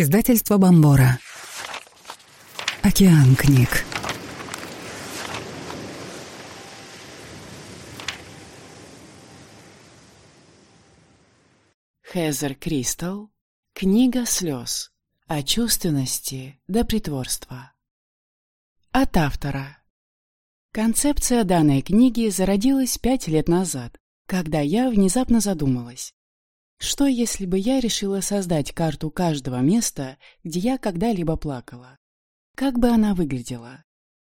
Издательство Бомбора. Океан книг. Хезер Кристал. Книга слез. О чувственности до притворства. От автора. Концепция данной книги зародилась пять лет назад, когда я внезапно задумалась. Что, если бы я решила создать карту каждого места, где я когда-либо плакала? Как бы она выглядела?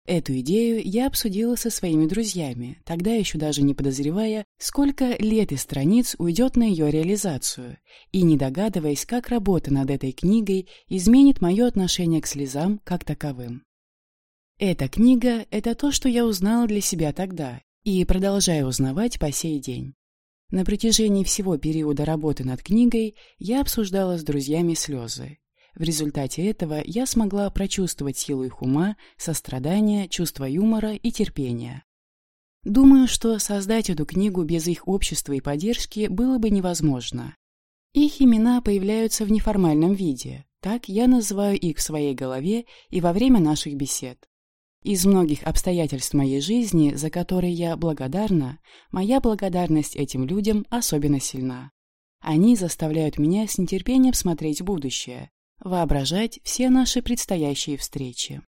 Эту идею я обсудила со своими друзьями, тогда еще даже не подозревая, сколько лет и страниц уйдет на ее реализацию, и не догадываясь, как работа над этой книгой изменит мое отношение к слезам как таковым. Эта книга — это то, что я узнала для себя тогда и продолжаю узнавать по сей день. На протяжении всего периода работы над книгой я обсуждала с друзьями слезы. В результате этого я смогла прочувствовать силу их ума, сострадания, чувство юмора и терпения. Думаю, что создать эту книгу без их общества и поддержки было бы невозможно. Их имена появляются в неформальном виде, так я называю их в своей голове и во время наших бесед. Из многих обстоятельств моей жизни, за которые я благодарна, моя благодарность этим людям особенно сильна. Они заставляют меня с нетерпением смотреть будущее, воображать все наши предстоящие встречи.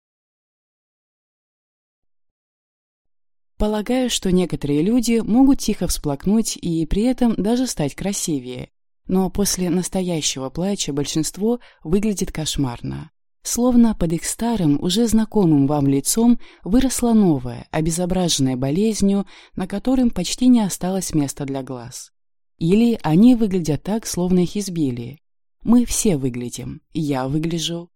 Полагаю, что некоторые люди могут тихо всплакнуть и при этом даже стать красивее, но после настоящего плача большинство выглядит кошмарно. Словно под их старым, уже знакомым вам лицом выросло новое, обезображенное болезнью, на котором почти не осталось места для глаз. Или они выглядят так, словно их избили. Мы все выглядим, я выгляжу.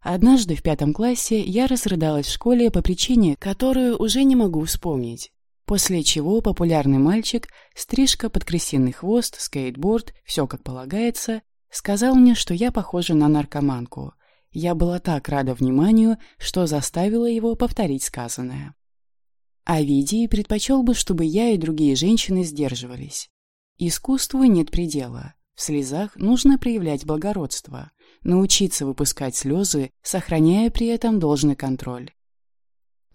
Однажды в пятом классе я разрыдалась в школе по причине, которую уже не могу вспомнить. После чего популярный мальчик, стрижка под крысиный хвост, скейтборд, все как полагается, сказал мне, что я похожа на наркоманку – я была так рада вниманию, что заставила его повторить сказанное. Овидий предпочел бы, чтобы я и другие женщины сдерживались. Искусству нет предела. В слезах нужно проявлять благородство, научиться выпускать слезы, сохраняя при этом должный контроль.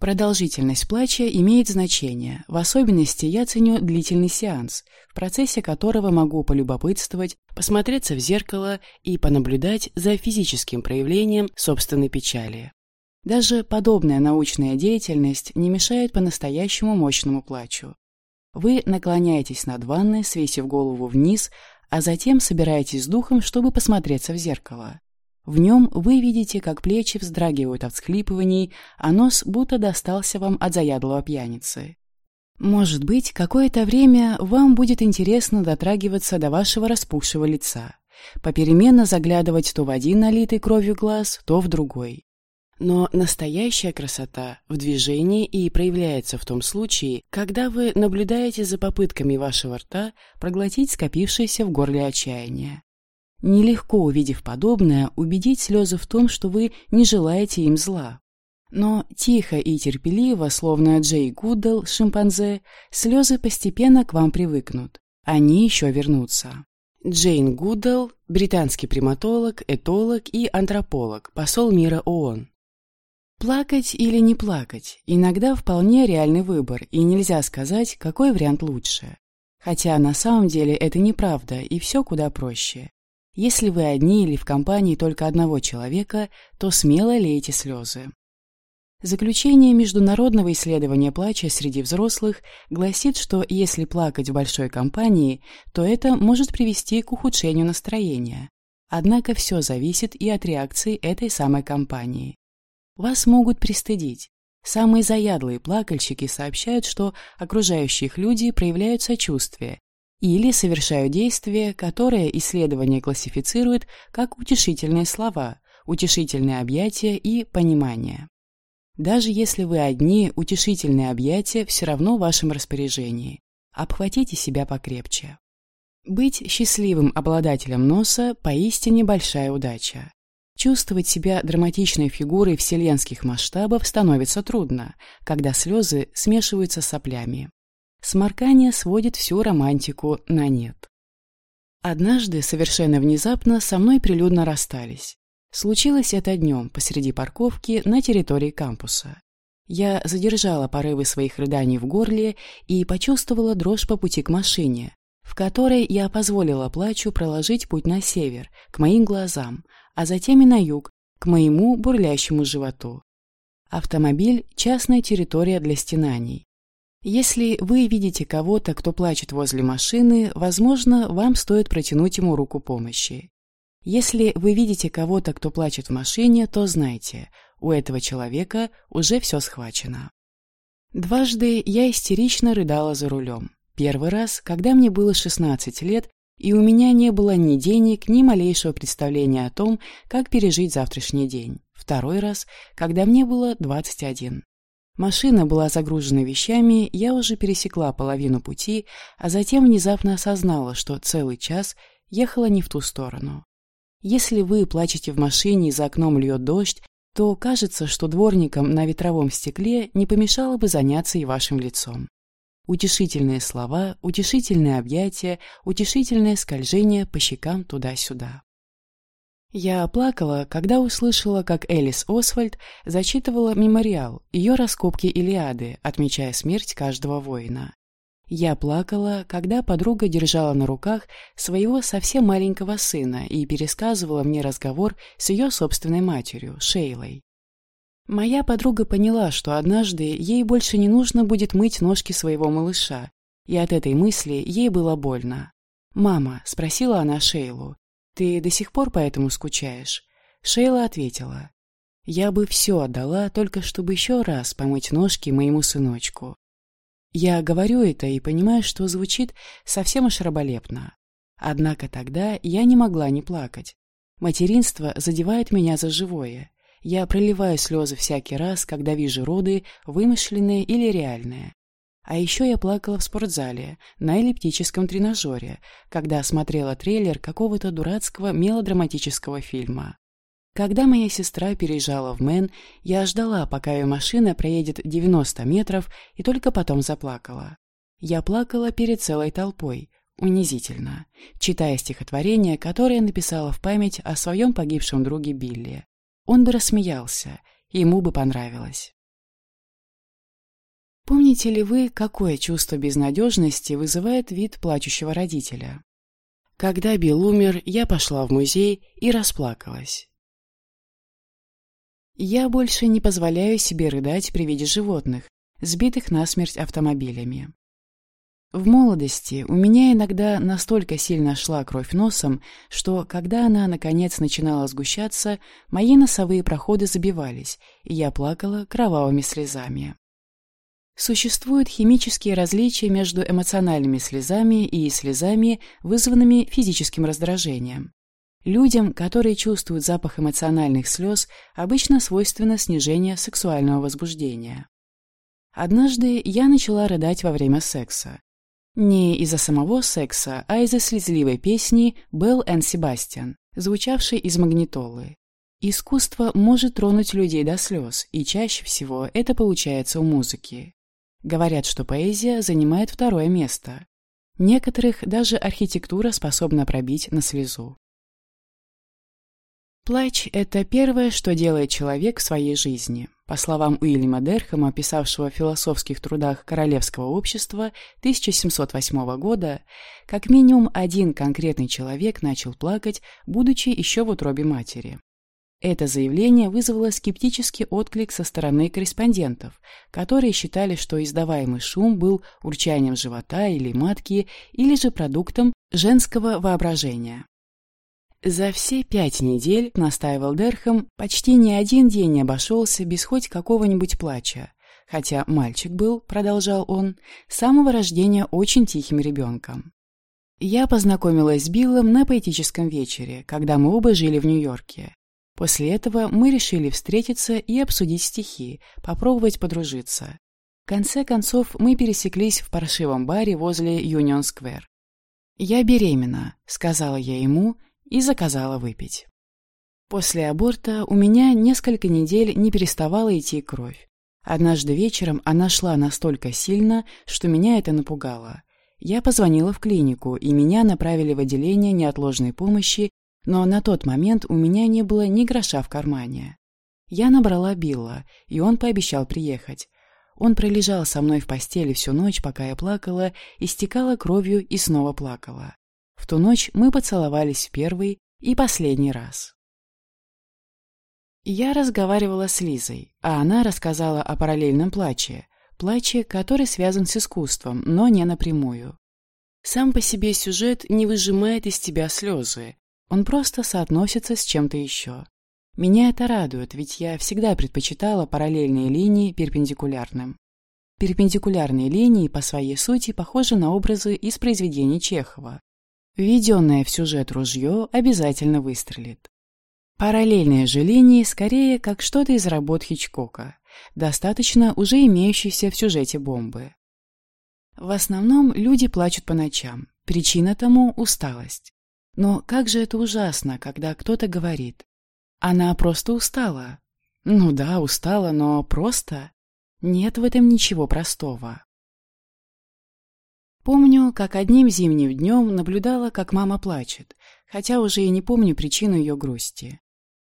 Продолжительность плача имеет значение, в особенности я ценю длительный сеанс, в процессе которого могу полюбопытствовать, посмотреться в зеркало и понаблюдать за физическим проявлением собственной печали. Даже подобная научная деятельность не мешает по-настоящему мощному плачу. Вы наклоняетесь над ванной, свесив голову вниз, а затем собираетесь с духом, чтобы посмотреться в зеркало. В нем вы видите, как плечи вздрагивают от всхлипываний, а нос будто достался вам от заядлого пьяницы. Может быть, какое-то время вам будет интересно дотрагиваться до вашего распухшего лица, попеременно заглядывать то в один налитый кровью глаз, то в другой. Но настоящая красота в движении и проявляется в том случае, когда вы наблюдаете за попытками вашего рта проглотить скопившееся в горле отчаяние. Нелегко, увидев подобное, убедить слезы в том, что вы не желаете им зла. Но тихо и терпеливо, словно Джей Гуддл, шимпанзе, слезы постепенно к вам привыкнут. Они еще вернутся. Джейн Гуддл, британский приматолог, этолог и антрополог, посол мира ООН. Плакать или не плакать – иногда вполне реальный выбор, и нельзя сказать, какой вариант лучше. Хотя на самом деле это неправда, и все куда проще. Если вы одни или в компании только одного человека, то смело лейте слезы. Заключение международного исследования плача среди взрослых гласит, что если плакать в большой компании, то это может привести к ухудшению настроения. Однако все зависит и от реакции этой самой компании. Вас могут пристыдить. Самые заядлые плакальщики сообщают, что окружающие их люди проявляют сочувствие или совершаю действия, которые исследование классифицирует как утешительные слова, утешительные объятия и понимание. Даже если вы одни, утешительные объятия все равно в вашем распоряжении. Обхватите себя покрепче. Быть счастливым обладателем носа – поистине большая удача. Чувствовать себя драматичной фигурой вселенских масштабов становится трудно, когда слезы смешиваются с соплями. Сморкание сводит всю романтику на нет. Однажды, совершенно внезапно, со мной прилюдно расстались. Случилось это днем посреди парковки на территории кампуса. Я задержала порывы своих рыданий в горле и почувствовала дрожь по пути к машине, в которой я позволила плачу проложить путь на север, к моим глазам, а затем и на юг, к моему бурлящему животу. Автомобиль – частная территория для стенаний. Если вы видите кого-то, кто плачет возле машины, возможно, вам стоит протянуть ему руку помощи. Если вы видите кого-то, кто плачет в машине, то знайте, у этого человека уже все схвачено. Дважды я истерично рыдала за рулем. Первый раз, когда мне было 16 лет, и у меня не было ни денег, ни малейшего представления о том, как пережить завтрашний день. Второй раз, когда мне было 21. Машина была загружена вещами, я уже пересекла половину пути, а затем внезапно осознала, что целый час ехала не в ту сторону. Если вы плачете в машине и за окном льет дождь, то кажется, что дворникам на ветровом стекле не помешало бы заняться и вашим лицом. Утешительные слова, утешительные объятия, утешительное скольжение по щекам туда-сюда. Я плакала, когда услышала, как Элис Освальд зачитывала мемориал, ее раскопки Илиады, отмечая смерть каждого воина. Я плакала, когда подруга держала на руках своего совсем маленького сына и пересказывала мне разговор с ее собственной матерью, Шейлой. Моя подруга поняла, что однажды ей больше не нужно будет мыть ножки своего малыша, и от этой мысли ей было больно. «Мама», — спросила она Шейлу, — «ты до сих пор поэтому скучаешь?» Шейла ответила, «Я бы все отдала, только чтобы еще раз помыть ножки моему сыночку. Я говорю это и понимаю, что звучит совсем уж раболепно. Однако тогда я не могла не плакать. Материнство задевает меня за живое. Я проливаю слезы всякий раз, когда вижу роды, вымышленные или реальные. А еще я плакала в спортзале, на эллиптическом тренажере, когда смотрела трейлер какого-то дурацкого мелодраматического фильма. Когда моя сестра переезжала в Мэн, я ждала, пока ее машина проедет 90 метров, и только потом заплакала. Я плакала перед целой толпой, унизительно, читая стихотворение, которое написала в память о своем погибшем друге Билли. Он бы рассмеялся, ему бы понравилось. Помните ли вы, какое чувство безнадежности вызывает вид плачущего родителя? Когда Билл умер, я пошла в музей и расплакалась. Я больше не позволяю себе рыдать при виде животных, сбитых насмерть автомобилями. В молодости у меня иногда настолько сильно шла кровь носом, что, когда она, наконец, начинала сгущаться, мои носовые проходы забивались, и я плакала кровавыми слезами. Существуют химические различия между эмоциональными слезами и слезами, вызванными физическим раздражением. Людям, которые чувствуют запах эмоциональных слез, обычно свойственно снижение сексуального возбуждения. Однажды я начала рыдать во время секса. Не из-за самого секса, а из-за слезливой песни «Белл and Себастьян», звучавшей из магнитолы. Искусство может тронуть людей до слез, и чаще всего это получается у музыки. Говорят, что поэзия занимает второе место. Некоторых даже архитектура способна пробить на слезу. Плач – это первое, что делает человек в своей жизни. По словам Уильяма Дерхама, писавшего в философских трудах Королевского общества 1708 года, как минимум один конкретный человек начал плакать, будучи еще в утробе матери. Это заявление вызвало скептический отклик со стороны корреспондентов, которые считали, что издаваемый шум был урчанием живота или матки, или же продуктом женского воображения. За все пять недель, настаивал Дерхам, почти ни один день не обошелся без хоть какого-нибудь плача. Хотя мальчик был, продолжал он, с самого рождения очень тихим ребенком. Я познакомилась с Биллом на поэтическом вечере, когда мы оба жили в Нью-Йорке. После этого мы решили встретиться и обсудить стихи, попробовать подружиться. В конце концов, мы пересеклись в паршивом баре возле Юнион-сквер. «Я беременна», — сказала я ему, и заказала выпить. После аборта у меня несколько недель не переставала идти кровь. Однажды вечером она шла настолько сильно, что меня это напугало. Я позвонила в клинику, и меня направили в отделение неотложной помощи, Но на тот момент у меня не было ни гроша в кармане. Я набрала Билла, и он пообещал приехать. Он пролежал со мной в постели всю ночь, пока я плакала, истекала кровью и снова плакала. В ту ночь мы поцеловались в первый и последний раз. Я разговаривала с Лизой, а она рассказала о параллельном плаче, плаче, который связан с искусством, но не напрямую. Сам по себе сюжет не выжимает из тебя слезы, он просто соотносится с чем-то еще. Меня это радует, ведь я всегда предпочитала параллельные линии перпендикулярным. Перпендикулярные линии по своей сути похожи на образы из произведений Чехова. Введенное в сюжет ружье обязательно выстрелит. Параллельные же линии скорее как что-то из работ Хичкока, достаточно уже имеющейся в сюжете бомбы. В основном люди плачут по ночам. Причина тому – усталость. Но как же это ужасно, когда кто-то говорит «Она просто устала». Ну да, устала, но просто. Нет в этом ничего простого. Помню, как одним зимним днем наблюдала, как мама плачет, хотя уже и не помню причину ее грусти.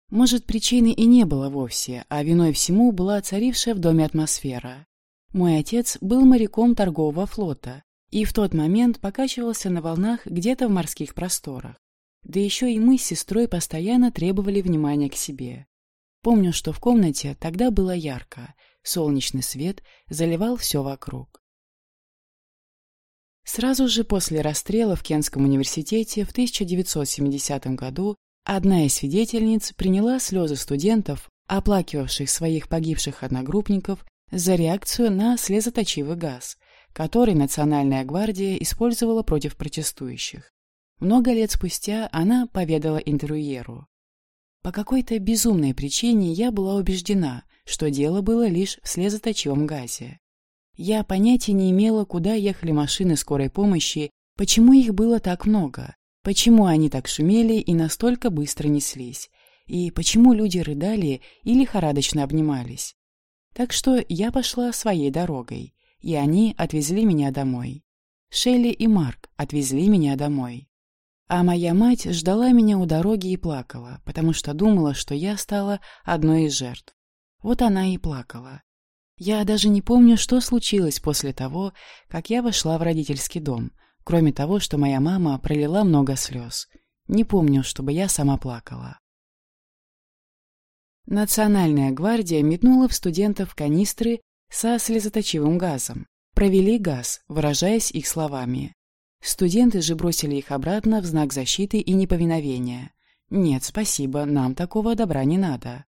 Может, причины и не было вовсе, а виной всему была царившая в доме атмосфера. Мой отец был моряком торгового флота и в тот момент покачивался на волнах где-то в морских просторах. Да еще и мы с сестрой постоянно требовали внимания к себе. Помню, что в комнате тогда было ярко, солнечный свет заливал все вокруг. Сразу же после расстрела в Кенском университете в 1970 году Одна из свидетельниц приняла слезы студентов, оплакивавших своих погибших одногруппников, за реакцию на слезоточивый газ, который Национальная гвардия использовала против протестующих. Много лет спустя она поведала интервьюеру. По какой-то безумной причине я была убеждена, что дело было лишь в слезоточивом газе. Я понятия не имела, куда ехали машины скорой помощи, почему их было так много, Почему они так шумели и настолько быстро неслись? И почему люди рыдали и лихорадочно обнимались? Так что я пошла своей дорогой, и они отвезли меня домой. Шелли и Марк отвезли меня домой. А моя мать ждала меня у дороги и плакала, потому что думала, что я стала одной из жертв. Вот она и плакала. Я даже не помню, что случилось после того, как я вошла в родительский дом, Кроме того, что моя мама пролила много слез. Не помню, чтобы я сама плакала. Национальная гвардия метнула в студентов канистры со слезоточивым газом. Провели газ, выражаясь их словами. Студенты же бросили их обратно в знак защиты и неповиновения. Нет, спасибо, нам такого добра не надо.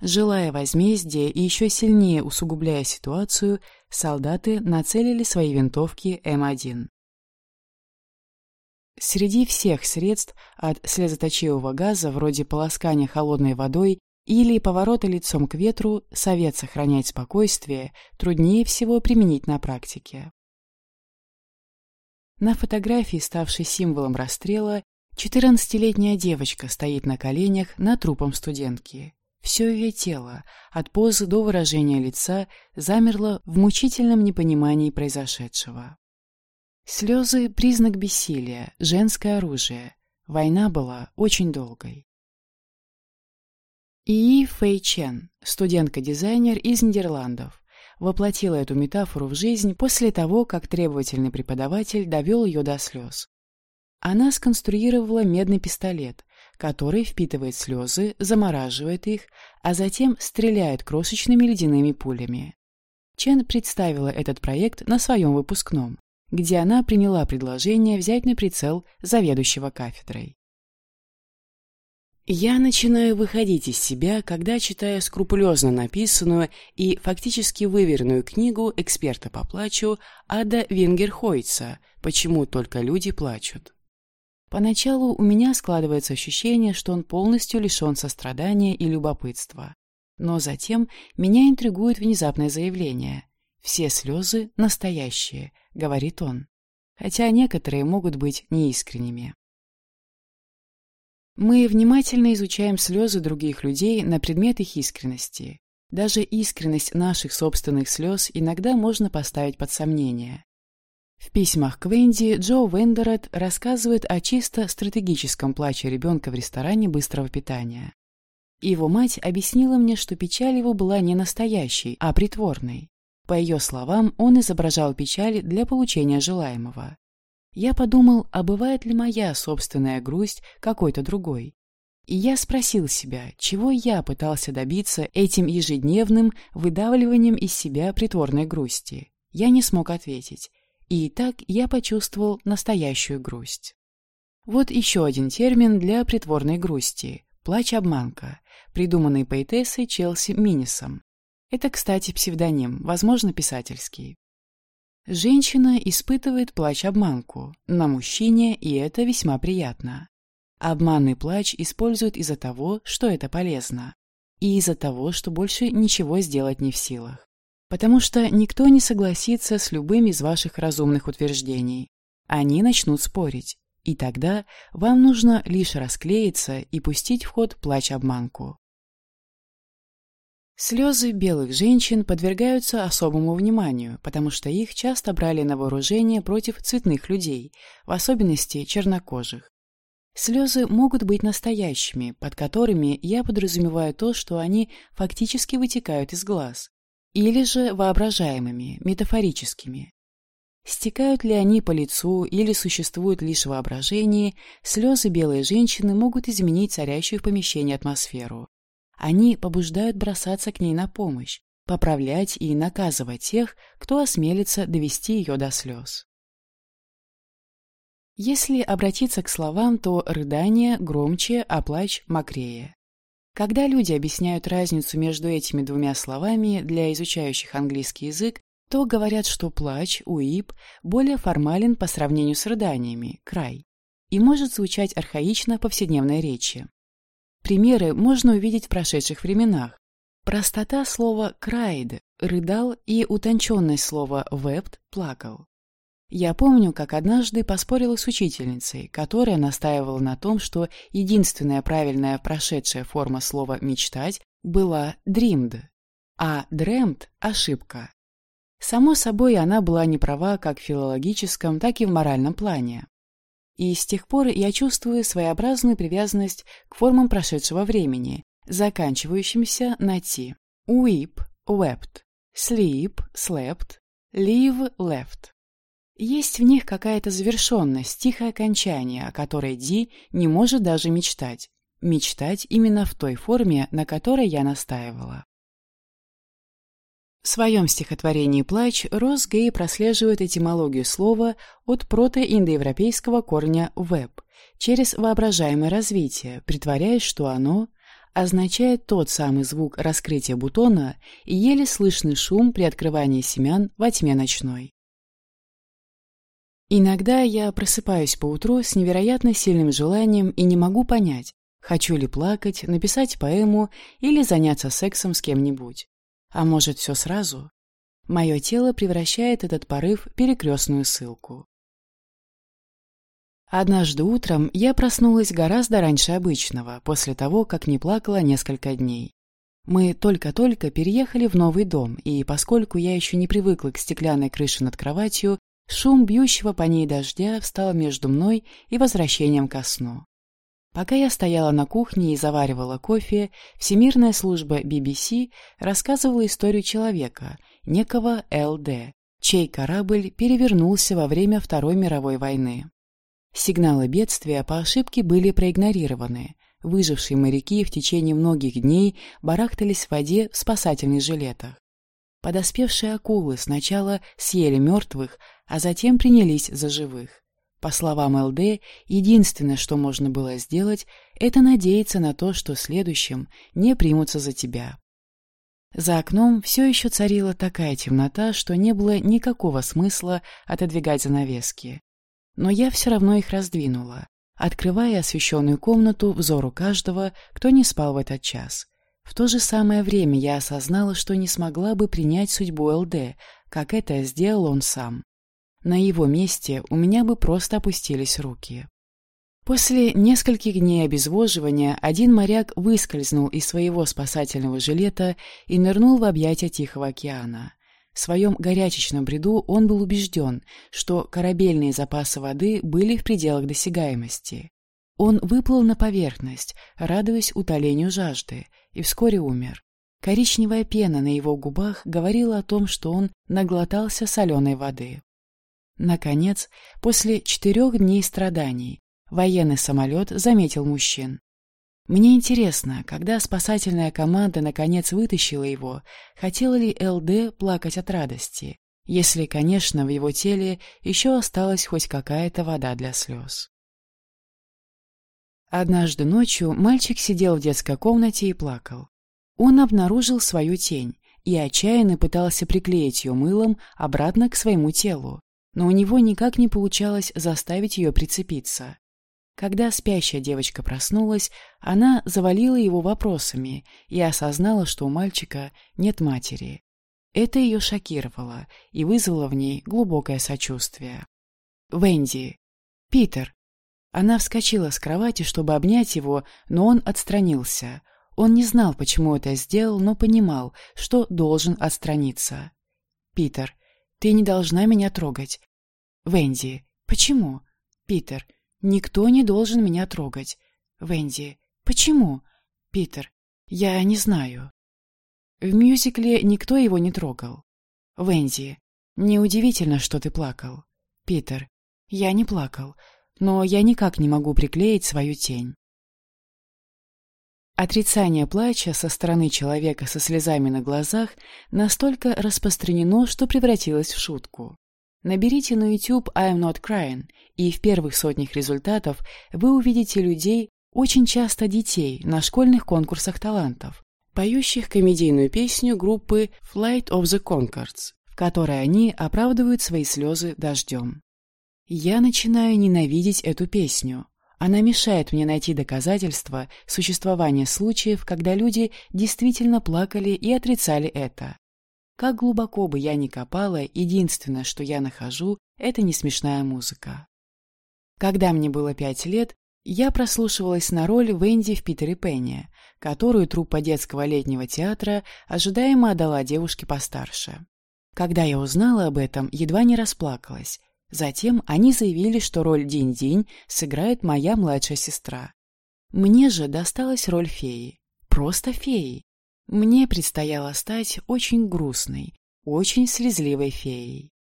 Желая возмездия и еще сильнее усугубляя ситуацию, солдаты нацелили свои винтовки М1. Среди всех средств от слезоточивого газа, вроде полоскания холодной водой или поворота лицом к ветру, совет сохранять спокойствие труднее всего применить на практике. На фотографии, ставшей символом расстрела, 14-летняя девочка стоит на коленях над трупом студентки. Все ее тело, от позы до выражения лица, замерло в мучительном непонимании произошедшего. Слезы — признак бессилия, женское оружие. Война была очень долгой. И Фэй Чен, студентка-дизайнер из Нидерландов, воплотила эту метафору в жизнь после того, как требовательный преподаватель довел ее до слез. Она сконструировала медный пистолет, который впитывает слезы, замораживает их, а затем стреляет крошечными ледяными пулями. Чен представила этот проект на своем выпускном где она приняла предложение взять на прицел заведующего кафедрой. Я начинаю выходить из себя, когда читаю скрупулезно написанную и фактически выверенную книгу эксперта по плачу Ада Венгерхойца «Почему только люди плачут». Поначалу у меня складывается ощущение, что он полностью лишен сострадания и любопытства. Но затем меня интригует внезапное заявление. Все слезы настоящие, — говорит он, хотя некоторые могут быть неискренними. Мы внимательно изучаем слезы других людей на предмет их искренности. Даже искренность наших собственных слез иногда можно поставить под сомнение. В письмах к Венди Джо Вендерет рассказывает о чисто стратегическом плаче ребенка в ресторане быстрого питания. Его мать объяснила мне, что печаль его была не настоящей, а притворной. По ее словам, он изображал печаль для получения желаемого. Я подумал, а бывает ли моя собственная грусть какой-то другой? И я спросил себя, чего я пытался добиться этим ежедневным выдавливанием из себя притворной грусти. Я не смог ответить. И так я почувствовал настоящую грусть. Вот еще один термин для притворной грусти – плач-обманка, придуманный поэтессой Челси Минисом. Это, кстати, псевдоним, возможно, писательский. Женщина испытывает плач-обманку на мужчине, и это весьма приятно. Обманный плач используют из-за того, что это полезно, и из-за того, что больше ничего сделать не в силах. Потому что никто не согласится с любым из ваших разумных утверждений. Они начнут спорить, и тогда вам нужно лишь расклеиться и пустить в ход плач-обманку. Слезы белых женщин подвергаются особому вниманию, потому что их часто брали на вооружение против цветных людей, в особенности чернокожих. Слезы могут быть настоящими, под которыми я подразумеваю то, что они фактически вытекают из глаз, или же воображаемыми, метафорическими. Стекают ли они по лицу или существуют лишь в воображении, слезы белой женщины могут изменить царящую в помещении атмосферу. Они побуждают бросаться к ней на помощь, поправлять и наказывать тех, кто осмелится довести ее до слез. Если обратиться к словам, то рыдание громче, а плач мокрее. Когда люди объясняют разницу между этими двумя словами для изучающих английский язык, то говорят, что плач, уип, более формален по сравнению с рыданиями, край, и может звучать архаично повседневной речи. Примеры можно увидеть в прошедших временах. Простота слова «cried» – рыдал и утонченность слова «wept» – плакал. Я помню, как однажды поспорила с учительницей, которая настаивала на том, что единственная правильная прошедшая форма слова «мечтать» была «dreamed», а «dreamt» — ошибка. Само собой, она была не права как в филологическом, так и в моральном плане. И с тех пор я чувствую своеобразную привязанность к формам прошедшего времени, заканчивающимся на «ти». Weep – wept, sleep – slept, live – left. Есть в них какая-то завершенность, тихое окончание, о которой Ди не может даже мечтать. Мечтать именно в той форме, на которой я настаивала. В своем стихотворении «Плач» Рос Гей прослеживает этимологию слова от протоиндоевропейского корня «веб» через воображаемое развитие, притворяясь, что оно означает тот самый звук раскрытия бутона и еле слышный шум при открывании семян во тьме ночной. Иногда я просыпаюсь поутру с невероятно сильным желанием и не могу понять, хочу ли плакать, написать поэму или заняться сексом с кем-нибудь. А может, все сразу? Мое тело превращает этот порыв в перекрестную ссылку. Однажды утром я проснулась гораздо раньше обычного, после того, как не плакала несколько дней. Мы только-только переехали в новый дом, и поскольку я еще не привыкла к стеклянной крыше над кроватью, Шум бьющего по ней дождя встал между мной и возвращением ко сну. Пока я стояла на кухне и заваривала кофе, Всемирная служба BBC рассказывала историю человека, некого ЛД, чей корабль перевернулся во время Второй мировой войны. Сигналы бедствия по ошибке были проигнорированы. Выжившие моряки в течение многих дней барахтались в воде в спасательных жилетах. Подоспевшие акулы сначала съели мертвых, а затем принялись за живых. По словам ЛД, единственное, что можно было сделать, это надеяться на то, что следующим не примутся за тебя. За окном все еще царила такая темнота, что не было никакого смысла отодвигать занавески. Но я все равно их раздвинула, открывая освещенную комнату взору каждого, кто не спал в этот час. В то же самое время я осознала, что не смогла бы принять судьбу ЛД, как это сделал он сам. На его месте у меня бы просто опустились руки. После нескольких дней обезвоживания один моряк выскользнул из своего спасательного жилета и нырнул в объятия Тихого океана. В своем горячечном бреду он был убежден, что корабельные запасы воды были в пределах досягаемости. Он выплыл на поверхность, радуясь утолению жажды, и вскоре умер. Коричневая пена на его губах говорила о том, что он наглотался соленой воды. Наконец, после четырех дней страданий, военный самолет заметил мужчин. Мне интересно, когда спасательная команда наконец вытащила его, хотела ли ЛД плакать от радости, если, конечно, в его теле еще осталась хоть какая-то вода для слез. Однажды ночью мальчик сидел в детской комнате и плакал. Он обнаружил свою тень и отчаянно пытался приклеить ее мылом обратно к своему телу, но у него никак не получалось заставить ее прицепиться. Когда спящая девочка проснулась, она завалила его вопросами и осознала, что у мальчика нет матери. Это ее шокировало и вызвало в ней глубокое сочувствие. «Венди! Питер!» Она вскочила с кровати, чтобы обнять его, но он отстранился. Он не знал, почему это сделал, но понимал, что должен отстраниться. «Питер, ты не должна меня трогать». «Венди, почему?» «Питер, Никто не должен меня трогать. Венди, почему? Питер, я не знаю. В мюзикле никто его не трогал. Венди, неудивительно, что ты плакал. Питер, я не плакал, но я никак не могу приклеить свою тень. Отрицание плача со стороны человека со слезами на глазах настолько распространено, что превратилось в шутку. Наберите на YouTube «I'm not crying», и в первых сотнях результатов вы увидите людей, очень часто детей, на школьных конкурсах талантов, поющих комедийную песню группы Flight of the Concords, в которой они оправдывают свои слезы дождем. Я начинаю ненавидеть эту песню. Она мешает мне найти доказательства существования случаев, когда люди действительно плакали и отрицали это. Как глубоко бы я ни копала, единственное, что я нахожу, это не смешная музыка. Когда мне было пять лет, я прослушивалась на роль Венди в «Питере Пенни», которую труппа детского летнего театра ожидаемо отдала девушке постарше. Когда я узнала об этом, едва не расплакалась. Затем они заявили, что роль Динь-Динь сыграет моя младшая сестра. Мне же досталась роль феи. Просто феи. Мне предстояло стать очень грустной, очень слезливой феей.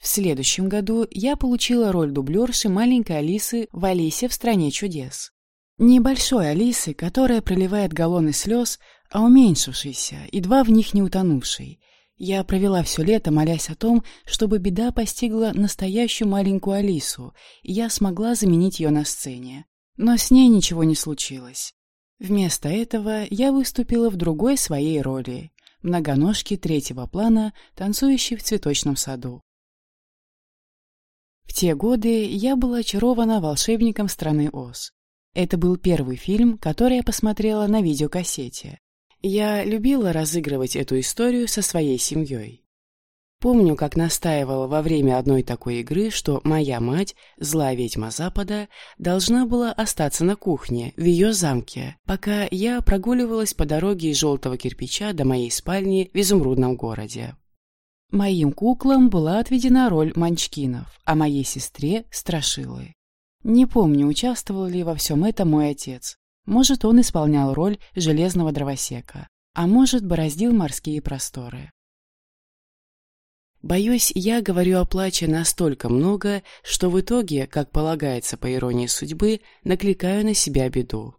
В следующем году я получила роль дублерши маленькой Алисы в «Алисе в стране чудес». Небольшой Алисы, которая проливает галлоны слез, а уменьшившейся, едва в них не утонувшей. Я провела все лето, молясь о том, чтобы беда постигла настоящую маленькую Алису, и я смогла заменить ее на сцене. Но с ней ничего не случилось. Вместо этого я выступила в другой своей роли – многоножки третьего плана, танцующей в цветочном саду. В те годы я была очарована волшебником страны Оз. Это был первый фильм, который я посмотрела на видеокассете. Я любила разыгрывать эту историю со своей семьей. Помню, как настаивала во время одной такой игры, что моя мать, злая ведьма Запада, должна была остаться на кухне, в ее замке, пока я прогуливалась по дороге из желтого кирпича до моей спальни в изумрудном городе. Моим куклам была отведена роль манчкинов, а моей сестре — страшилы. Не помню, участвовал ли во всем этом мой отец. Может, он исполнял роль железного дровосека, а может, бороздил морские просторы. Боюсь, я говорю о плаче настолько много, что в итоге, как полагается по иронии судьбы, накликаю на себя беду.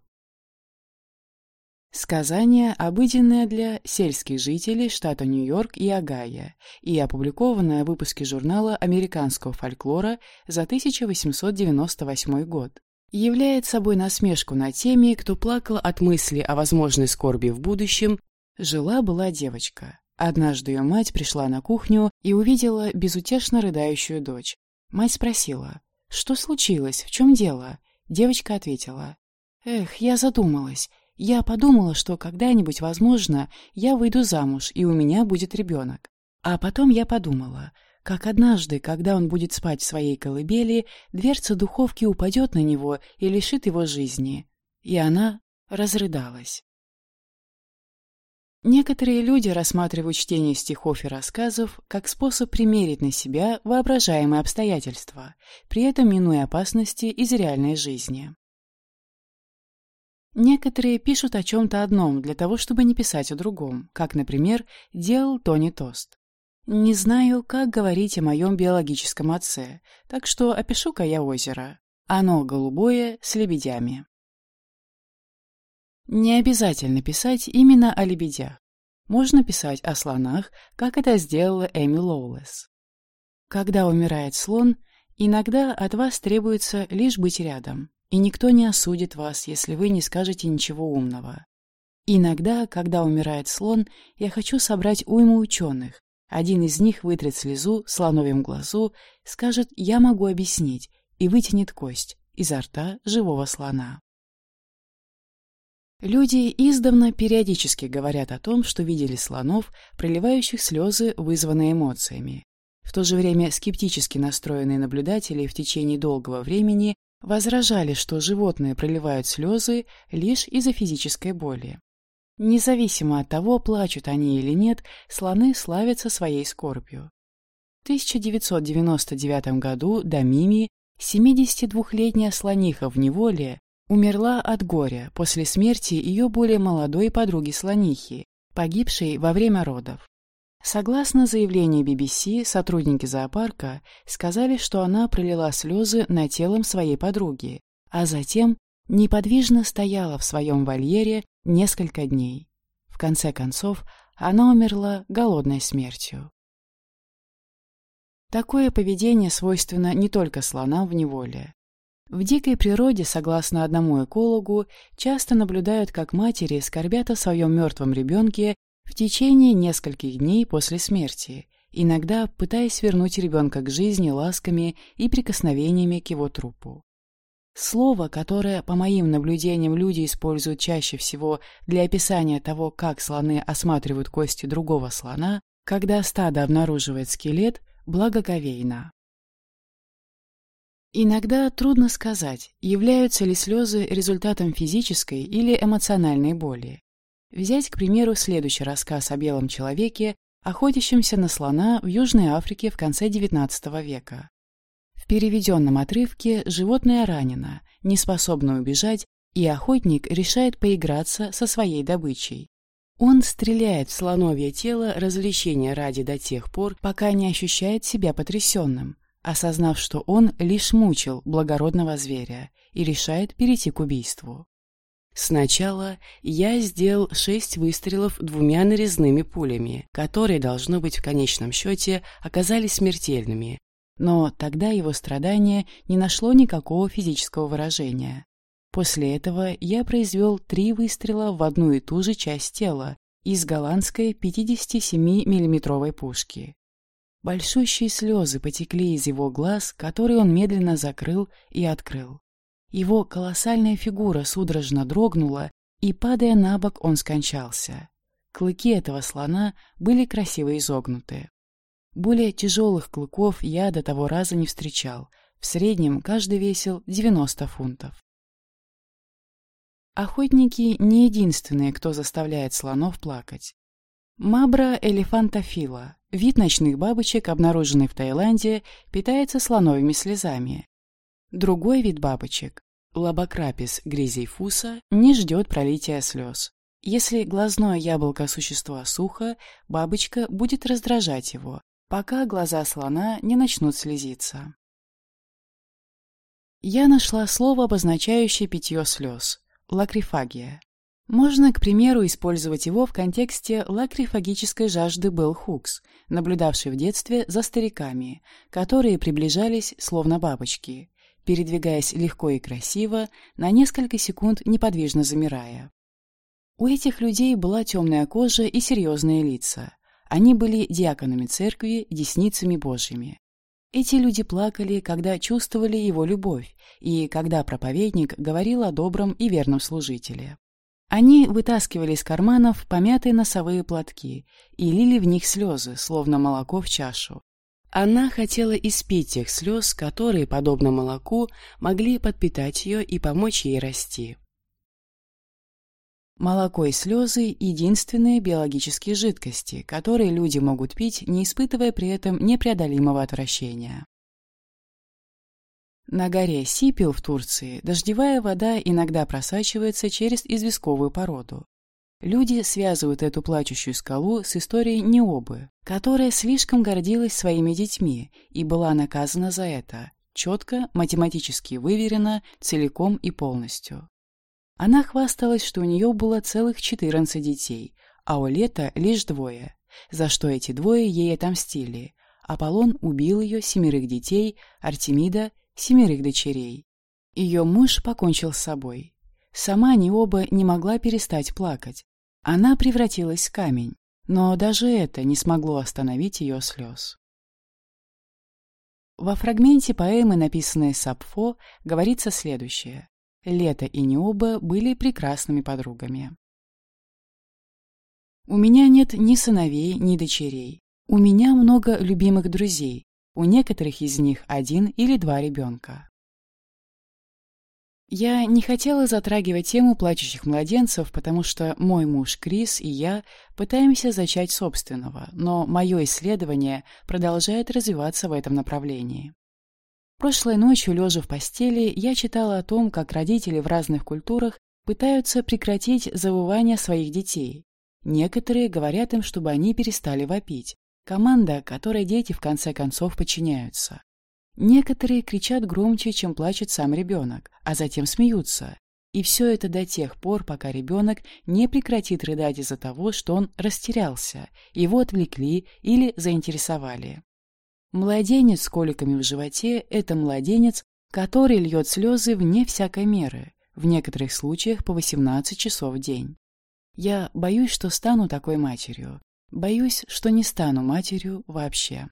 Сказание, обыденное для сельских жителей штата Нью-Йорк и Огайо и опубликованное в выпуске журнала американского фольклора за 1898 год, является собой насмешку над теми, кто плакал от мысли о возможной скорби в будущем. Жила-была девочка. Однажды ее мать пришла на кухню и увидела безутешно рыдающую дочь. Мать спросила, что случилось, в чем дело? Девочка ответила, «Эх, я задумалась. Я подумала, что когда-нибудь, возможно, я выйду замуж, и у меня будет ребенок. А потом я подумала, как однажды, когда он будет спать в своей колыбели, дверца духовки упадет на него и лишит его жизни. И она разрыдалась. Некоторые люди рассматривают чтение стихов и рассказов как способ примерить на себя воображаемые обстоятельства, при этом минуя опасности из реальной жизни. Некоторые пишут о чем-то одном для того, чтобы не писать о другом, как, например, делал Тони Тост. Не знаю, как говорить о моем биологическом отце, так что опишу-ка я озеро. Оно голубое, с лебедями. Не обязательно писать именно о лебедях. Можно писать о слонах, как это сделала Эми Лоулес. Когда умирает слон, иногда от вас требуется лишь быть рядом, и никто не осудит вас, если вы не скажете ничего умного. Иногда, когда умирает слон, я хочу собрать уйму ученых. Один из них вытрет слезу слоновьем глазу, скажет «я могу объяснить» и вытянет кость изо рта живого слона. Люди издавна периодически говорят о том, что видели слонов, проливающих слезы, вызванные эмоциями. В то же время скептически настроенные наблюдатели в течение долгого времени возражали, что животные проливают слезы лишь из-за физической боли. Независимо от того, плачут они или нет, слоны славятся своей скорбью. В 1999 году Дамими, 72-летняя слониха в неволе, умерла от горя после смерти ее более молодой подруги-слонихи, погибшей во время родов. Согласно заявлению BBC, сотрудники зоопарка сказали, что она пролила слезы над телом своей подруги, а затем неподвижно стояла в своем вольере несколько дней. В конце концов, она умерла голодной смертью. Такое поведение свойственно не только слонам в неволе. В дикой природе, согласно одному экологу, часто наблюдают, как матери скорбят о своем мертвом ребенке в течение нескольких дней после смерти, иногда пытаясь вернуть ребенка к жизни ласками и прикосновениями к его трупу. Слово, которое, по моим наблюдениям, люди используют чаще всего для описания того, как слоны осматривают кости другого слона, когда стадо обнаруживает скелет, благоговейно. Иногда трудно сказать, являются ли слезы результатом физической или эмоциональной боли. Взять, к примеру, следующий рассказ о белом человеке, охотящемся на слона в Южной Африке в конце XIX века. Переведенном отрывке животное ранено, не способно убежать, и охотник решает поиграться со своей добычей. Он стреляет в слоновье тело развлечения ради до тех пор, пока не ощущает себя потрясенным, осознав, что он лишь мучил благородного зверя и решает перейти к убийству. Сначала я сделал шесть выстрелов двумя нарезными пулями, которые, должно быть, в конечном счете оказались смертельными, но тогда его страдание не нашло никакого физического выражения. После этого я произвел три выстрела в одну и ту же часть тела из голландской 57 миллиметровой пушки. Большущие слезы потекли из его глаз, которые он медленно закрыл и открыл. Его колоссальная фигура судорожно дрогнула, и, падая на бок, он скончался. Клыки этого слона были красиво изогнуты. Более тяжелых клыков я до того раза не встречал. В среднем каждый весил 90 фунтов. Охотники не единственные, кто заставляет слонов плакать. Mabra elephantophila, вид ночных бабочек, обнаруженный в Таиланде, питается слоновыми слезами. Другой вид бабочек, Lobocraspis griseifusa, не ждет пролития слез. Если глазное яблоко существа сухо, бабочка будет раздражать его, пока глаза слона не начнут слезиться. Я нашла слово, обозначающее питье слез – лакрифагия. Можно, к примеру, использовать его в контексте лакрифагической жажды Белл Хукс, наблюдавшей в детстве за стариками, которые приближались, словно бабочки, передвигаясь легко и красиво, на несколько секунд неподвижно замирая. У этих людей была темная кожа и серьезные лица. Они были диаконами церкви, десницами Божьими. Эти люди плакали, когда чувствовали его любовь, и когда проповедник говорил о добром и верном служителе. Они вытаскивали из карманов помятые носовые платки и лили в них слезы, словно молоко в чашу. Она хотела испить тех слез, которые, подобно молоку, могли подпитать ее и помочь ей расти. Молоко и слезы – единственные биологические жидкости, которые люди могут пить, не испытывая при этом непреодолимого отвращения. На горе Сипил в Турции дождевая вода иногда просачивается через известковую породу. Люди связывают эту плачущую скалу с историей Необы, которая слишком гордилась своими детьми и была наказана за это, четко, математически выверено, целиком и полностью. Она хвасталась, что у нее было целых 14 детей, а у Лета лишь двое, за что эти двое ей отомстили. Аполлон убил ее семерых детей, Артемида — семерых дочерей. Ее муж покончил с собой. Сама Необа не могла перестать плакать. Она превратилась в камень, но даже это не смогло остановить ее слез. Во фрагменте поэмы, написанной Сапфо, говорится следующее. Лето и Необа были прекрасными подругами. У меня нет ни сыновей, ни дочерей. У меня много любимых друзей. У некоторых из них один или два ребенка. Я не хотела затрагивать тему плачущих младенцев, потому что мой муж Крис и я пытаемся зачать собственного, но мое исследование продолжает развиваться в этом направлении. Прошлой ночью, лежа в постели, я читала о том, как родители в разных культурах пытаются прекратить завывание своих детей. Некоторые говорят им, чтобы они перестали вопить. Команда, которой дети в конце концов подчиняются. Некоторые кричат громче, чем плачет сам ребенок, а затем смеются. И все это до тех пор, пока ребенок не прекратит рыдать из-за того, что он растерялся, его отвлекли или заинтересовали. Младенец с коликами в животе – это младенец, который льет слезы вне всякой меры, в некоторых случаях по 18 часов в день. Я боюсь, что стану такой матерью. Боюсь, что не стану матерью вообще.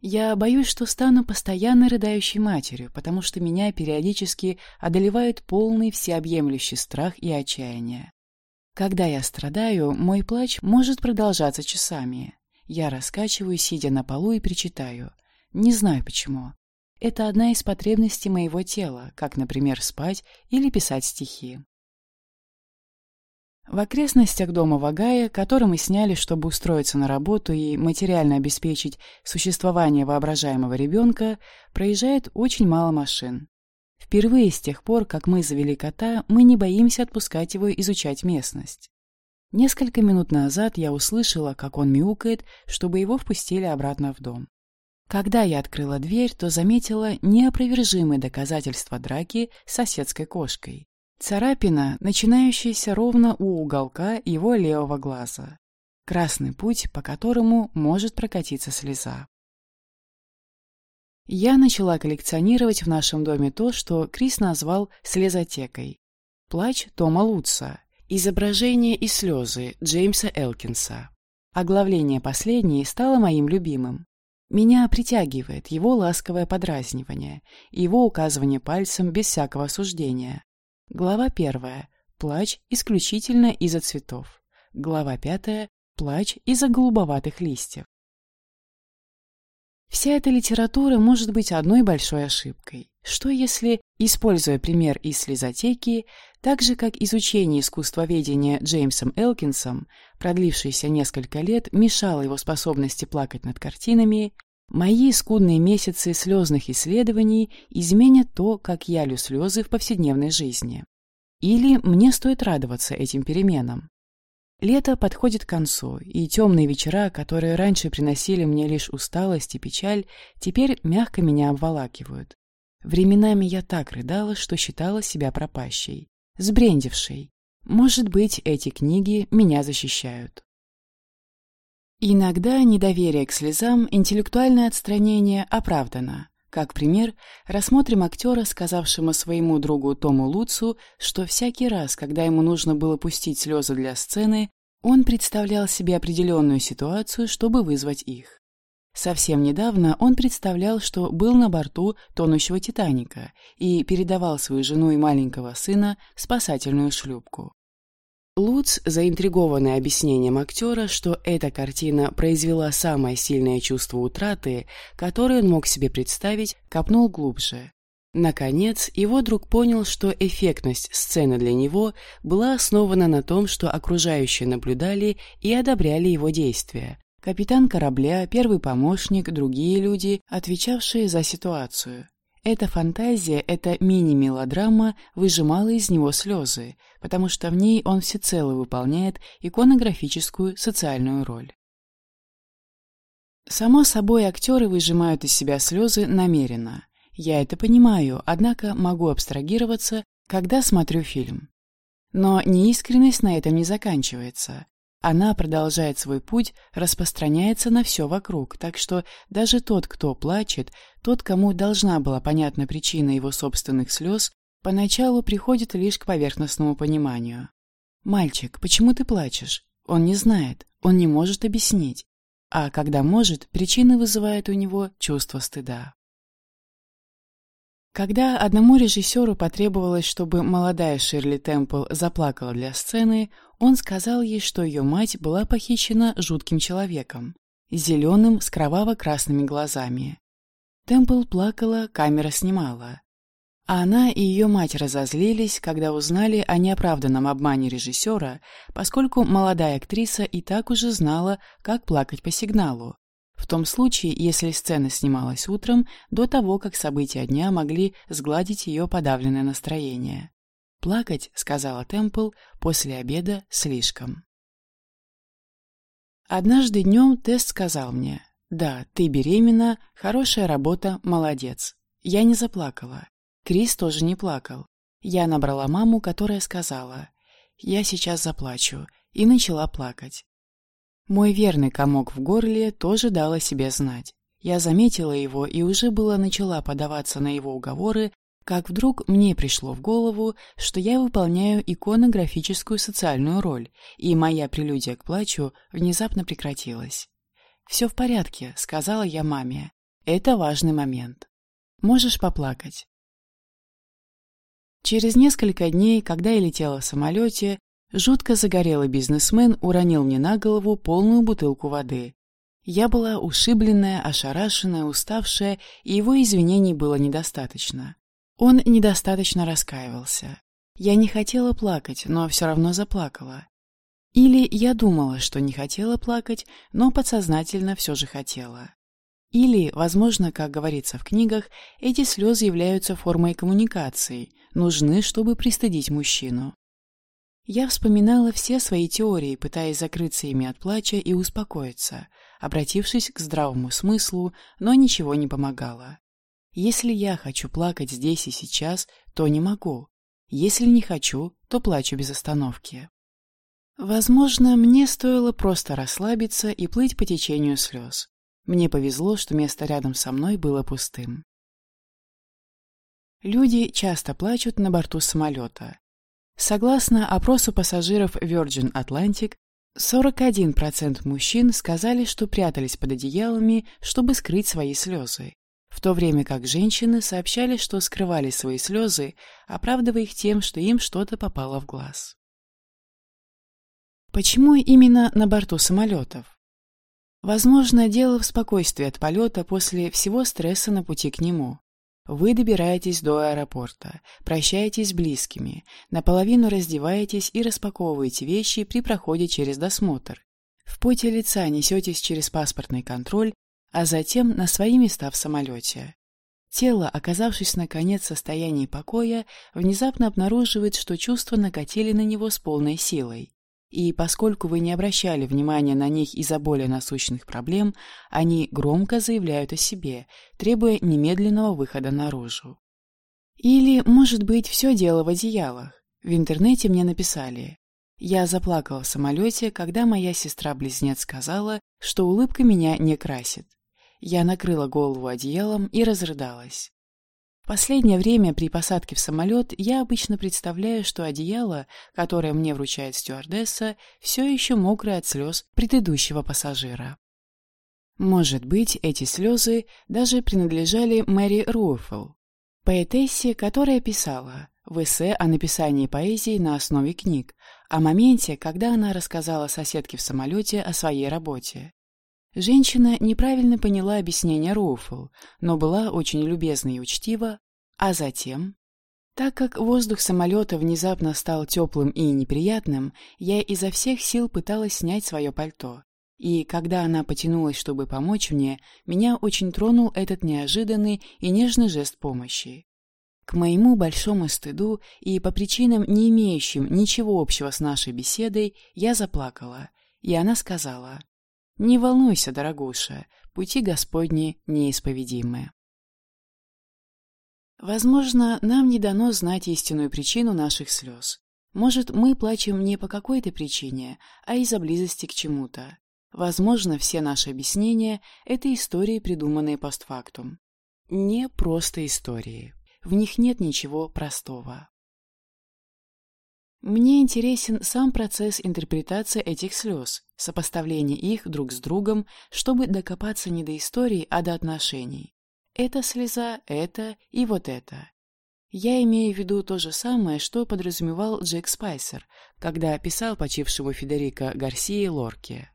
Я боюсь, что стану постоянно рыдающей матерью, потому что меня периодически одолевает полный всеобъемлющий страх и отчаяние. Когда я страдаю, мой плач может продолжаться часами. Я раскачиваю, сидя на полу и причитаю. Не знаю почему. Это одна из потребностей моего тела, как, например, спать или писать стихи. В окрестностях дома Вагая, который мы сняли, чтобы устроиться на работу и материально обеспечить существование воображаемого ребенка, проезжает очень мало машин. Впервые с тех пор, как мы завели кота, мы не боимся отпускать его изучать местность. Несколько минут назад я услышала, как он мяукает, чтобы его впустили обратно в дом. Когда я открыла дверь, то заметила неопровержимые доказательства драки с соседской кошкой. Царапина, начинающаяся ровно у уголка его левого глаза. Красный путь, по которому может прокатиться слеза. Я начала коллекционировать в нашем доме то, что Крис назвал слезотекой. Плач Тома Лутца, Изображение и слезы Джеймса Элкинса. Оглавление последней стало моим любимым. Меня притягивает его ласковое подразнивание, его указывание пальцем без всякого осуждения. Глава первая. Плач исключительно из-за цветов. Глава пятая. Плач из-за голубоватых листьев. Вся эта литература может быть одной большой ошибкой. Что если, используя пример из слезотеки, так же, как изучение искусствоведения Джеймсом Элкинсом, продлившееся несколько лет, мешало его способности плакать над картинами, мои скудные месяцы слезных исследований изменят то, как я лю слезы в повседневной жизни. Или мне стоит радоваться этим переменам. Лето подходит к концу, и темные вечера, которые раньше приносили мне лишь усталость и печаль, теперь мягко меня обволакивают. Временами я так рыдала, что считала себя пропащей сбрендившей. Может быть, эти книги меня защищают. Иногда недоверие к слезам, интеллектуальное отстранение оправдано. Как пример, рассмотрим актера, сказавшего своему другу Тому Луцу, что всякий раз, когда ему нужно было пустить слезы для сцены, он представлял себе определенную ситуацию, чтобы вызвать их. Совсем недавно он представлял, что был на борту тонущего «Титаника» и передавал свою жену и маленького сына спасательную шлюпку. Луц, заинтригованный объяснением актера, что эта картина произвела самое сильное чувство утраты, которое он мог себе представить, копнул глубже. Наконец, его друг понял, что эффектность сцены для него была основана на том, что окружающие наблюдали и одобряли его действия. Капитан корабля, первый помощник, другие люди, отвечавшие за ситуацию. Эта фантазия, эта мини-мелодрама выжимала из него слезы, потому что в ней он всецело выполняет иконографическую социальную роль. Само собой, актеры выжимают из себя слезы намеренно. Я это понимаю, однако могу абстрагироваться, когда смотрю фильм. Но неискренность на этом не заканчивается. Она продолжает свой путь, распространяется на все вокруг, так что даже тот, кто плачет, тот, кому должна была понятна причина его собственных слез, поначалу приходит лишь к поверхностному пониманию. «Мальчик, почему ты плачешь?» Он не знает, он не может объяснить. А когда может, причина вызывает у него чувство стыда. Когда одному режиссеру потребовалось, чтобы молодая Ширли Темпл заплакала для сцены, он сказал ей, что ее мать была похищена жутким человеком, зеленым с кроваво-красными глазами. Темпл плакала, камера снимала. А она и ее мать разозлились, когда узнали о неоправданном обмане режиссера, поскольку молодая актриса и так уже знала, как плакать по сигналу, в том случае, если сцена снималась утром, до того, как события дня могли сгладить ее подавленное настроение. «Плакать», — сказала Темпл, — «после обеда слишком». Однажды днем тест сказал мне, «Да, ты беременна, хорошая работа, молодец». Я не заплакала. Крис тоже не плакал. Я набрала маму, которая сказала, «Я сейчас заплачу», и начала плакать. Мой верный комок в горле тоже дал о себе знать. Я заметила его и уже было начала подаваться на его уговоры, как вдруг мне пришло в голову, что я выполняю иконографическую социальную роль, и моя прелюдия к плачу внезапно прекратилась. «Все в порядке», — сказала я маме. «Это важный момент. Можешь поплакать». Через несколько дней, когда я летела в самолете, Жутко загорелый бизнесмен уронил мне на голову полную бутылку воды. Я была ушибленная, ошарашенная, уставшая, и его извинений было недостаточно. Он недостаточно раскаивался. Я не хотела плакать, но все равно заплакала. Или я думала, что не хотела плакать, но подсознательно все же хотела. Или, возможно, как говорится в книгах, эти слезы являются формой коммуникации, нужны, чтобы пристыдить мужчину. Я вспоминала все свои теории, пытаясь закрыться ими от плача и успокоиться, обратившись к здравому смыслу, но ничего не помогало. Если я хочу плакать здесь и сейчас, то не могу. Если не хочу, то плачу без остановки. Возможно, мне стоило просто расслабиться и плыть по течению слез. Мне повезло, что место рядом со мной было пустым. Люди часто плачут на борту самолета. Согласно опросу пассажиров Virgin Atlantic, 41% мужчин сказали, что прятались под одеялами, чтобы скрыть свои слезы, в то время как женщины сообщали, что скрывали свои слезы, оправдывая их тем, что им что-то попало в глаз. Почему именно на борту самолетов? Возможно, дело в спокойствии от полета после всего стресса на пути к нему. Вы добираетесь до аэропорта, прощаетесь с близкими, наполовину раздеваетесь и распаковываете вещи при проходе через досмотр. В поте лица несетесь через паспортный контроль, а затем на свои места в самолете. Тело, оказавшись наконец в состоянии покоя, внезапно обнаруживает, что чувства накатили на него с полной силой и поскольку вы не обращали внимания на них из-за более насущных проблем, они громко заявляют о себе, требуя немедленного выхода наружу. Или, может быть, все дело в одеялах. В интернете мне написали. Я заплакала в самолете, когда моя сестра-близнец сказала, что улыбка меня не красит. Я накрыла голову одеялом и разрыдалась. Последнее время при посадке в самолет я обычно представляю, что одеяло, которое мне вручает стюардесса, все еще мокрое от слез предыдущего пассажира. Может быть, эти слезы даже принадлежали Мэри Руэффл, поэтессе, которая писала в эссе о написании поэзии на основе книг, о моменте, когда она рассказала соседке в самолете о своей работе. Женщина неправильно поняла объяснение Роуфл, но была очень любезна и учтива, А затем... Так как воздух самолета внезапно стал теплым и неприятным, я изо всех сил пыталась снять свое пальто. И когда она потянулась, чтобы помочь мне, меня очень тронул этот неожиданный и нежный жест помощи. К моему большому стыду и по причинам, не имеющим ничего общего с нашей беседой, я заплакала, и она сказала, «Не волнуйся, дорогуша, пути Господни неисповедимы». Возможно, нам не дано знать истинную причину наших слез. Может, мы плачем не по какой-то причине, а из-за близости к чему-то. Возможно, все наши объяснения – это истории, придуманные постфактум. Не просто истории. В них нет ничего простого. Мне интересен сам процесс интерпретации этих слез, сопоставление их друг с другом, чтобы докопаться не до истории, а до отношений. Это слеза, это и вот это. Я имею в виду то же самое, что подразумевал Джек Спайсер, когда описал почившего Федерико Гарсии Лорки.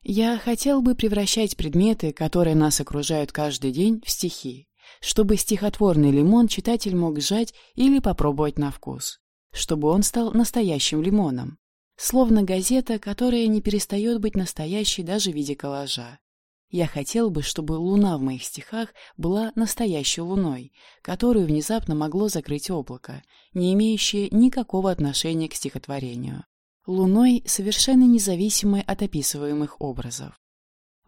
Я хотел бы превращать предметы, которые нас окружают каждый день, в стихи, чтобы стихотворный лимон читатель мог сжать или попробовать на вкус, чтобы он стал настоящим лимоном, словно газета, которая не перестает быть настоящей даже в виде коллажа. Я хотел бы, чтобы луна в моих стихах была настоящей луной, которую внезапно могло закрыть облако, не имеющее никакого отношения к стихотворению. Луной, совершенно независимой от описываемых образов.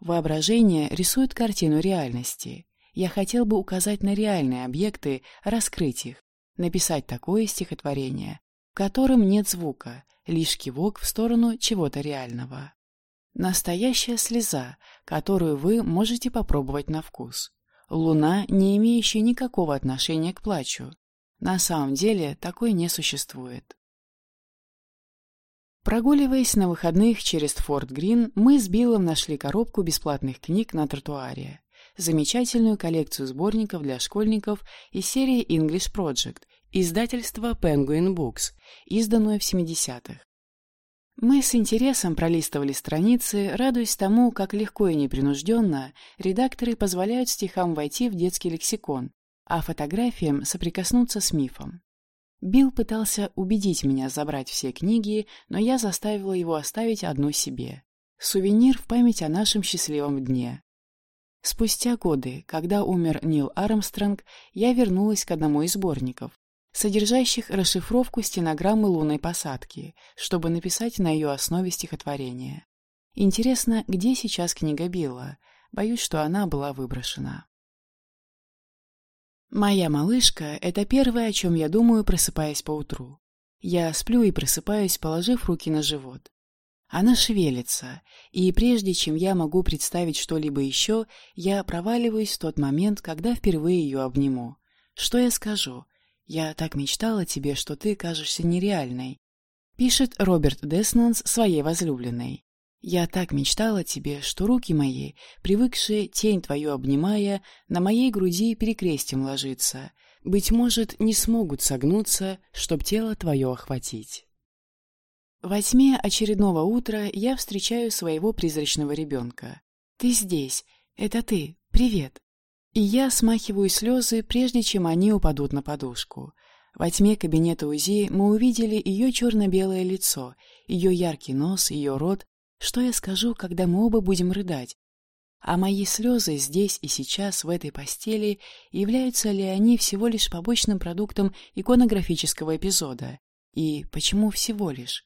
Воображение рисует картину реальности. Я хотел бы указать на реальные объекты, раскрыть их, написать такое стихотворение, в котором нет звука, лишь кивок в сторону чего-то реального. Настоящая слеза, которую вы можете попробовать на вкус. Луна, не имеющая никакого отношения к плачу. На самом деле такой не существует. Прогуливаясь на выходных через Форт Грин, мы с Биллом нашли коробку бесплатных книг на тротуаре. Замечательную коллекцию сборников для школьников из серии English Project, издательства Penguin Books, изданную в 70-х. Мы с интересом пролистывали страницы, радуясь тому, как легко и непринужденно редакторы позволяют стихам войти в детский лексикон, а фотографиям соприкоснуться с мифом. Билл пытался убедить меня забрать все книги, но я заставила его оставить одну себе. Сувенир в память о нашем счастливом дне. Спустя годы, когда умер Нил Армстронг, я вернулась к одному из сборников, содержащих расшифровку стенограммы лунной посадки, чтобы написать на ее основе стихотворение. Интересно, где сейчас книга Билла? Боюсь, что она была выброшена. Моя малышка — это первое, о чем я думаю, просыпаясь поутру. Я сплю и просыпаюсь, положив руки на живот. Она шевелится, и прежде чем я могу представить что-либо еще, я проваливаюсь в тот момент, когда впервые ее обниму. Что я скажу? «Я так мечтала тебе, что ты кажешься нереальной», пишет Роберт Деснанс своей возлюбленной. «Я так мечтала тебе, что руки мои, привыкшие тень твою обнимая, на моей груди перекрестием ложиться, быть может, не смогут согнуться, чтоб тело твое охватить». Во тьме очередного утра я встречаю своего призрачного ребенка. «Ты здесь. Это ты. Привет». И я смахиваю слезы, прежде чем они упадут на подушку. Во тьме кабинета УЗИ мы увидели ее черно-белое лицо, ее яркий нос, ее рот. Что я скажу, когда мы оба будем рыдать? А мои слезы здесь и сейчас, в этой постели, являются ли они всего лишь побочным продуктом иконографического эпизода? И почему всего лишь?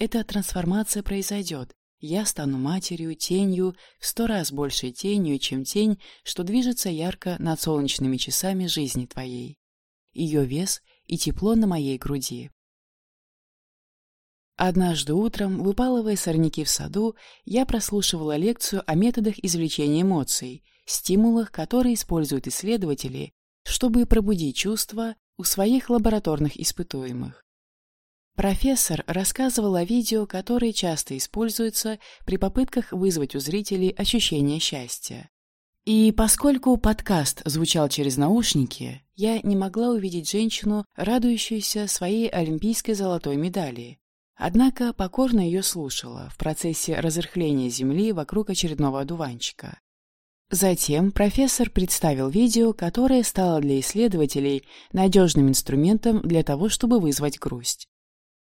Эта трансформация произойдет, я стану матерью, тенью, в сто раз большей тенью, чем тень, что движется ярко над солнечными часами жизни твоей. Ее вес и тепло на моей груди. Однажды утром, выпалывая сорняки в саду, я прослушивала лекцию о методах извлечения эмоций, стимулах, которые используют исследователи, чтобы пробудить чувства у своих лабораторных испытуемых. Профессор рассказывал о видео, которые часто используются при попытках вызвать у зрителей ощущение счастья. И поскольку подкаст звучал через наушники, я не могла увидеть женщину, радующуюся своей олимпийской золотой медали. Однако покорно ее слушала в процессе разрыхления земли вокруг очередного одуванчика. Затем профессор представил видео, которое стало для исследователей надежным инструментом для того, чтобы вызвать грусть.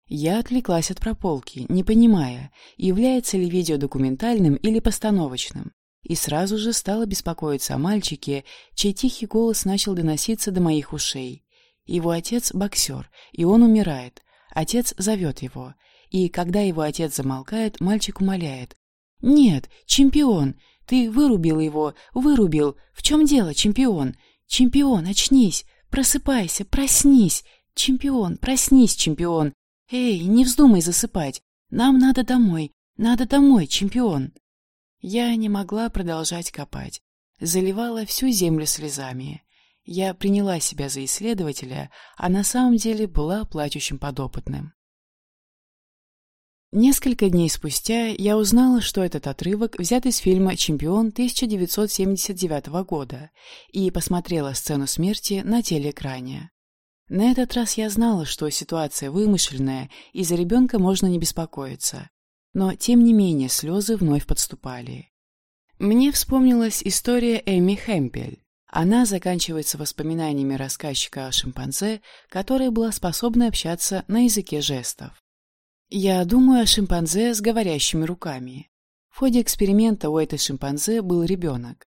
Я отвлеклась от прополки, не понимая, является ли видео документальным или постановочным, и сразу же стала беспокоиться о мальчике, чей тихий голос начал доноситься до моих ушей. Его отец — боксер, и он умирает. Отец зовет его, и когда его отец замолкает, мальчик умоляет. «Нет, чемпион! Ты вырубил его, вырубил! В чем дело, чемпион? Чемпион, очнись! Просыпайся, проснись! Чемпион, проснись, чемпион! «Эй, не вздумай засыпать! Нам надо домой! Надо домой, чемпион!» Я не могла продолжать копать. Заливала всю землю слезами. Я приняла себя за исследователя, а на самом деле была плачущим подопытным. Несколько дней спустя я узнала, что этот отрывок взят из фильма «Чемпион» 1979 года и посмотрела сцену смерти на телеэкране. На этот раз я знала, что ситуация вымышленная, и за ребенка можно не беспокоиться. Но, тем не менее, слезы вновь подступали. Мне вспомнилась история Эми Хэмпель. Она заканчивается воспоминаниями рассказчика о шимпанзе, которая была способна общаться на языке жестов. Я думаю о шимпанзе с говорящими руками. В ходе эксперимента у этой шимпанзе был ребенок.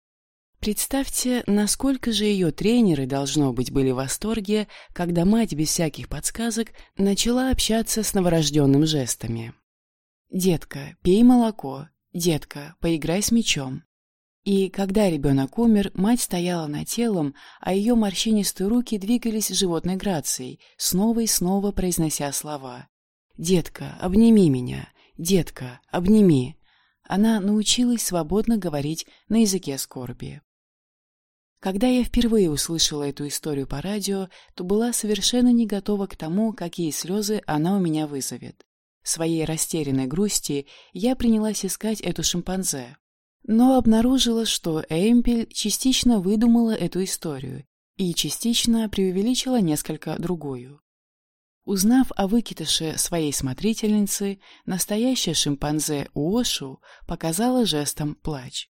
Представьте, насколько же ее тренеры, должно быть, были в восторге, когда мать без всяких подсказок начала общаться с новорожденным жестами. «Детка, пей молоко. Детка, поиграй с мячом». И когда ребенок умер, мать стояла над телом, а ее морщинистые руки двигались животной грацией, снова и снова произнося слова. «Детка, обними меня! Детка, обними!» Она научилась свободно говорить на языке скорби. Когда я впервые услышала эту историю по радио, то была совершенно не готова к тому, какие слезы она у меня вызовет. В своей растерянной грусти я принялась искать эту шимпанзе. Но обнаружила, что Эмпель частично выдумала эту историю и частично преувеличила несколько другую. Узнав о выкидыше своей смотрительницы, настоящая шимпанзе Уошу показала жестом плач.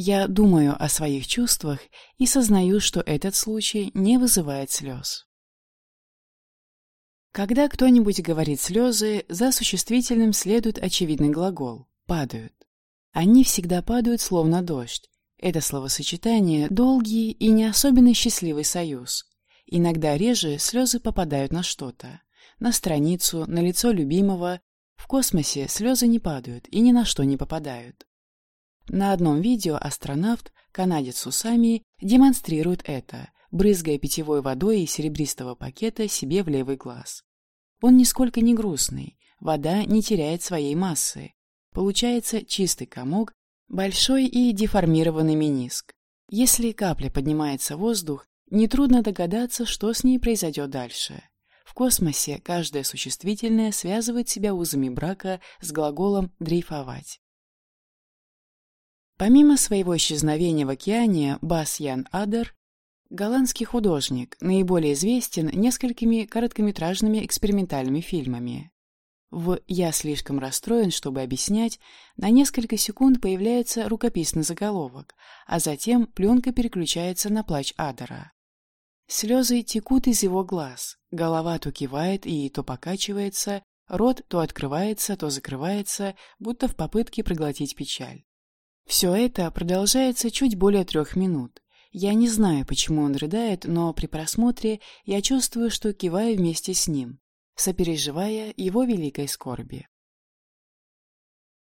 Я думаю о своих чувствах и сознаю, что этот случай не вызывает слез. Когда кто-нибудь говорит слезы, за существительным следует очевидный глагол «падают». Они всегда падают, словно дождь. Это словосочетание – долгий и не особенно счастливый союз. Иногда реже слезы попадают на что-то. На страницу, на лицо любимого. В космосе слезы не падают и ни на что не попадают. На одном видео астронавт, канадец с усами, демонстрирует это, брызгая питьевой водой из серебристого пакета себе в левый глаз. Он нисколько не грустный, вода не теряет своей массы. Получается чистый комок, большой и деформированный мениск. Если капля поднимается в воздух, нетрудно догадаться, что с ней произойдет дальше. В космосе каждое существительное связывает себя узами брака с глаголом «дрейфовать». Помимо своего исчезновения в океане, Бас Ян Адер – голландский художник, наиболее известен несколькими короткометражными экспериментальными фильмами. В «Я слишком расстроен, чтобы объяснять» на несколько секунд появляется рукописный заголовок, а затем пленка переключается на плач Адера. Слезы текут из его глаз, голова то кивает и то покачивается, рот то открывается, то закрывается, будто в попытке проглотить печаль. Все это продолжается чуть более трех минут. Я не знаю, почему он рыдает, но при просмотре я чувствую, что киваю вместе с ним, сопереживая его великой скорби.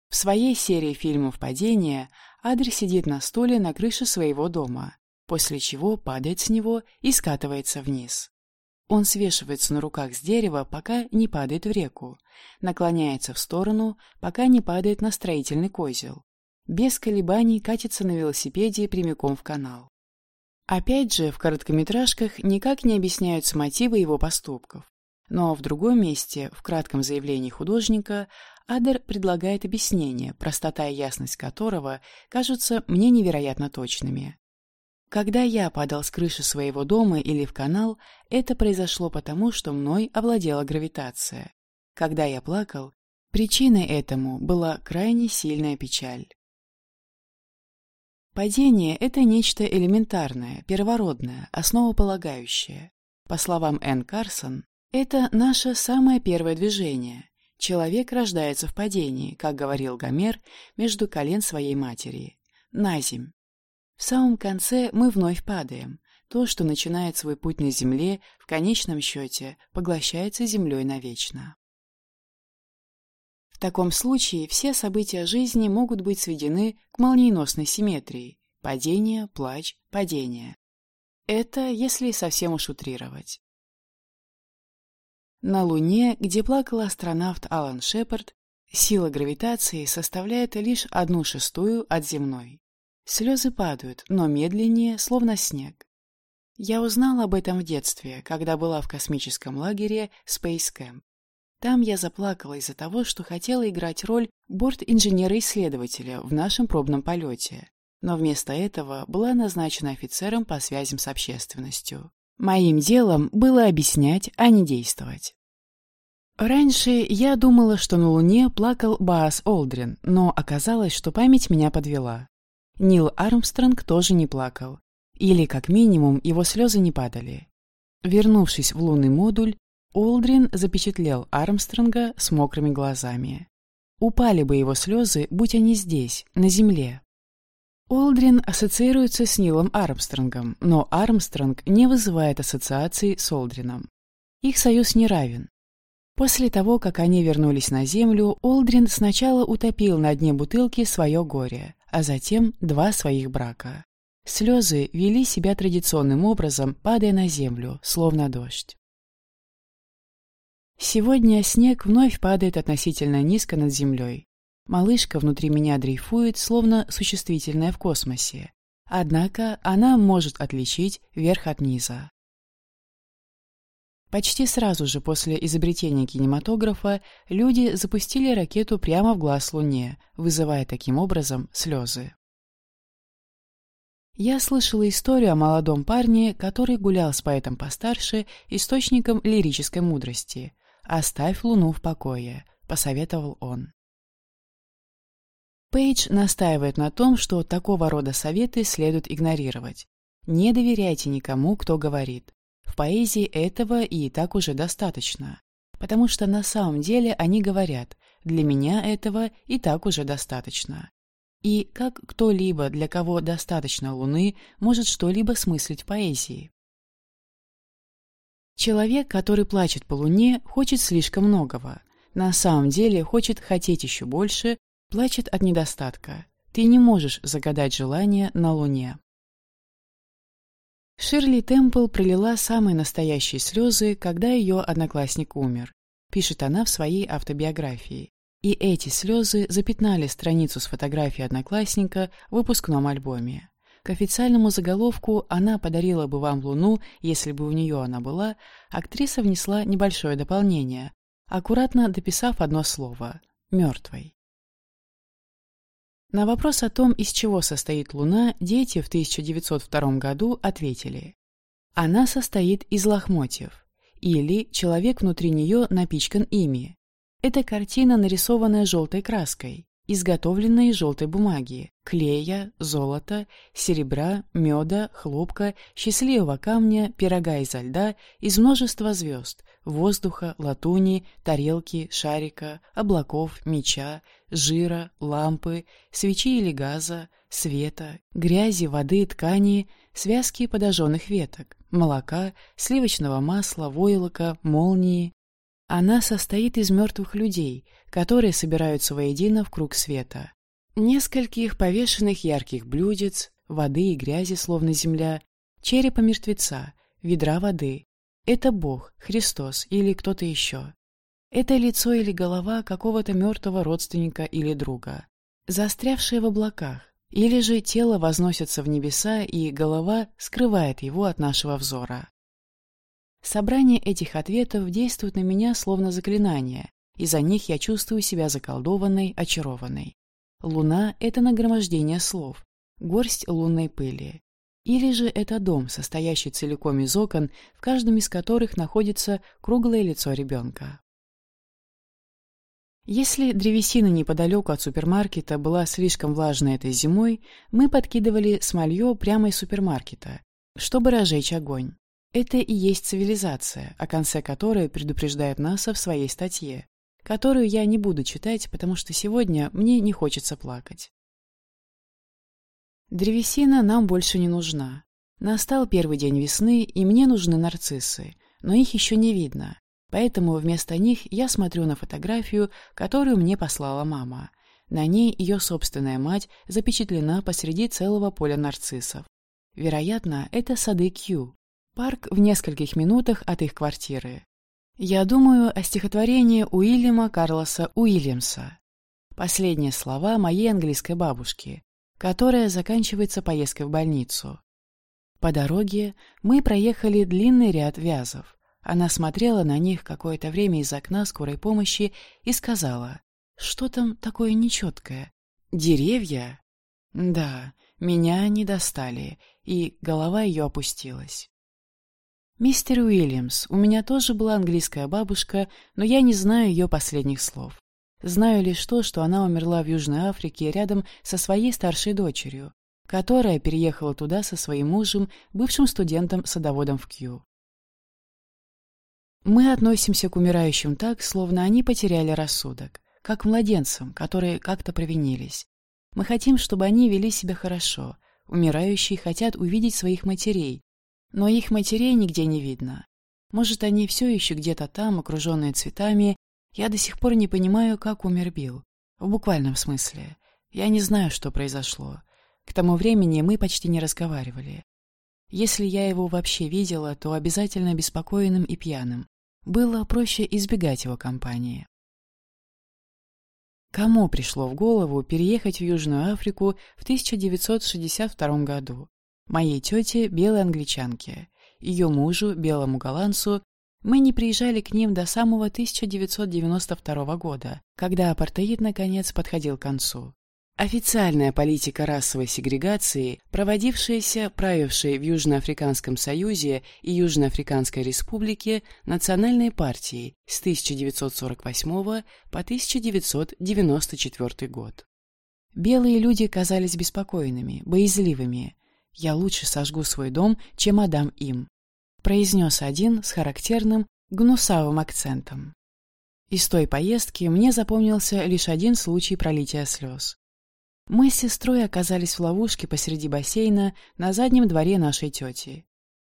В своей серии фильмов «Падение» Адр сидит на стуле на крыше своего дома, после чего падает с него и скатывается вниз. Он свешивается на руках с дерева, пока не падает в реку, наклоняется в сторону, пока не падает на строительный козел, без колебаний катится на велосипеде прямиком в канал. Опять же, в короткометражках никак не объясняются мотивы его поступков. Но в другом месте, в кратком заявлении художника, Адер предлагает объяснение, простота и ясность которого кажутся мне невероятно точными. Когда я падал с крыши своего дома или в канал, это произошло потому, что мной овладела гравитация. Когда я плакал, причиной этому была крайне сильная печаль. Падение – это нечто элементарное, первородное, основополагающее. По словам Энн Карсон, это наше самое первое движение. Человек рождается в падении, как говорил Гомер, между колен своей матери. Наземь. В самом конце мы вновь падаем. То, что начинает свой путь на земле, в конечном счете поглощается землей навечно. В таком случае все события жизни могут быть сведены к молниеносной симметрии – падение, плач, падение. Это если совсем уж утрировать. На Луне, где плакал астронавт Алан Шепард, сила гравитации составляет лишь одну шестую от земной. Слезы падают, но медленнее, словно снег. Я узнала об этом в детстве, когда была в космическом лагере Space Camp. Там я заплакала из-за того, что хотела играть роль борт-инженера-исследователя в нашем пробном полете, но вместо этого была назначена офицером по связям с общественностью. Моим делом было объяснять, а не действовать. Раньше я думала, что на Луне плакал Баас Олдрин, но оказалось, что память меня подвела. Нил Армстронг тоже не плакал. Или, как минимум, его слезы не падали. Вернувшись в лунный модуль, Олдрин запечатлел Армстронга с мокрыми глазами. Упали бы его слезы, будь они здесь, на земле. Олдрин ассоциируется с Нилом Армстронгом, но Армстронг не вызывает ассоциаций с Олдрином. Их союз не равен. После того, как они вернулись на Землю, Олдрин сначала утопил на дне бутылки свое горе, а затем два своих брака. Слезы вели себя традиционным образом, падая на Землю, словно дождь. Сегодня снег вновь падает относительно низко над землей. Малышка внутри меня дрейфует, словно существительная в космосе. Однако она может отличить верх от низа. Почти сразу же после изобретения кинематографа люди запустили ракету прямо в глаз Луне, вызывая таким образом слезы. Я слышала историю о молодом парне, который гулял с поэтом постарше, источником лирической мудрости, «Оставь Луну в покое», — посоветовал он. Пейдж настаивает на том, что такого рода советы следует игнорировать. Не доверяйте никому, кто говорит. В поэзии этого и так уже достаточно. Потому что на самом деле они говорят, для меня этого и так уже достаточно. И как кто-либо, для кого достаточно Луны, может что-либо смыслить в поэзии? Человек, который плачет по луне, хочет слишком многого. На самом деле хочет хотеть еще больше, плачет от недостатка. Ты не можешь загадать желание на луне. Ширли Темпл пролила самые настоящие слезы, когда ее одноклассник умер, пишет она в своей автобиографии. И эти слезы запятнали страницу с фотографией одноклассника в выпускном альбоме. К официальному заголовку «Она подарила бы вам Луну, если бы у нее она была», актриса внесла небольшое дополнение, аккуратно дописав одно слово «мертвой». На вопрос о том, из чего состоит Луна, дети в 1902 году ответили «Она состоит из лохмотьев» или «Человек внутри нее напичкан ими». Это картина, нарисованная желтой краской изготовленные из желтой бумаги, клея, золота, серебра, меда, хлопка, счастливого камня, пирога изо льда, из множества звезд, воздуха, латуни, тарелки, шарика, облаков, меча, жира, лампы, свечи или газа, света, грязи, воды, ткани, связки подожженных веток, молока, сливочного масла, войлока, молнии, она состоит из мертвых людей, которые собираются воедино в круг света. Нескольких повешенных ярких блюдец, воды и грязи, словно земля, черепа мертвеца, ведра воды. Это Бог, Христос или кто-то еще. Это лицо или голова какого-то мертвого родственника или друга, застрявшее в облаках, или же тело возносится в небеса, и голова скрывает его от нашего взора. Собрание этих ответов действует на меня словно заклинание, и за них я чувствую себя заколдованной, очарованной. Луна — это нагромождение слов, горсть лунной пыли. Или же это дом, состоящий целиком из окон, в каждом из которых находится круглое лицо ребенка. Если древесина неподалеку от супермаркета была слишком влажной этой зимой, мы подкидывали смолье прямо из супермаркета, чтобы разжечь огонь. Это и есть цивилизация, о конце которой предупреждает НАСА в своей статье, которую я не буду читать, потому что сегодня мне не хочется плакать. Древесина нам больше не нужна. Настал первый день весны, и мне нужны нарциссы, но их еще не видно. Поэтому вместо них я смотрю на фотографию, которую мне послала мама. На ней ее собственная мать запечатлена посреди целого поля нарциссов. Вероятно, это сады Кью. Парк в нескольких минутах от их квартиры. Я думаю о стихотворении Уильяма Карлоса Уильямса. Последние слова моей английской бабушки, которая заканчивается поездкой в больницу. По дороге мы проехали длинный ряд вязов. Она смотрела на них какое-то время из окна скорой помощи и сказала, «Что там такое нечеткое? Деревья?» «Да, меня не достали», и голова ее опустилась. «Мистер Уильямс, у меня тоже была английская бабушка, но я не знаю ее последних слов. Знаю лишь то, что она умерла в Южной Африке рядом со своей старшей дочерью, которая переехала туда со своим мужем, бывшим студентом-садоводом в Кью. Мы относимся к умирающим так, словно они потеряли рассудок, как младенцам, которые как-то провинились. Мы хотим, чтобы они вели себя хорошо. Умирающие хотят увидеть своих матерей, но их матерей нигде не видно. Может, они все еще где-то там, окруженные цветами. Я до сих пор не понимаю, как умер Билл. В буквальном смысле. Я не знаю, что произошло. К тому времени мы почти не разговаривали. Если я его вообще видела, то обязательно беспокойным и пьяным. Было проще избегать его компании. Кому пришло в голову переехать в Южную Африку в 1962 году? Моей тете, белой англичанке, ее мужу, белому голландцу, мы не приезжали к ним до самого 1992 года, когда апартеид наконец подходил к концу. Официальная политика расовой сегрегации, проводившаяся правившей в Южноафриканском Союзе и Южноафриканской Республике национальной партией с 1948 по 1994 год. Белые люди казались беспокойными, боязливыми. «Я лучше сожгу свой дом, чем отдам им», произнес один с характерным гнусавым акцентом. Из той поездки мне запомнился лишь один случай пролития слез. Мы с сестрой оказались в ловушке посреди бассейна на заднем дворе нашей тети.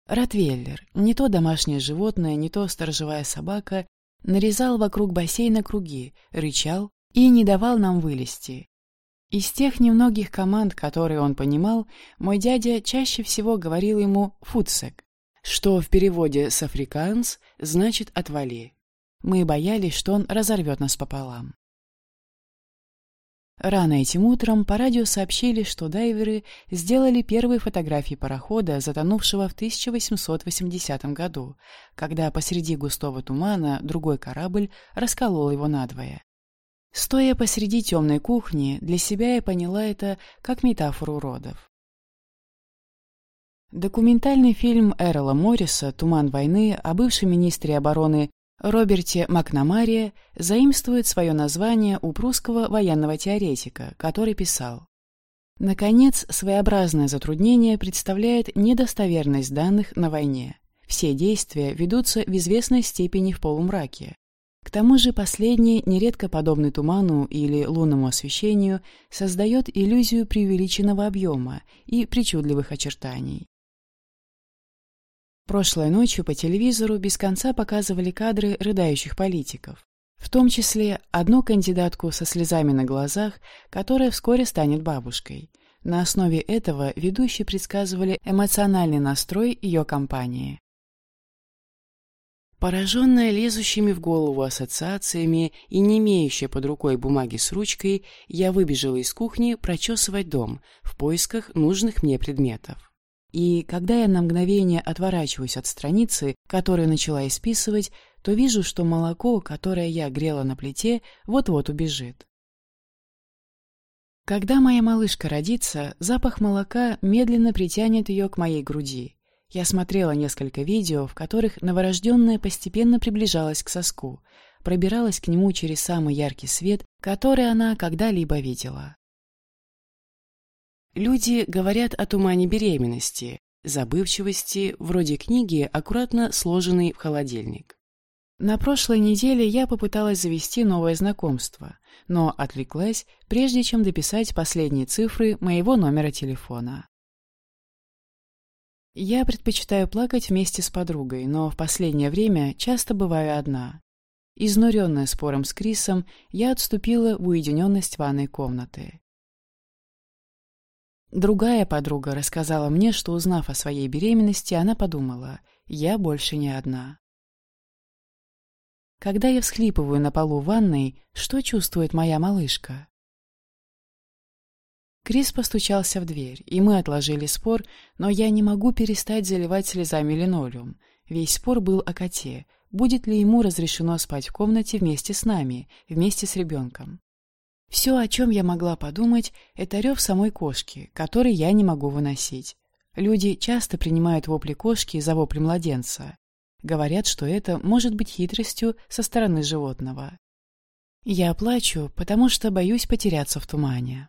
Ротвейлер, не то домашнее животное, не то сторожевая собака, нарезал вокруг бассейна круги, рычал и не давал нам вылезти. Из тех немногих команд, которые он понимал, мой дядя чаще всего говорил ему «футсек», что в переводе с африканс значит «отвали». Мы боялись, что он разорвет нас пополам. Рано этим утром по радио сообщили, что дайверы сделали первые фотографии парохода, затонувшего в 1880 году, когда посреди густого тумана другой корабль расколол его надвое. Стоя посреди темной кухни, для себя я поняла это как метафору родов. Документальный фильм Эрла Морриса «Туман войны» о бывшем министре обороны Роберте Макнамаре заимствует свое название у прусского военного теоретика, который писал Наконец, своеобразное затруднение представляет недостоверность данных на войне. Все действия ведутся в известной степени в полумраке. К тому же последний, нередко подобный туману или лунному освещению, создает иллюзию преувеличенного объема и причудливых очертаний. Прошлой ночью по телевизору без конца показывали кадры рыдающих политиков. В том числе одну кандидатку со слезами на глазах, которая вскоре станет бабушкой. На основе этого ведущие предсказывали эмоциональный настрой ее кампании. Пораженная лезущими в голову ассоциациями и не имеющая под рукой бумаги с ручкой, я выбежала из кухни прочесывать дом в поисках нужных мне предметов. И когда я на мгновение отворачиваюсь от страницы, которую начала исписывать, то вижу, что молоко, которое я грела на плите, вот-вот убежит. Когда моя малышка родится, запах молока медленно притянет ее к моей груди. Я смотрела несколько видео, в которых новорожденная постепенно приближалась к соску. пробиралась к нему через самый яркий свет, который она когда-либо видела. Люди говорят о тумане беременности, забывчивости, вроде книги, аккуратно сложенной в холодильник. На прошлой неделе я попыталась завести новое знакомство, но отвлеклась, прежде чем дописать последние цифры моего номера телефона. Я предпочитаю плакать вместе с подругой, но в последнее время часто бываю одна. Изнуренная спором с Крисом, я отступила в уединенность ванной комнаты. Другая подруга рассказала мне, что, узнав о своей беременности, она подумала, я больше не одна. Когда я всхлипываю на полу ванной, что чувствует моя малышка? Крис постучался в дверь, и мы отложили спор, но я не могу перестать заливать слезами линолеум. Весь спор был о коте. Будет ли ему разрешено спать в комнате вместе с нами, вместе с ребенком? Все, о чем я могла подумать, это рев самой кошки, который я не могу выносить. Люди часто принимают вопли кошки за вопли младенца. Говорят, что это может быть хитростью со стороны животного. Я плачу, потому что боюсь потеряться в тумане.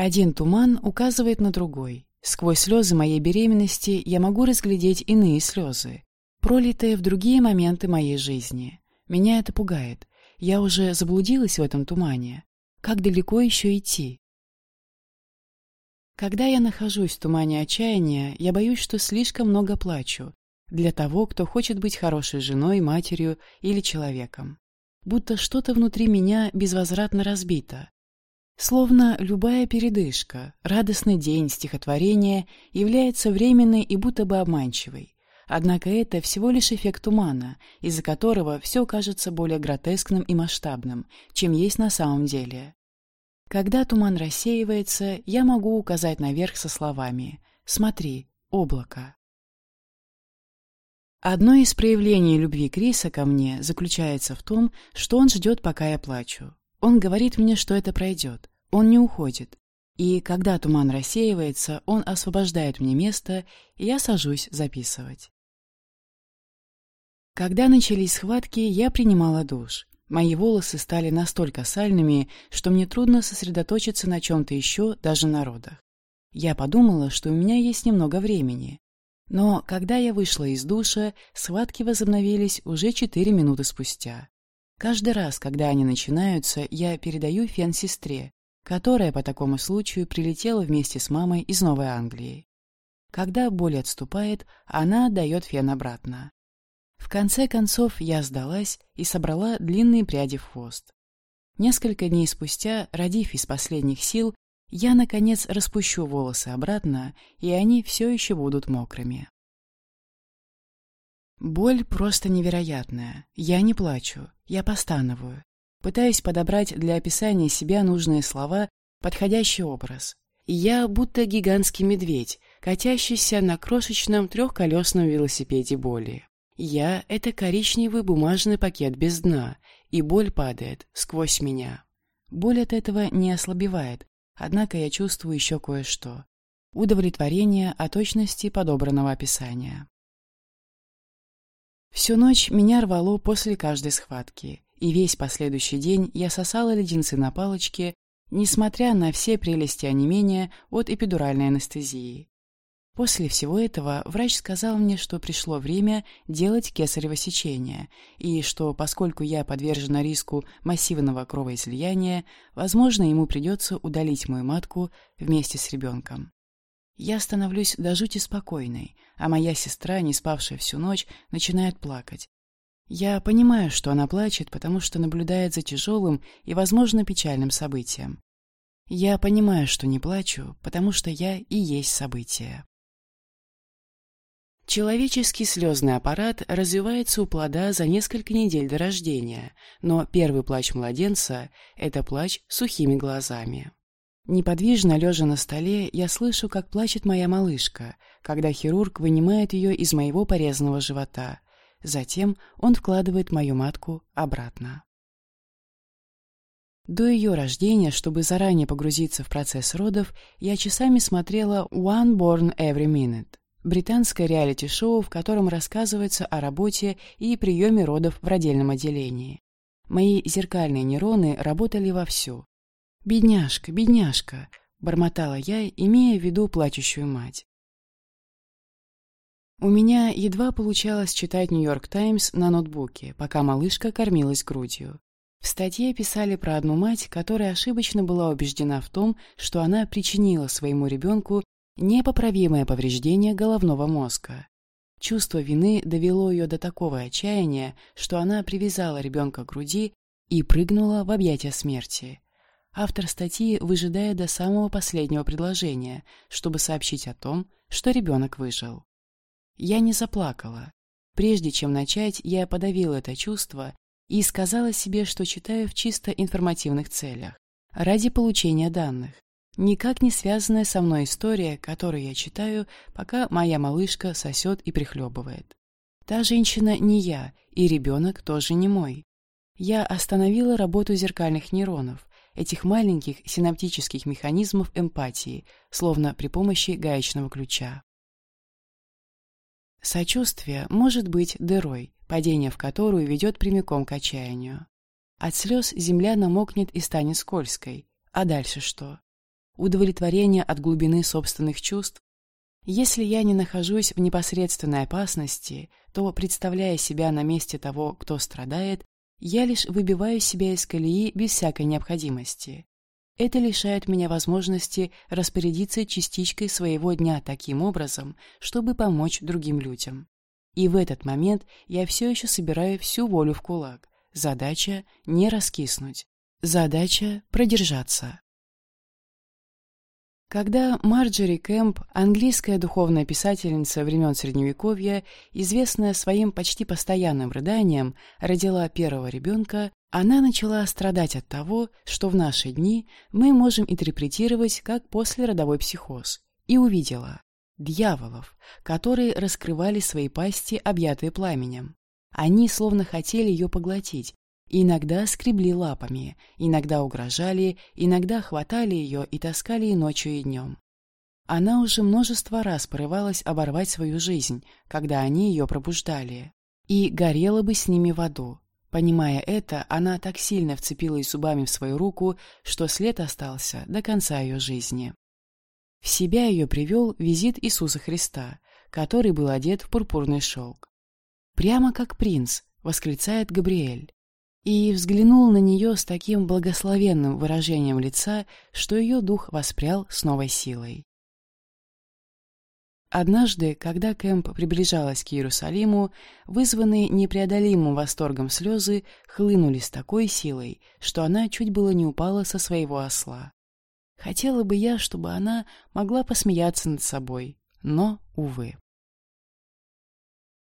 Один туман указывает на другой. Сквозь слезы моей беременности я могу разглядеть иные слезы, пролитые в другие моменты моей жизни. Меня это пугает. Я уже заблудилась в этом тумане. Как далеко еще идти? Когда я нахожусь в тумане отчаяния, я боюсь, что слишком много плачу для того, кто хочет быть хорошей женой, матерью или человеком. Будто что-то внутри меня безвозвратно разбито, Словно любая передышка, радостный день стихотворения является временной и будто бы обманчивой. Однако это всего лишь эффект тумана, из-за которого все кажется более гротескным и масштабным, чем есть на самом деле. Когда туман рассеивается, я могу указать наверх со словами «Смотри, облако». Одно из проявлений любви Криса ко мне заключается в том, что он ждет, пока я плачу. Он говорит мне, что это пройдет. Он не уходит. И когда туман рассеивается, он освобождает мне место, и я сажусь записывать. Когда начались схватки, я принимала душ. Мои волосы стали настолько сальными, что мне трудно сосредоточиться на чем-то еще, даже на родах. Я подумала, что у меня есть немного времени. Но когда я вышла из душа, схватки возобновились уже четыре минуты спустя. Каждый раз, когда они начинаются, я передаю фен сестре, которая по такому случаю прилетела вместе с мамой из Новой Англии. Когда боль отступает, она отдает фен обратно. В конце концов я сдалась и собрала длинные пряди в хвост. Несколько дней спустя, родив из последних сил, я, наконец, распущу волосы обратно, и они все еще будут мокрыми. Боль просто невероятная. Я не плачу, я постановую. Пытаюсь подобрать для описания себя нужные слова, подходящий образ. Я будто гигантский медведь, катящийся на крошечном трехколесном велосипеде боли. Я — это коричневый бумажный пакет без дна, и боль падает сквозь меня. Боль от этого не ослабевает, однако я чувствую еще кое-что. Удовлетворение о точности подобранного описания. Всю ночь меня рвало после каждой схватки, и весь последующий день я сосала леденцы на палочке, несмотря на все прелести онемения от эпидуральной анестезии. После всего этого врач сказал мне, что пришло время делать кесарево сечение, и что, поскольку я подвержена риску массивного кровоизлияния, возможно, ему придется удалить мою матку вместе с ребенком. Я становлюсь до жути спокойной, а моя сестра, не спавшая всю ночь, начинает плакать. Я понимаю, что она плачет, потому что наблюдает за тяжелым и, возможно, печальным событием. Я понимаю, что не плачу, потому что я и есть событие. Человеческий слезный аппарат развивается у плода за несколько недель до рождения, но первый плач младенца – это плач сухими глазами. Неподвижно лежа на столе, я слышу, как плачет моя малышка, когда хирург вынимает ее из моего порезанного живота. Затем он вкладывает мою матку обратно. До ее рождения, чтобы заранее погрузиться в процесс родов, я часами смотрела «One Born Every Minute». Британское реалити-шоу, в котором рассказывается о работе и приеме родов в родильном отделении. Мои зеркальные нейроны работали вовсю. «Бедняжка, бедняжка!» — бормотала я, имея в виду плачущую мать. У меня едва получалось читать «Нью-Йорк Таймс» на ноутбуке, пока малышка кормилась грудью. В статье писали про одну мать, которая ошибочно была убеждена в том, что она причинила своему ребенку непоправимое повреждение головного мозга. Чувство вины довело ее до такого отчаяния, что она привязала ребенка к груди и прыгнула в объятия смерти. Автор статьи выжидает до самого последнего предложения, чтобы сообщить о том, что ребенок выжил. Я не заплакала. Прежде чем начать, я подавила это чувство и сказала себе, что читаю в чисто информативных целях, ради получения данных. Никак не связанная со мной история, которую я читаю, пока моя малышка сосет и прихлебывает. Та женщина не я, и ребенок тоже не мой. Я остановила работу зеркальных нейронов, этих маленьких синаптических механизмов эмпатии, словно при помощи гаечного ключа. Сочувствие может быть дырой, падение в которую ведет прямиком к отчаянию. От слез земля намокнет и станет скользкой. А дальше что? Удовлетворение от глубины собственных чувств? Если я не нахожусь в непосредственной опасности, то, представляя себя на месте того, кто страдает, я лишь выбиваю себя из колеи без всякой необходимости. Это лишает меня возможности распорядиться частичкой своего дня таким образом, чтобы помочь другим людям. И в этот момент я все еще собираю всю волю в кулак. Задача — не раскиснуть. Задача — продержаться. Когда Марджори Кэмп, английская духовная писательница времен Средневековья, известная своим почти постоянным рыданием, родила первого ребенка, она начала страдать от того, что в наши дни мы можем интерпретировать как послеродовой психоз, и увидела дьяволов, которые раскрывали свои пасти, объятые пламенем. Они словно хотели ее поглотить, иногда скребли лапами, иногда угрожали, иногда хватали ее и таскали ночью, и днем. Она уже множество раз порывалась оборвать свою жизнь, когда они ее пробуждали, и горела бы с ними в аду. Понимая это, она так сильно вцепилась зубами в свою руку, что след остался до конца ее жизни. В себя ее привел визит Иисуса Христа, который был одет в пурпурный шелк. «Прямо как принц!» — восклицает Габриэль и взглянул на нее с таким благословенным выражением лица, что ее дух воспрял с новой силой. Однажды, когда Кэмп приближалась к Иерусалиму, вызванные непреодолимым восторгом слезы хлынули с такой силой, что она чуть было не упала со своего осла. Хотела бы я, чтобы она могла посмеяться над собой, но, увы.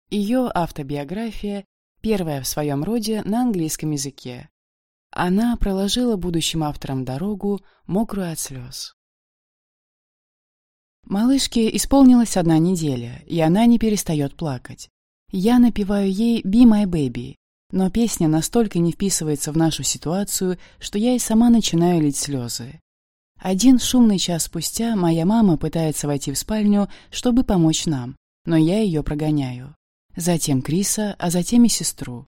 Ее автобиография первая в своем роде на английском языке. Она проложила будущим авторам дорогу, мокрую от слез. Малышке исполнилась одна неделя, и она не перестает плакать. Я напеваю ей «Be my baby», но песня настолько не вписывается в нашу ситуацию, что я и сама начинаю лить слезы. Один шумный час спустя моя мама пытается войти в спальню, чтобы помочь нам, но я ее прогоняю затем Криса, а затем и сестру.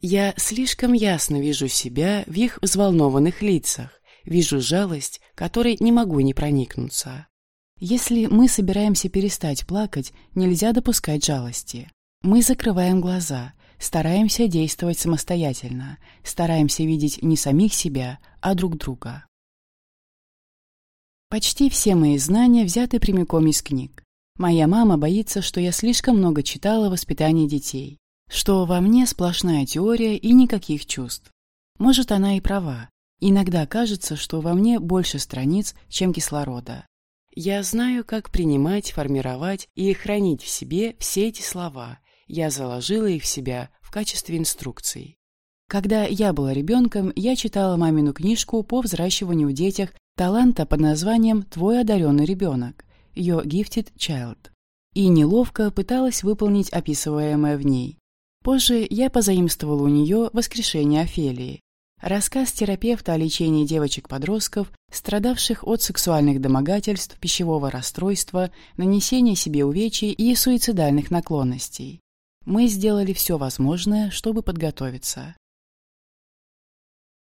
Я слишком ясно вижу себя в их взволнованных лицах, вижу жалость, которой не могу не проникнуться. Если мы собираемся перестать плакать, нельзя допускать жалости. Мы закрываем глаза, стараемся действовать самостоятельно, стараемся видеть не самих себя, а друг друга. Почти все мои знания взяты прямиком из книг. Моя мама боится, что я слишком много читала о воспитании детей, что во мне сплошная теория и никаких чувств. Может, она и права. Иногда кажется, что во мне больше страниц, чем кислорода. Я знаю, как принимать, формировать и хранить в себе все эти слова. Я заложила их в себя в качестве инструкций. Когда я была ребенком, я читала мамину книжку по взращиванию в детях таланта под названием «Твой одаренный ребенок», Your Gifted Child, и неловко пыталась выполнить описываемое в ней. Позже я позаимствовала у нее воскрешение Офелии. Рассказ терапевта о лечении девочек-подростков, страдавших от сексуальных домогательств, пищевого расстройства, нанесения себе увечий и суицидальных наклонностей. Мы сделали все возможное, чтобы подготовиться.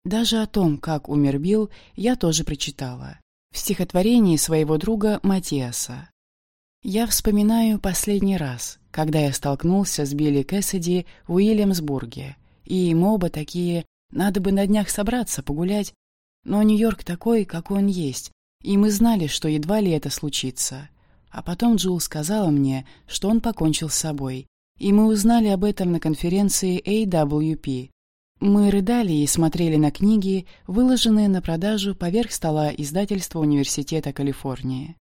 Даже о том, как умер Билл, я тоже прочитала. В стихотворении своего друга Матиаса. Я вспоминаю последний раз, когда я столкнулся с Билли Кэссиди в Уильямсбурге, и мы оба такие надо бы на днях собраться, погулять. Но Нью-Йорк такой, какой он есть, и мы знали, что едва ли это случится. А потом Джул сказала мне, что он покончил с собой, и мы узнали об этом на конференции AWP. Мы рыдали и смотрели на книги, выложенные на продажу поверх стола издательства Университета Калифорнии.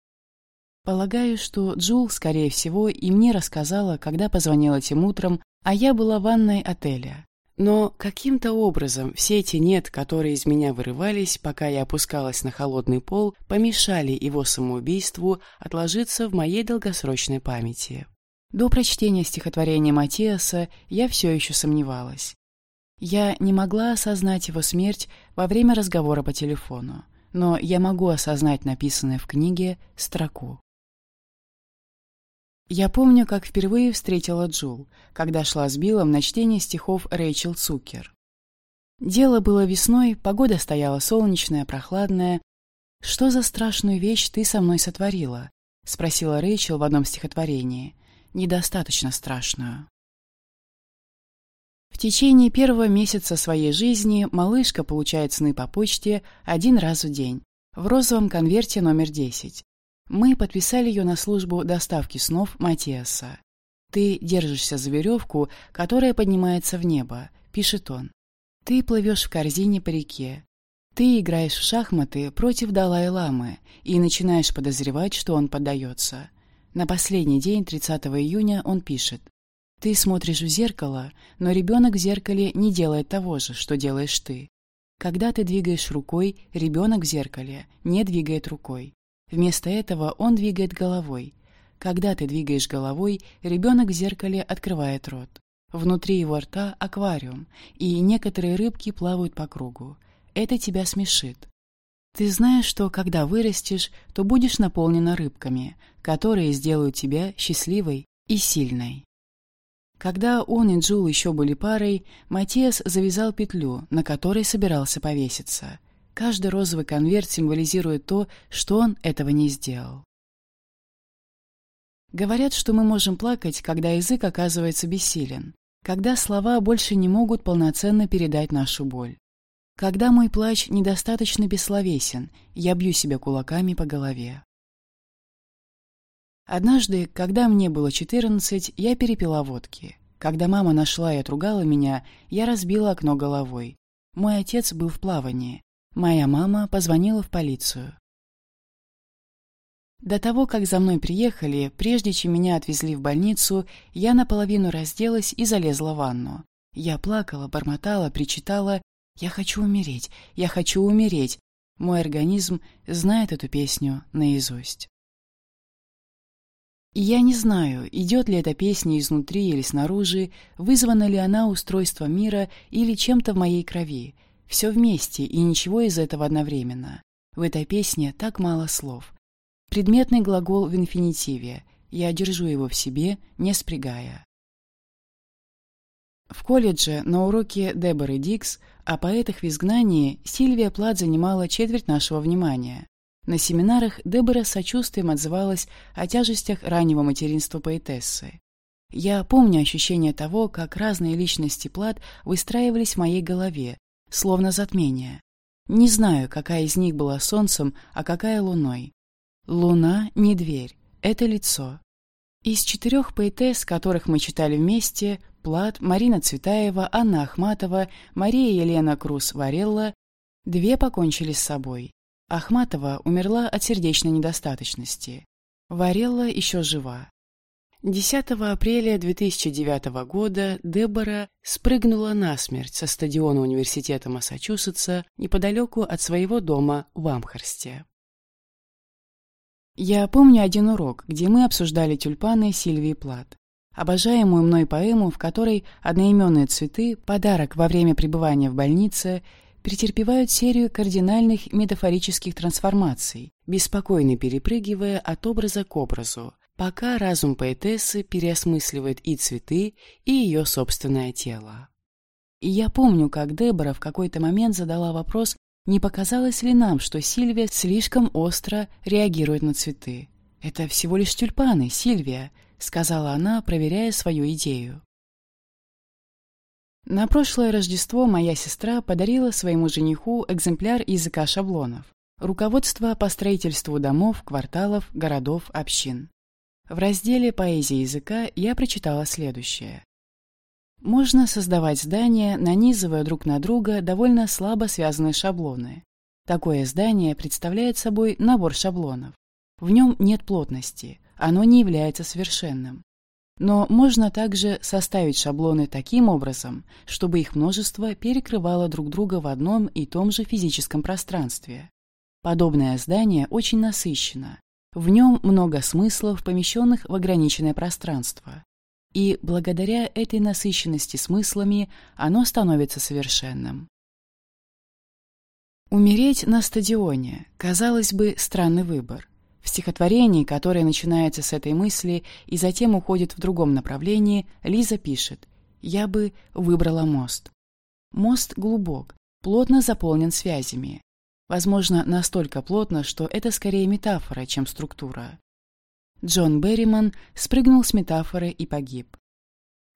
Полагаю, что Джул, скорее всего, и мне рассказала, когда позвонила тем утром, а я была в ванной отеля. Но каким-то образом все эти «нет», которые из меня вырывались, пока я опускалась на холодный пол, помешали его самоубийству отложиться в моей долгосрочной памяти. До прочтения стихотворения Матиаса я все еще сомневалась. Я не могла осознать его смерть во время разговора по телефону, но я могу осознать написанное в книге строку. Я помню, как впервые встретила Джул, когда шла с Биллом на чтение стихов Рэйчел Цукер. Дело было весной, погода стояла солнечная, прохладная. «Что за страшную вещь ты со мной сотворила?» — спросила Рэйчел в одном стихотворении. «Недостаточно страшную». В течение первого месяца своей жизни малышка получает сны по почте один раз в день, в розовом конверте номер 10. Мы подписали ее на службу доставки снов Матиаса. «Ты держишься за веревку, которая поднимается в небо», — пишет он. «Ты плывешь в корзине по реке. Ты играешь в шахматы против Далай-ламы и начинаешь подозревать, что он поддается. На последний день, 30 июня, он пишет. Ты смотришь в зеркало, но ребенок в зеркале не делает того же, что делаешь ты. Когда ты двигаешь рукой, ребенок в зеркале не двигает рукой. Вместо этого он двигает головой. Когда ты двигаешь головой, ребенок в зеркале открывает рот. Внутри его рта аквариум, и некоторые рыбки плавают по кругу. Это тебя смешит. Ты знаешь, что когда вырастешь, то будешь наполнена рыбками, которые сделают тебя счастливой и сильной. Когда он и Джул еще были парой, Матиас завязал петлю, на которой собирался повеситься. Каждый розовый конверт символизирует то, что он этого не сделал. Говорят, что мы можем плакать, когда язык оказывается бессилен, когда слова больше не могут полноценно передать нашу боль. Когда мой плач недостаточно бессловесен, я бью себя кулаками по голове. Однажды, когда мне было 14, я перепила водки. Когда мама нашла и отругала меня, я разбила окно головой. Мой отец был в плавании. Моя мама позвонила в полицию. До того, как за мной приехали, прежде чем меня отвезли в больницу, я наполовину разделась и залезла в ванну. Я плакала, бормотала, причитала «Я хочу умереть! Я хочу умереть!» Мой организм знает эту песню наизусть. Я не знаю, идет ли эта песня изнутри или снаружи, вызвана ли она устройством мира или чем-то в моей крови, все вместе и ничего из этого одновременно. В этой песне так мало слов. Предметный глагол в инфинитиве. Я держу его в себе, не спрягая. В колледже на уроке Деборы Дикс о поэтах в изгнании Сильвия Плат занимала четверть нашего внимания. На семинарах Дебора сочувствием отзывалась о тяжестях раннего материнства поэтессы. Я помню ощущение того, как разные личности Плат выстраивались в моей голове, словно затмение. Не знаю, какая из них была солнцем, а какая луной. Луна — не дверь, это лицо. Из четырех поэтесс, которых мы читали вместе, Плат, Марина Цветаева, Анна Ахматова, Мария Елена Круз-Варелла, две покончили с собой. Ахматова умерла от сердечной недостаточности. Варелла еще жива. 10 апреля 2009 года Дебора спрыгнула насмерть со стадиона Университета Массачусетса неподалеку от своего дома в Амхарсте. Я помню один урок, где мы обсуждали тюльпаны Сильвии Плат. Обожаемую мной поэму, в которой одноименные цветы, подарок во время пребывания в больнице, претерпевают серию кардинальных метафорических трансформаций, беспокойно перепрыгивая от образа к образу, пока разум поэтессы переосмысливает и цветы, и ее собственное тело. Я помню, как Дебора в какой-то момент задала вопрос, не показалось ли нам, что Сильвия слишком остро реагирует на цветы. «Это всего лишь тюльпаны, Сильвия», — сказала она, проверяя свою идею. На прошлое Рождество моя сестра подарила своему жениху экземпляр языка шаблонов. Руководство по строительству домов, кварталов, городов, общин. В разделе «Поэзия языка» я прочитала следующее. Можно создавать здания, нанизывая друг на друга довольно слабо связанные шаблоны. Такое здание представляет собой набор шаблонов. В нем нет плотности, оно не является совершенным. Но можно также составить шаблоны таким образом, чтобы их множество перекрывало друг друга в одном и том же физическом пространстве. Подобное здание очень насыщено, в нем много смыслов, помещенных в ограниченное пространство. И благодаря этой насыщенности смыслами оно становится совершенным. Умереть на стадионе, казалось бы, странный выбор. В стихотворении, которое начинается с этой мысли и затем уходит в другом направлении, Лиза пишет «Я бы выбрала мост». Мост глубок, плотно заполнен связями. Возможно, настолько плотно, что это скорее метафора, чем структура. Джон Берриман спрыгнул с метафоры и погиб.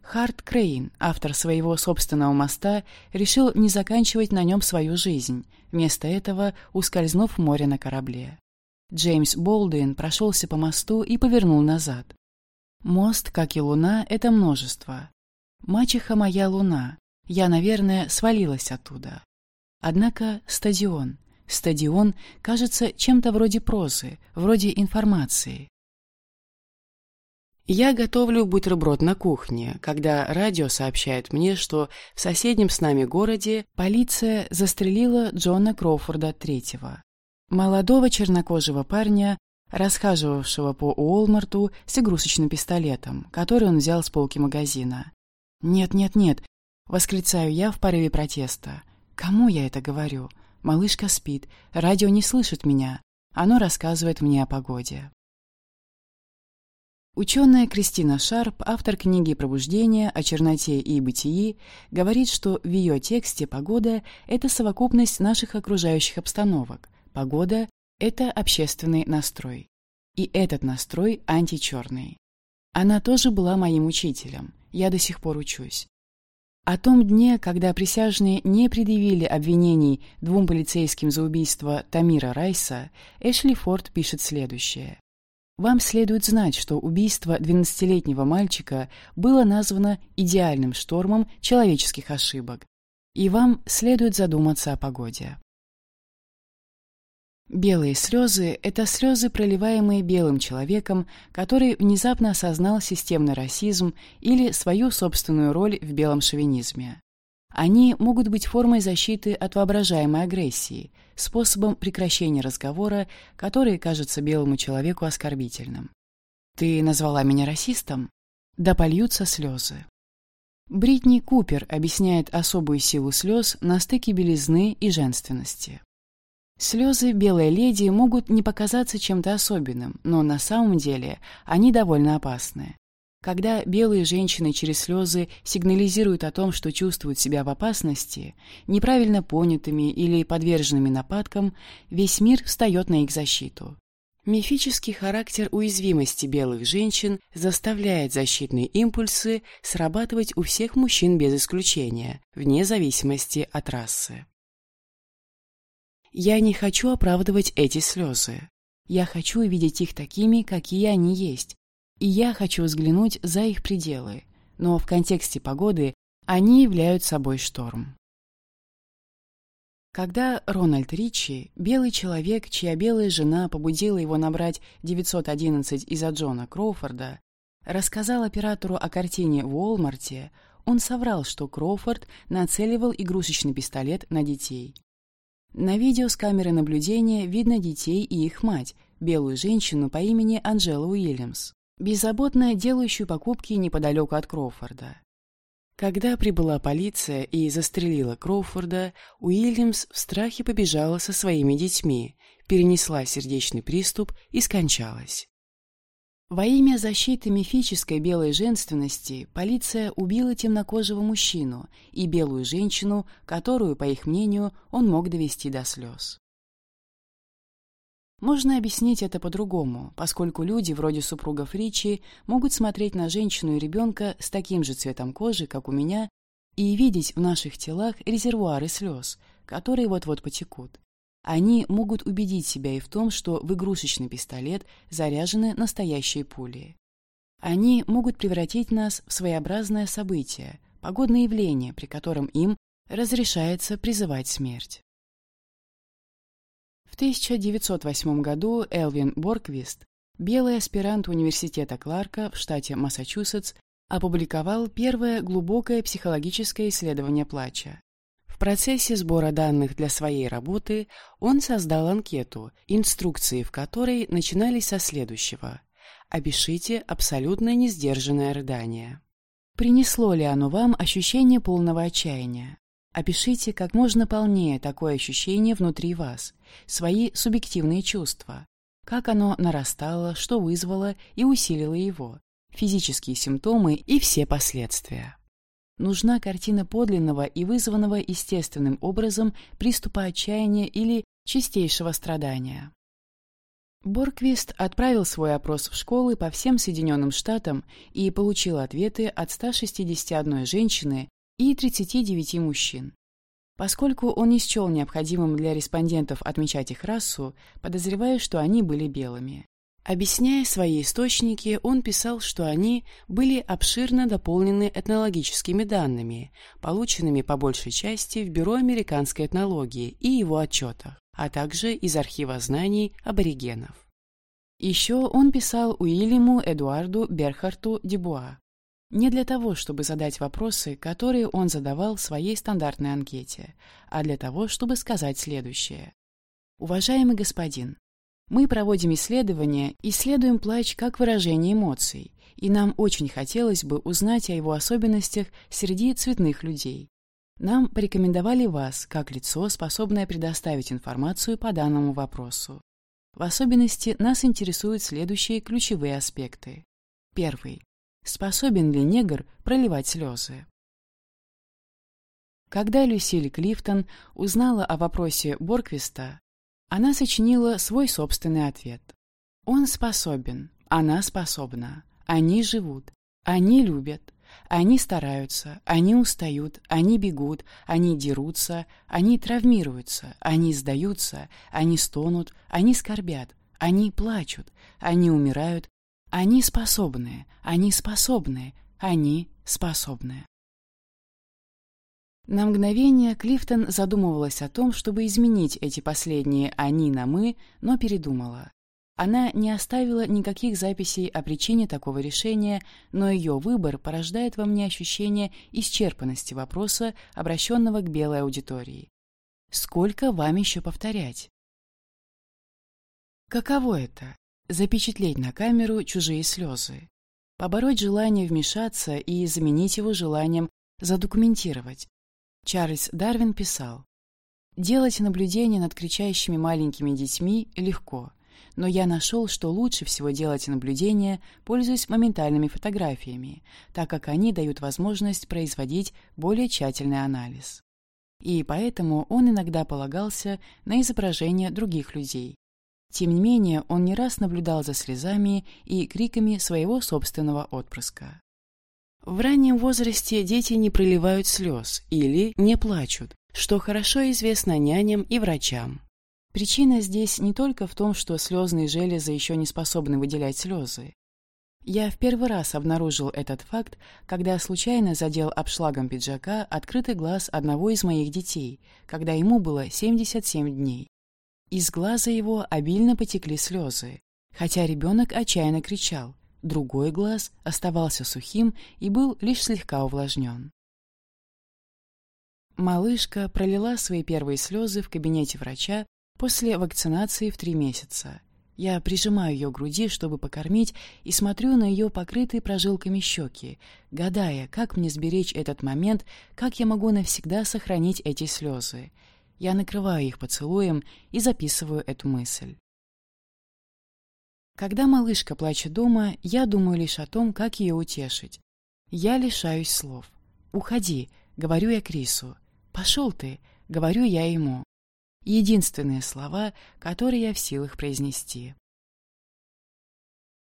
Харт Крейн, автор своего собственного моста, решил не заканчивать на нем свою жизнь, вместо этого ускользнув в море на корабле. Джеймс Болдуин прошелся по мосту и повернул назад. Мост, как и луна, — это множество. Мачеха моя луна. Я, наверное, свалилась оттуда. Однако стадион, Стадион кажется чем-то вроде прозы, вроде информации. Я готовлю бутерброд на кухне, когда радио сообщает мне, что в соседнем с нами городе полиция застрелила Джона Кроуфорда III, молодого чернокожего парня, расхаживавшего по Уолмарту с игрушечным пистолетом, который он взял с полки магазина. «Нет, нет, нет!» — восклицаю я в порыве протеста. «Кому я это говорю? Малышка спит, радио не слышит меня. Оно рассказывает мне о погоде. Ученая Кристина Шарп, автор книги «Пробуждение о черноте и бытии», говорит, что в ее тексте погода — это совокупность наших окружающих обстановок. Погода — это общественный настрой. И этот настрой античерный. Она тоже была моим учителем. Я до сих пор учусь. О том дне, когда присяжные не предъявили обвинений двум полицейским за убийство Тамира Райса, Эшли Форд пишет следующее. «Вам следует знать, что убийство 12-летнего мальчика было названо идеальным штормом человеческих ошибок, и вам следует задуматься о погоде». Белые слезы – это слезы, проливаемые белым человеком, который внезапно осознал системный расизм или свою собственную роль в белом шовинизме. Они могут быть формой защиты от воображаемой агрессии, способом прекращения разговора, который кажется белому человеку оскорбительным. «Ты назвала меня расистом?» Да польются слезы. Бритни Купер объясняет особую силу слез на стыке белизны и женственности. Слезы белой леди могут не показаться чем-то особенным, но на самом деле они довольно опасны. Когда белые женщины через слезы сигнализируют о том, что чувствуют себя в опасности, неправильно понятыми или подверженными нападкам, весь мир встает на их защиту. Мифический характер уязвимости белых женщин заставляет защитные импульсы срабатывать у всех мужчин без исключения, вне зависимости от расы. Я не хочу оправдывать эти слезы. Я хочу видеть их такими, какие они есть. И я хочу взглянуть за их пределы. Но в контексте погоды они являются собой шторм. Когда Рональд Ричи, белый человек, чья белая жена побудила его набрать 911 из-за Джона Кроуфорда, рассказал оператору о картине в Уолмарте, он соврал, что Кроуфорд нацеливал игрушечный пистолет на детей. На видео с камеры наблюдения видно детей и их мать, белую женщину по имени Анжела Уильямс, беззаботно делающую покупки неподалеку от Кроуфорда. Когда прибыла полиция и застрелила Кроуфорда, Уильямс в страхе побежала со своими детьми, перенесла сердечный приступ и скончалась. Во имя защиты мифической белой женственности полиция убила темнокожего мужчину и белую женщину, которую, по их мнению, он мог довести до слез. Можно объяснить это по-другому, поскольку люди вроде супругов Ричи могут смотреть на женщину и ребенка с таким же цветом кожи, как у меня, и видеть в наших телах резервуары слез, которые вот-вот потекут. Они могут убедить себя и в том, что в игрушечный пистолет заряжены настоящие пули. Они могут превратить нас в своеобразное событие, погодное явление, при котором им разрешается призывать смерть. В 1908 году Элвин Борквист, белый аспирант университета Кларка в штате Массачусетс, опубликовал первое глубокое психологическое исследование плача. Процессе сбора данных для своей работы он создал анкету, инструкции в которой начинались со следующего. «Опишите абсолютно несдержанное рыдание». Принесло ли оно вам ощущение полного отчаяния? Опишите как можно полнее такое ощущение внутри вас, свои субъективные чувства, как оно нарастало, что вызвало и усилило его, физические симптомы и все последствия. Нужна картина подлинного и вызванного естественным образом приступа отчаяния или чистейшего страдания. Борквист отправил свой опрос в школы по всем Соединенным Штатам и получил ответы от 161 женщины и 39 мужчин. Поскольку он не счел необходимым для респондентов отмечать их расу, подозревая, что они были белыми. Объясняя свои источники, он писал, что они были обширно дополнены этнологическими данными, полученными по большей части в Бюро американской этнологии и его отчетах, а также из архива знаний аборигенов. Еще он писал Уильяму Эдуарду Берхарту Дебуа, не для того, чтобы задать вопросы, которые он задавал в своей стандартной анкете, а для того, чтобы сказать следующее. Уважаемый господин, мы проводим исследования, исследуем плач как выражение эмоций, и нам очень хотелось бы узнать о его особенностях среди цветных людей. Нам порекомендовали вас как лицо, способное предоставить информацию по данному вопросу. В особенности нас интересуют следующие ключевые аспекты. Первый. Способен ли негр проливать слезы? Когда Люсиль Клифтон узнала о вопросе Борквиста, она сочинила свой собственный ответ. Он способен, она способна, они живут, они любят, они стараются, они устают, они бегут, они дерутся, они травмируются, они сдаются, они стонут, они скорбят, они плачут, они умирают, они способны, они способны, они способны. На мгновение Клифтон задумывалась о том, чтобы изменить эти последние «они» на «мы», но передумала. Она не оставила никаких записей о причине такого решения, но ее выбор порождает во мне ощущение исчерпанности вопроса, обращенного к белой аудитории. Сколько вам еще повторять? Каково это запечатлеть на камеру чужие слезы, побороть желание вмешаться и заменить его желанием задокументировать. Чарльз Дарвин писал, «Делать наблюдения над кричащими маленькими детьми легко, но я нашел, что лучше всего делать наблюдения, пользуясь моментальными фотографиями, так как они дают возможность производить более тщательный анализ. И поэтому он иногда полагался на изображения других людей, тем не менее, он не раз наблюдал за слезами и криками своего собственного отпрыска. В раннем возрасте дети не проливают слез или не плачут, что хорошо известно няням и врачам. Причина здесь не только в том, что слезные железы еще не способны выделять слезы. Я в первый раз обнаружил этот факт, когда случайно задел обшлагом пиджака открытый глаз одного из моих детей, когда ему было 77 дней. Из глаза его обильно потекли слезы, хотя ребенок отчаянно кричал. Другой глаз оставался сухим и был лишь слегка увлажнен. Малышка пролила свои первые слезы в кабинете врача после вакцинации в три месяца. Я прижимаю ее к груди, чтобы покормить, и смотрю на ее покрытые прожилками щеки, гадая, как мне сберечь этот момент, как я могу навсегда сохранить эти слезы. Я накрываю их поцелуем и записываю эту мысль. Когда малышка плачет дома, я думаю лишь о том, как ее утешить. Я лишаюсь слов. «Уходи», — говорю я Крису. «Пошел ты», — говорю я ему. Единственные слова, которые я в силах произнести.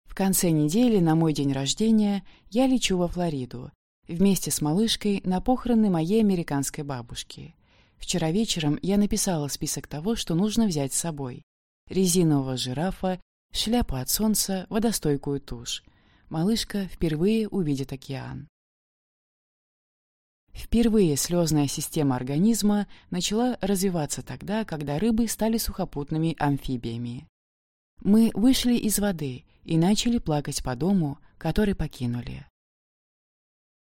В конце недели, на мой день рождения, я лечу во Флориду, вместе с малышкой на похороны моей американской бабушки. Вчера вечером я написала список того, что нужно взять с собой. Резинового жирафа, шляпу от солнца, водостойкую тушь. Малышка впервые увидит океан. Впервые слезная система организма начала развиваться тогда, когда рыбы стали сухопутными амфибиями. Мы вышли из воды и начали плакать по дому, который покинули.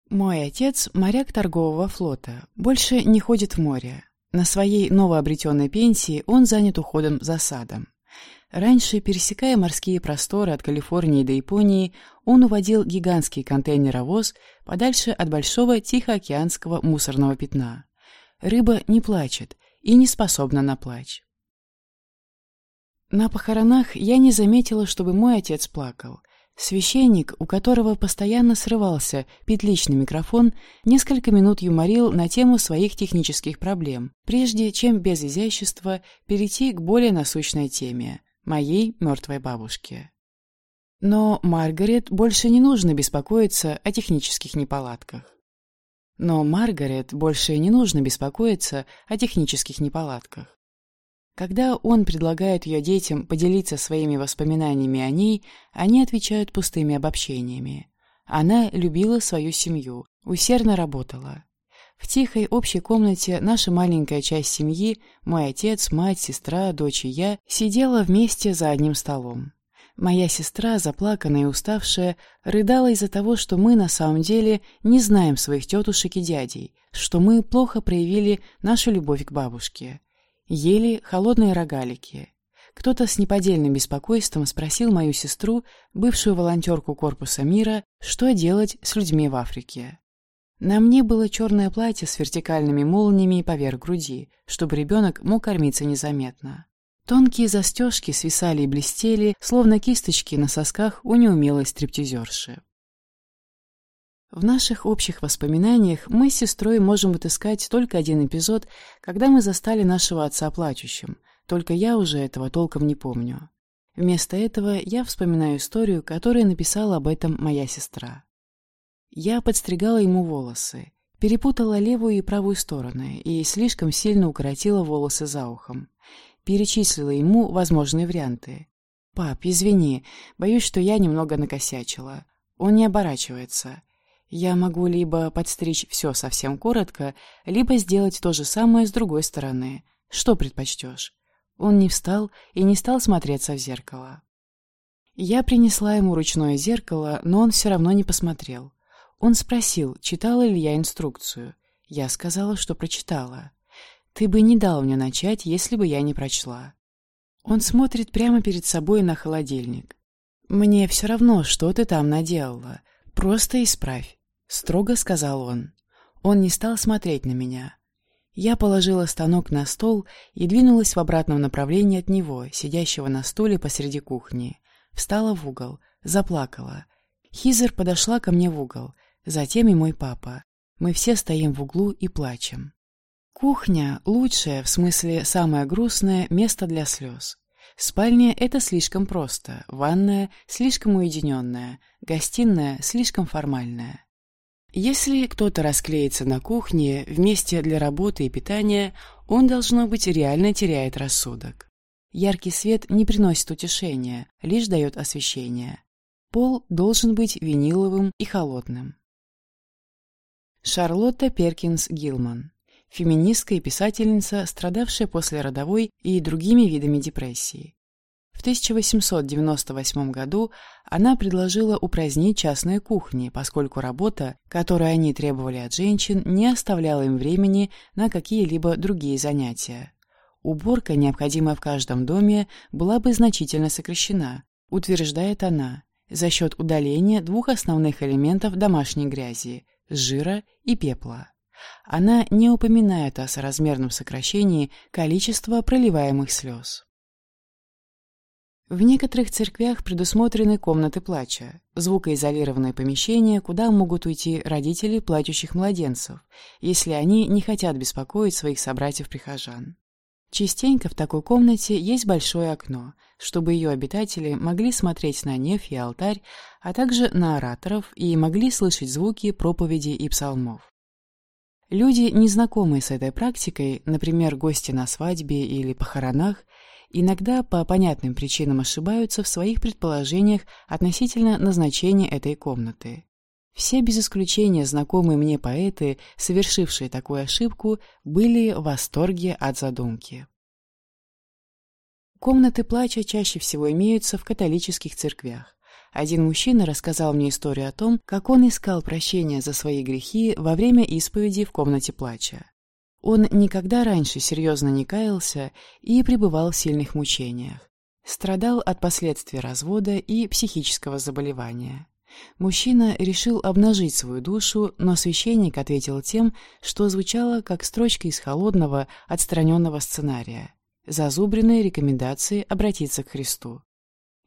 Мой отец – моряк торгового флота, больше не ходит в море. На своей новообретенной пенсии он занят уходом за садом. Раньше, пересекая морские просторы от Калифорнии до Японии, он уводил гигантский контейнеровоз подальше от большого Тихоокеанского мусорного пятна. Рыба не плачет и не способна на плач. На похоронах я не заметила, чтобы мой отец плакал. Священник, у которого постоянно срывался петличный микрофон, несколько минут юморил на тему своих технических проблем, прежде чем без изящества перейти к более насущной теме моей мертвой бабушке. Но Маргарет больше не нужно беспокоиться о технических неполадках. Но Маргарет больше не нужно беспокоиться о технических неполадках. Когда он предлагает ее детям поделиться своими воспоминаниями о ней, они отвечают пустыми обобщениями. Она любила свою семью, усердно работала. В тихой общей комнате наша маленькая часть семьи, мой отец, мать, сестра, дочь и я, сидела вместе за одним столом. Моя сестра, заплаканная и уставшая, рыдала из-за того, что мы на самом деле не знаем своих тетушек и дядей, что мы плохо проявили нашу любовь к бабушке. Ели холодные рогалики. Кто-то с неподдельным беспокойством спросил мою сестру, бывшую волонтерку Корпуса мира, что делать с людьми в Африке. На мне было черное платье с вертикальными молниями поверх груди, чтобы ребенок мог кормиться незаметно. Тонкие застежки свисали и блестели, словно кисточки на сосках у неумелой стриптизерши. В наших общих воспоминаниях мы с сестрой можем отыскать только один эпизод, когда мы застали нашего отца плачущим, только я уже этого толком не помню. Вместо этого я вспоминаю историю, которую написала об этом моя сестра. Я подстригала ему волосы, перепутала левую и правую стороны и слишком сильно укоротила волосы за ухом. Перечислила ему возможные варианты. «Пап, извини, боюсь, что я немного накосячила. Он не оборачивается. Я могу либо подстричь все совсем коротко, либо сделать то же самое с другой стороны. Что предпочтешь?» Он не встал и не стал смотреться в зеркало. Я принесла ему ручное зеркало, но он все равно не посмотрел. Он спросил, читала ли я инструкцию. Я сказала, что прочитала. «Ты бы не дал мне начать, если бы я не прочла». Он смотрит прямо перед собой на холодильник. «Мне все равно, что ты там наделала. Просто исправь», — строго сказал он. Он не стал смотреть на меня. Я положила станок на стол и двинулась в обратном направлении от него, сидящего на стуле посреди кухни. Встала в угол, заплакала. Хизер подошла ко мне в угол — Затем и мой папа. Мы все стоим в углу и плачем. Кухня – лучшее, в смысле самое грустное, место для слез. Спальня – это слишком просто, ванная – слишком уединенная, гостиная – слишком формальная. Если кто-то расклеится на кухне вместе для работы и питания, он, должно быть, реально теряет рассудок. Яркий свет не приносит утешения, лишь дает освещение. Пол должен быть виниловым и холодным. Шарлотта Перкинс Гилман. Феминистка и писательница, страдавшая после родовой и другими видами депрессии. В 1898 году она предложила упразднить частные кухни, поскольку работа, которую они требовали от женщин, не оставляла им времени на какие-либо другие занятия. Уборка, необходимая в каждом доме, была бы значительно сокращена, утверждает она, за счет удаления двух основных элементов домашней грязи – жира и пепла. Она не упоминает о соразмерном сокращении количества проливаемых слез. В некоторых церквях предусмотрены комнаты плача, звукоизолированные помещения, куда могут уйти родители плачущих младенцев, если они не хотят беспокоить своих собратьев-прихожан. Частенько в такой комнате есть большое окно, чтобы ее обитатели могли смотреть на неф и алтарь, а также на ораторов и могли слышать звуки проповеди и псалмов. Люди, незнакомые с этой практикой, например, гости на свадьбе или похоронах, иногда по понятным причинам ошибаются в своих предположениях относительно назначения этой комнаты. Все без исключения знакомые мне поэты, совершившие такую ошибку, были в восторге от задумки. Комнаты плача чаще всего имеются в католических церквях. Один мужчина рассказал мне историю о том, как он искал прощения за свои грехи во время исповеди в комнате плача. Он никогда раньше серьезно не каялся и пребывал в сильных мучениях. Страдал от последствий развода и психического заболевания. Мужчина решил обнажить свою душу, но священник ответил тем, что звучало как строчка из холодного, отстраненного сценария. Зазубренные рекомендации обратиться к Христу.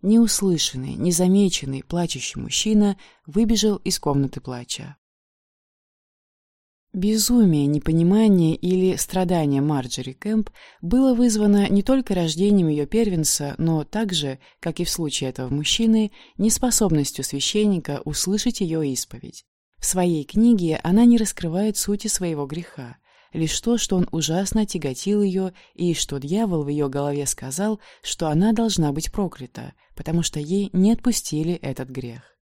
Неуслышанный, незамеченный, плачущий мужчина выбежал из комнаты плача. Безумие, непонимание или страдание Марджери Кэмп было вызвано не только рождением ее первенца, но также, как и в случае этого мужчины, неспособностью священника услышать ее исповедь. В своей книге она не раскрывает сути своего греха, лишь то, что он ужасно тяготил ее и что дьявол в ее голове сказал, что она должна быть проклята, потому что ей не отпустили этот грех.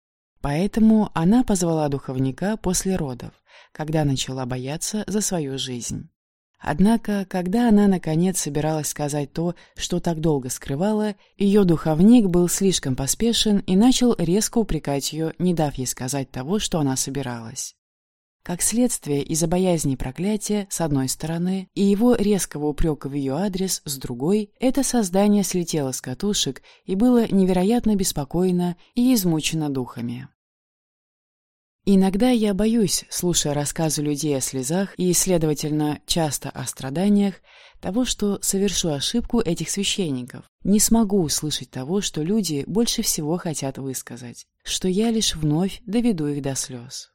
Поэтому она позвала духовника после родов, когда начала бояться за свою жизнь. Однако, когда она наконец собиралась сказать то, что так долго скрывала, ее духовник был слишком поспешен и начал резко упрекать ее, не дав ей сказать того, что она собиралась. Как следствие, из-за боязни проклятия, с одной стороны, и его резкого упрека в ее адрес, с другой, это создание слетело с катушек и было невероятно беспокойно и измучено духами. Иногда я боюсь, слушая рассказы людей о слезах и, следовательно, часто о страданиях, того, что совершу ошибку этих священников. Не смогу услышать того, что люди больше всего хотят высказать, что я лишь вновь доведу их до слез.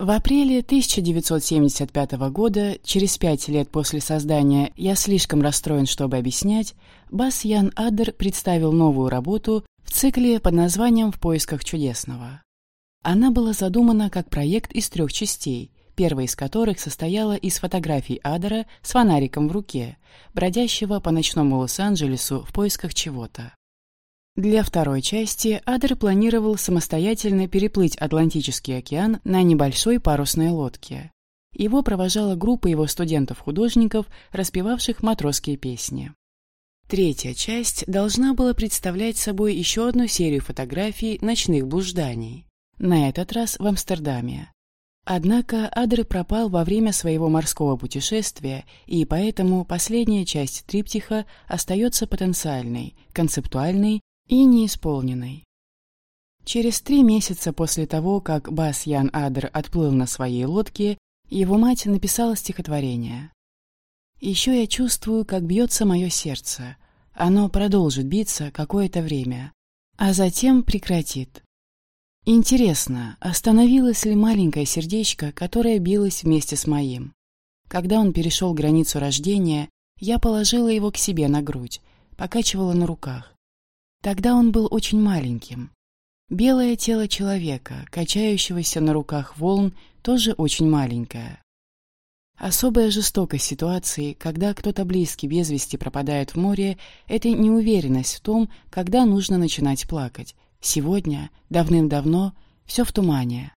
В апреле 1975 года, через пять лет после создания «Я слишком расстроен, чтобы объяснять», Бас Ян Адер представил новую работу в цикле под названием «В поисках чудесного». Она была задумана как проект из трех частей, первая из которых состояла из фотографий Адера с фонариком в руке, бродящего по ночному Лос-Анджелесу в поисках чего-то. Для второй части Адер планировал самостоятельно переплыть Атлантический океан на небольшой парусной лодке. Его провожала группа его студентов-художников, распевавших матросские песни. Третья часть должна была представлять собой еще одну серию фотографий ночных блужданий, на этот раз в Амстердаме. Однако Адер пропал во время своего морского путешествия, и поэтому последняя часть триптиха остается потенциальной, концептуальной и неисполненной. Через три месяца после того, как Бас Ян Адер отплыл на своей лодке, его мать написала стихотворение. «Еще я чувствую, как бьется мое сердце. Оно продолжит биться какое-то время, а затем прекратит. Интересно, остановилось ли маленькое сердечко, которое билось вместе с моим? Когда он перешел границу рождения, я положила его к себе на грудь, покачивала на руках. Тогда он был очень маленьким. Белое тело человека, качающегося на руках волн, тоже очень маленькое. Особая жестокость ситуации, когда кто-то близкий без вести пропадает в море, это неуверенность в том, когда нужно начинать плакать. Сегодня, давным-давно, все в тумане.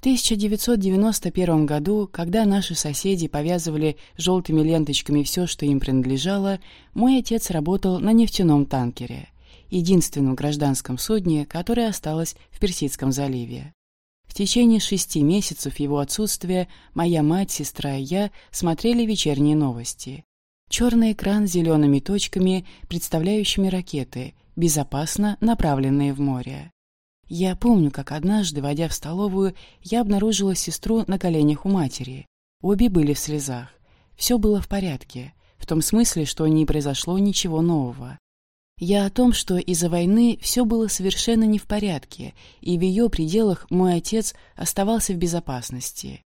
В 1991 году, когда наши соседи повязывали желтыми ленточками все, что им принадлежало, мой отец работал на нефтяном танкере, единственном гражданском судне, которое осталось в Персидском заливе. В течение шести месяцев его отсутствия моя мать, сестра и я смотрели вечерние новости. Черный экран с зелеными точками, представляющими ракеты, безопасно направленные в море. Я помню, как однажды, войдя в столовую, я обнаружила сестру на коленях у матери. Обе были в слезах. Все было в порядке, в том смысле, что не произошло ничего нового. Я о том, что из-за войны все было совершенно не в порядке, и в ее пределах мой отец оставался в безопасности.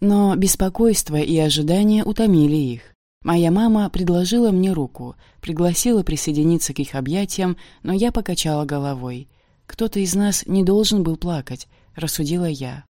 Но беспокойство и ожидания утомили их. Моя мама предложила мне руку, пригласила присоединиться к их объятиям, но я покачала головой. «Кто-то из нас не должен был плакать», — рассудила я.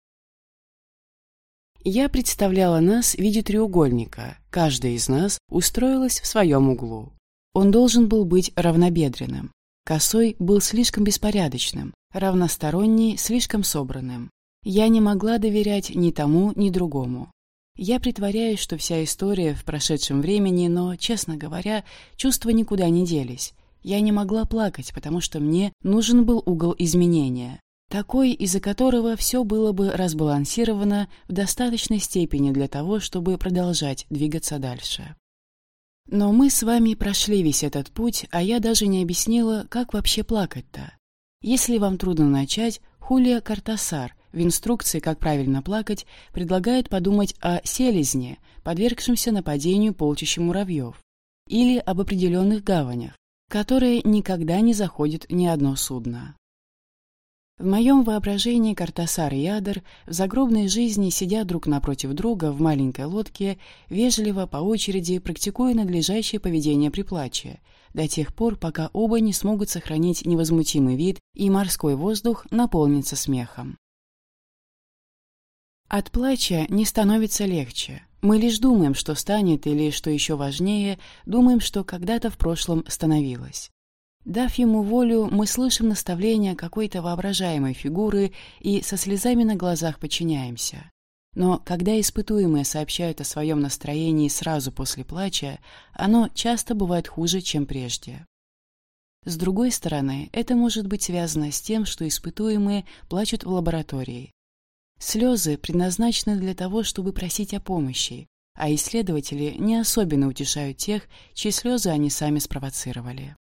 Я представляла нас в виде треугольника. Каждая из нас устроилась в своем углу. Он должен был быть равнобедренным. Косой был слишком беспорядочным, равносторонний слишком собранным. Я не могла доверять ни тому, ни другому. Я притворяюсь, что вся история в прошедшем времени, но, честно говоря, чувства никуда не делись. Я не могла плакать, потому что мне нужен был угол изменения. Такой, из-за которого все было бы разбалансировано в достаточной степени для того, чтобы продолжать двигаться дальше. Но мы с вами прошли весь этот путь, а я даже не объяснила, как вообще плакать-то. Если вам трудно начать, Хулия Картасар в инструкции «Как правильно плакать» предлагает подумать о селезне, подвергшемся нападению полчища муравьев, или об определенных гаванях, которые никогда не заходит ни одно судно. В моем воображении Картасар и Ядер в загробной жизни сидят друг напротив друга в маленькой лодке, вежливо по очереди практикуя надлежащее поведение при плаче, до тех пор, пока оба не смогут сохранить невозмутимый вид и морской воздух наполнится смехом. От плача не становится легче. Мы лишь думаем, что станет, или, что еще важнее, думаем, что когда-то в прошлом становилось. Дав ему волю, мы слышим наставления какой-то воображаемой фигуры и со слезами на глазах подчиняемся. Но когда испытуемые сообщают о своем настроении сразу после плача, оно часто бывает хуже, чем прежде. С другой стороны, это может быть связано с тем, что испытуемые плачут в лаборатории. Слезы предназначены для того, чтобы просить о помощи, а исследователи не особенно утешают тех, чьи слезы они сами спровоцировали.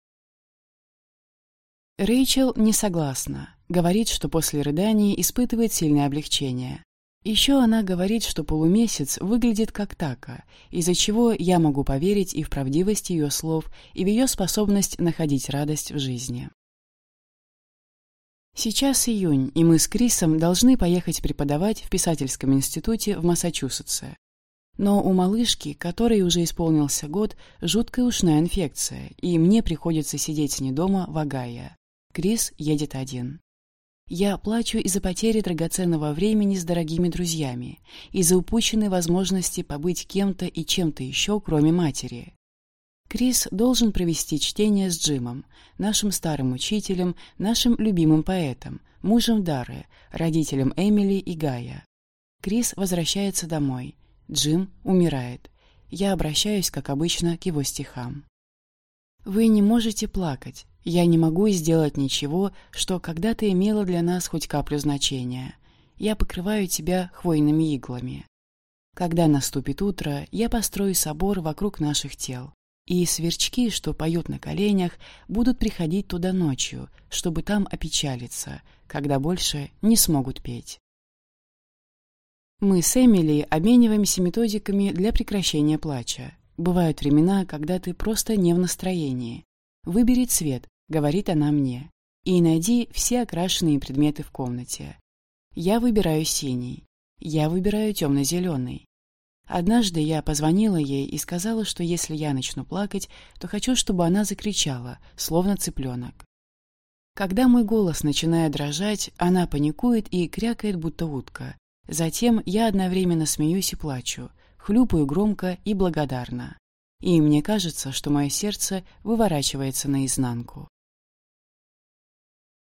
Рэйчел не согласна. Говорит, что после рыданий испытывает сильное облегчение. Еще она говорит, что полумесяц выглядит как така, из-за чего я могу поверить и в правдивость ее слов, и в ее способность находить радость в жизни. Сейчас июнь, и мы с Крисом должны поехать преподавать в писательском институте в Массачусетсе. Но у малышки, которой уже исполнился год, жуткая ушная инфекция, и мне приходится сидеть с ней дома в Огайо. Крис едет один. Я плачу из-за потери драгоценного времени с дорогими друзьями, из-за упущенной возможности побыть кем-то и чем-то еще, кроме матери. Крис должен провести чтение с Джимом, нашим старым учителем, нашим любимым поэтом, мужем Дары, родителем Эмили и Гая. Крис возвращается домой. Джим умирает. Я обращаюсь, как обычно, к его стихам. «Вы не можете плакать. Я не могу сделать ничего, что когда-то имело для нас хоть каплю значения. Я покрываю тебя хвойными иглами. Когда наступит утро, я построю собор вокруг наших тел. И сверчки, что поют на коленях, будут приходить туда ночью, чтобы там опечалиться, когда больше не смогут петь. Мы с Эмили обмениваемся методиками для прекращения плача. Бывают времена, когда ты просто не в настроении. Выбери цвет, говорит она мне, и найди все окрашенные предметы в комнате. Я выбираю синий. Я выбираю темно-зеленый. Однажды я позвонила ей и сказала, что если я начну плакать, то хочу, чтобы она закричала, словно цыпленок. Когда мой голос начинает дрожать, она паникует и крякает, будто утка. Затем я одновременно смеюсь и плачу, хлюпаю громко и благодарно. И мне кажется, что мое сердце выворачивается наизнанку.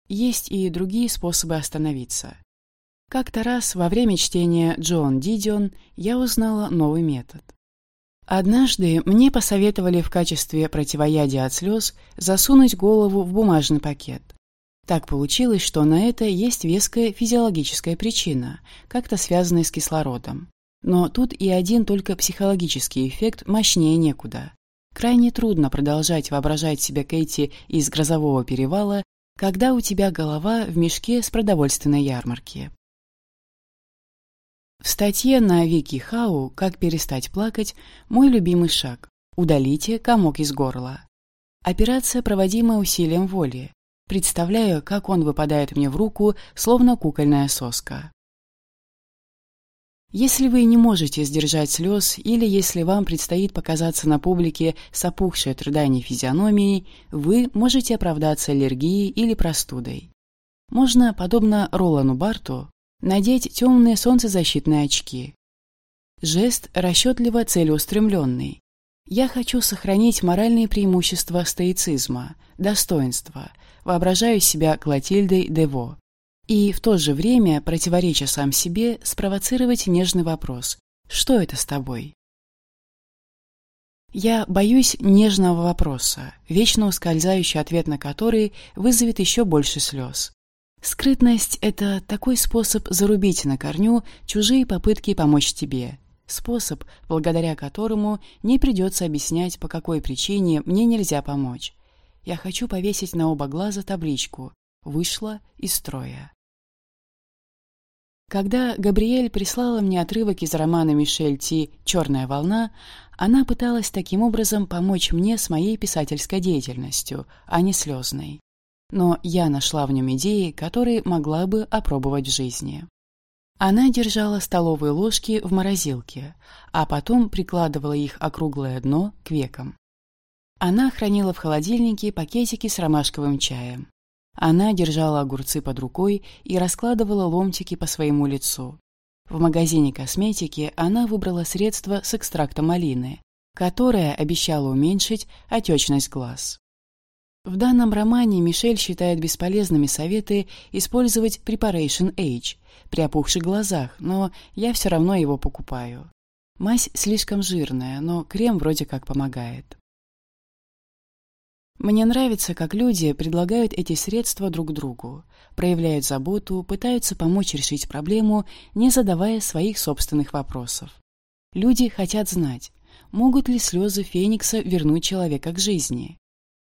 Есть и другие способы остановиться. Как-то раз во время чтения Джон Дидион я узнала новый метод. Однажды мне посоветовали в качестве противоядия от слез засунуть голову в бумажный пакет. Так получилось, что на это есть веская физиологическая причина, как-то связанная с кислородом. Но тут и один только психологический эффект мощнее некуда. Крайне трудно продолжать воображать себя Кэти из грозового перевала, когда у тебя голова в мешке с продовольственной ярмарки. В статье на Вики Хау «Как перестать плакать» мой любимый шаг – удалите комок из горла. Операция, проводимая усилием воли. Представляю, как он выпадает мне в руку, словно кукольная соска. Если вы не можете сдержать слез, или если вам предстоит показаться на публике с опухшей от рыданий физиономией, вы можете оправдаться аллергией или простудой. Можно, подобно Ролану Барту, Надеть темные солнцезащитные очки. Жест расчетливо целеустремленный. Я хочу сохранить моральные преимущества стоицизма, достоинства, воображаю себя Клотильдой Дево. И в то же время, противореча сам себе, спровоцировать нежный вопрос «Что это с тобой?» Я боюсь нежного вопроса, вечно ускользающий ответ на который вызовет еще больше слез. Скрытность — это такой способ зарубить на корню чужие попытки помочь тебе. Способ, благодаря которому не придется объяснять, по какой причине мне нельзя помочь. Я хочу повесить на оба глаза табличку «Вышла из строя». Когда Габриэль прислала мне отрывок из романа Мишель Ти «Черная волна», она пыталась таким образом помочь мне с моей писательской деятельностью, а не слезной но я нашла в нем идеи, которые могла бы опробовать в жизни. Она держала столовые ложки в морозилке, а потом прикладывала их округлое дно к векам. Она хранила в холодильнике пакетики с ромашковым чаем. Она держала огурцы под рукой и раскладывала ломтики по своему лицу. В магазине косметики она выбрала средство с экстрактом малины, которое обещало уменьшить отечность глаз. В данном романе Мишель считает бесполезными советы использовать Preparation Age при опухших глазах, но я все равно его покупаю. Мазь слишком жирная, но крем вроде как помогает. Мне нравится, как люди предлагают эти средства друг другу, проявляют заботу, пытаются помочь решить проблему, не задавая своих собственных вопросов. Люди хотят знать, могут ли слезы Феникса вернуть человека к жизни.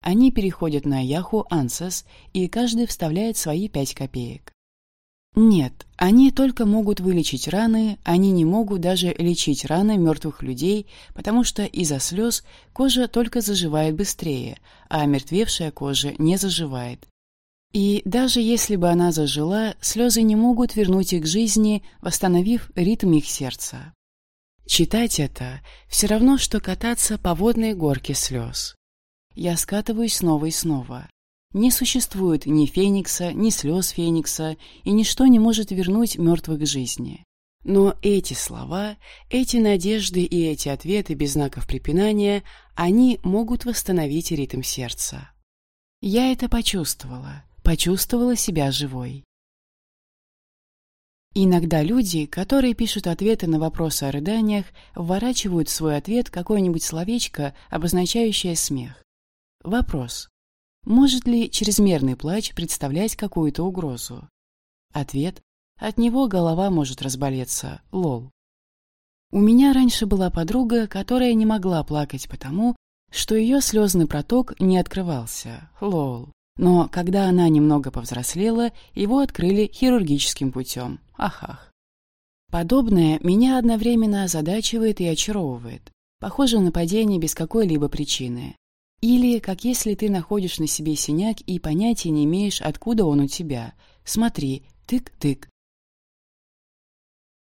Они переходят на Yahoo Answers, и каждый вставляет свои пять копеек. Нет, они только могут вылечить раны, они не могут даже лечить раны мертвых людей, потому что из-за слез кожа только заживает быстрее, а мертвевшая кожа не заживает. И даже если бы она зажила, слезы не могут вернуть их к жизни, восстановив ритм их сердца. Читать это все равно, что кататься по водной горке слез. Я скатываюсь снова и снова. Не существует ни феникса, ни слез феникса, и ничто не может вернуть мертвых к жизни. Но эти слова, эти надежды и эти ответы без знаков препинания, они могут восстановить ритм сердца. Я это почувствовала, почувствовала себя живой. Иногда люди, которые пишут ответы на вопросы о рыданиях, вворачивают в свой ответ какое-нибудь словечко, обозначающее смех. Вопрос. Может ли чрезмерный плач представлять какую-то угрозу? Ответ. От него голова может разболеться. Лол. У меня раньше была подруга, которая не могла плакать потому, что ее слезный проток не открывался. Лол. Но когда она немного повзрослела, его открыли хирургическим путем. Ахах. Подобное меня одновременно озадачивает и очаровывает. Похоже на падение без какой-либо причины. Или как если ты находишь на себе синяк и понятия не имеешь, откуда он у тебя. Смотри, тык-тык.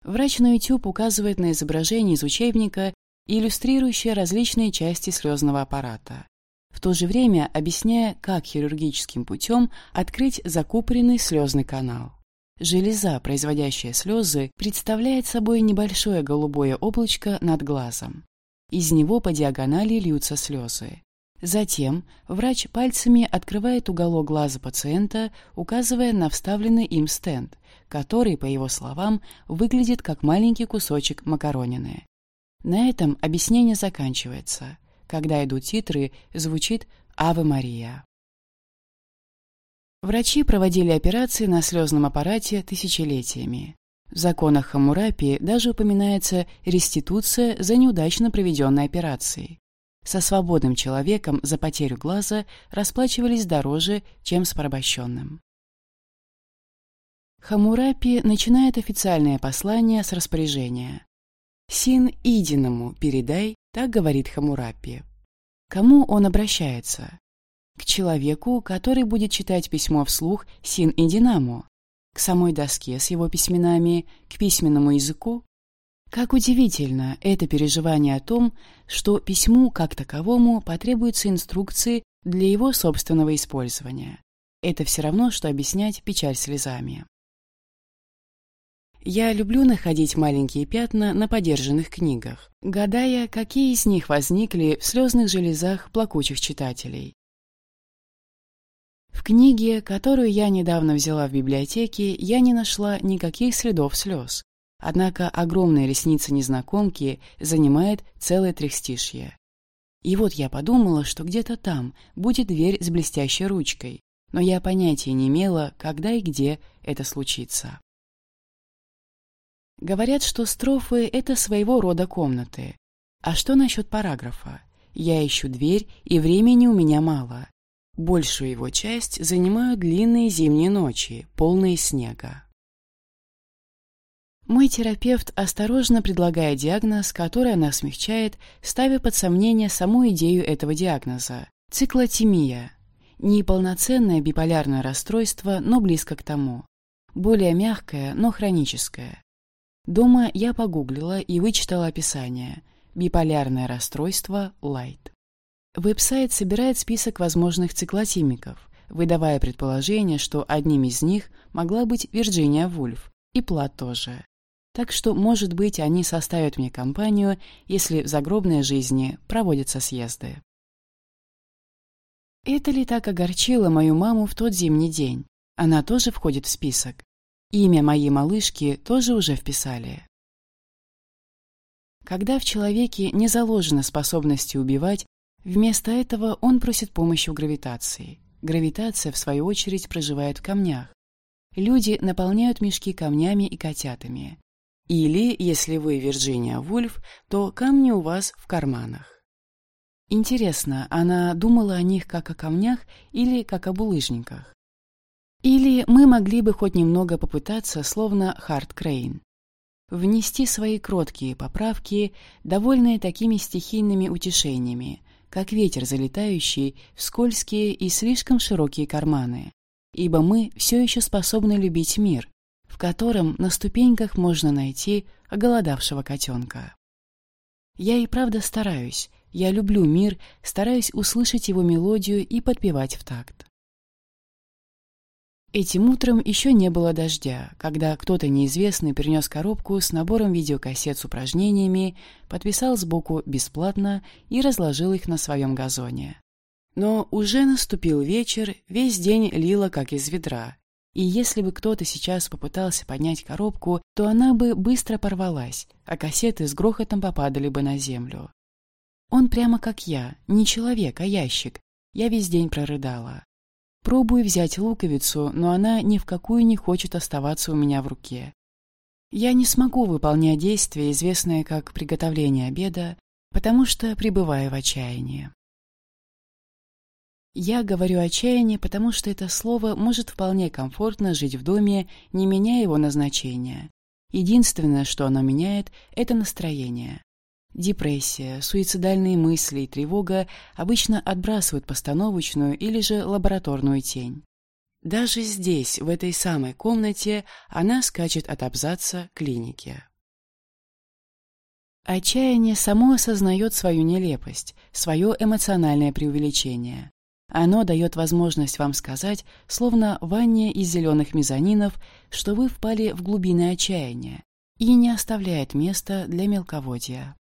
Врач на YouTube указывает на изображение из учебника, иллюстрирующее различные части слезного аппарата. В то же время объясняя, как хирургическим путем открыть закупоренный слезный канал. Железа, производящая слезы, представляет собой небольшое голубое облачко над глазом. Из него по диагонали льются слезы. Затем врач пальцами открывает уголок глаза пациента, указывая на вставленный им стенд, который, по его словам, выглядит как маленький кусочек макаронины. На этом объяснение заканчивается. Когда идут титры, звучит «Аве Мария». Врачи проводили операции на слезном аппарате тысячелетиями. В законах Хаммурапи даже упоминается реституция за неудачно проведенные операции. Со свободным человеком за потерю глаза расплачивались дороже, чем с порабощенным. Хамурапи начинает официальное послание с распоряжения. «Син Идиному передай», так говорит Хамурапи. Кому он обращается? К человеку, который будет читать письмо вслух Син Идинаму, к самой доске с его письменами, к письменному языку. Как удивительно это переживание о том, что письму как таковому потребуются инструкции для его собственного использования. Это все равно, что объяснять печаль слезами. Я люблю находить маленькие пятна на подержанных книгах, гадая, какие из них возникли в слезных железах плакучих читателей. В книге, которую я недавно взяла в библиотеке, я не нашла никаких следов слез. Однако огромная ресница незнакомки занимает целое трехстишье. И вот я подумала, что где-то там будет дверь с блестящей ручкой, но я понятия не имела, когда и где это случится. Говорят, что строфы — это своего рода комнаты. А что насчет параграфа? Я ищу дверь, и времени у меня мало. Большую его часть занимают длинные зимние ночи, полные снега. Мой терапевт осторожно предлагает диагноз, который она смягчает, ставя под сомнение саму идею этого диагноза – циклотемия. Не полноценное биполярное расстройство, но близко к тому. Более мягкое, но хроническое. Дома я погуглила и вычитала описание. Биполярное расстройство Light. Веб-сайт собирает список возможных циклотимиков, выдавая предположение, что одним из них могла быть Вирджиния Вульф, и Плат тоже. Так что, может быть, они составят мне компанию, если в загробной жизни проводятся съезды. Это ли так огорчило мою маму в тот зимний день? Она тоже входит в список. Имя моей малышки тоже уже вписали. Когда в человеке не заложена способность убивать, вместо этого он просит помощи у гравитации. Гравитация, в свою очередь, проживает в камнях. Люди наполняют мешки камнями и котятами. Или, если вы Вирджиния Вульф, то камни у вас в карманах. Интересно, она думала о них как о камнях или как о булыжниках? Или мы могли бы хоть немного попытаться, словно Харт Крейн, внести свои кроткие поправки, довольные такими стихийными утешениями, как ветер, залетающий в скользкие и слишком широкие карманы. Ибо мы все еще способны любить мир, в котором на ступеньках можно найти оголодавшего котенка. Я и правда стараюсь, я люблю мир, стараюсь услышать его мелодию и подпевать в такт. Этим утром еще не было дождя, когда кто-то неизвестный принес коробку с набором видеокассет с упражнениями, подписал сбоку бесплатно и разложил их на своем газоне. Но уже наступил вечер, весь день лило как из ведра, и если бы кто-то сейчас попытался поднять коробку, то она бы быстро порвалась, а кассеты с грохотом попадали бы на землю. Он прямо как я, не человек, а ящик. Я весь день прорыдала. Пробую взять луковицу, но она ни в какую не хочет оставаться у меня в руке. Я не смогу выполнять действия, известные как приготовление обеда, потому что пребываю в отчаянии. Я говорю отчаяние, потому что это слово может вполне комфортно жить в доме, не меняя его назначения. Единственное, что оно меняет, это настроение. Депрессия, суицидальные мысли и тревога обычно отбрасывают постановочную или же лабораторную тень. Даже здесь, в этой самой комнате, она скачет от абзаца клиники. Отчаяние само осознает свою нелепость, свое эмоциональное преувеличение. Оно дает возможность вам сказать, словно ванне из зеленых мезонинов, что вы впали в глубины отчаяния, и не оставляет места для мелководья.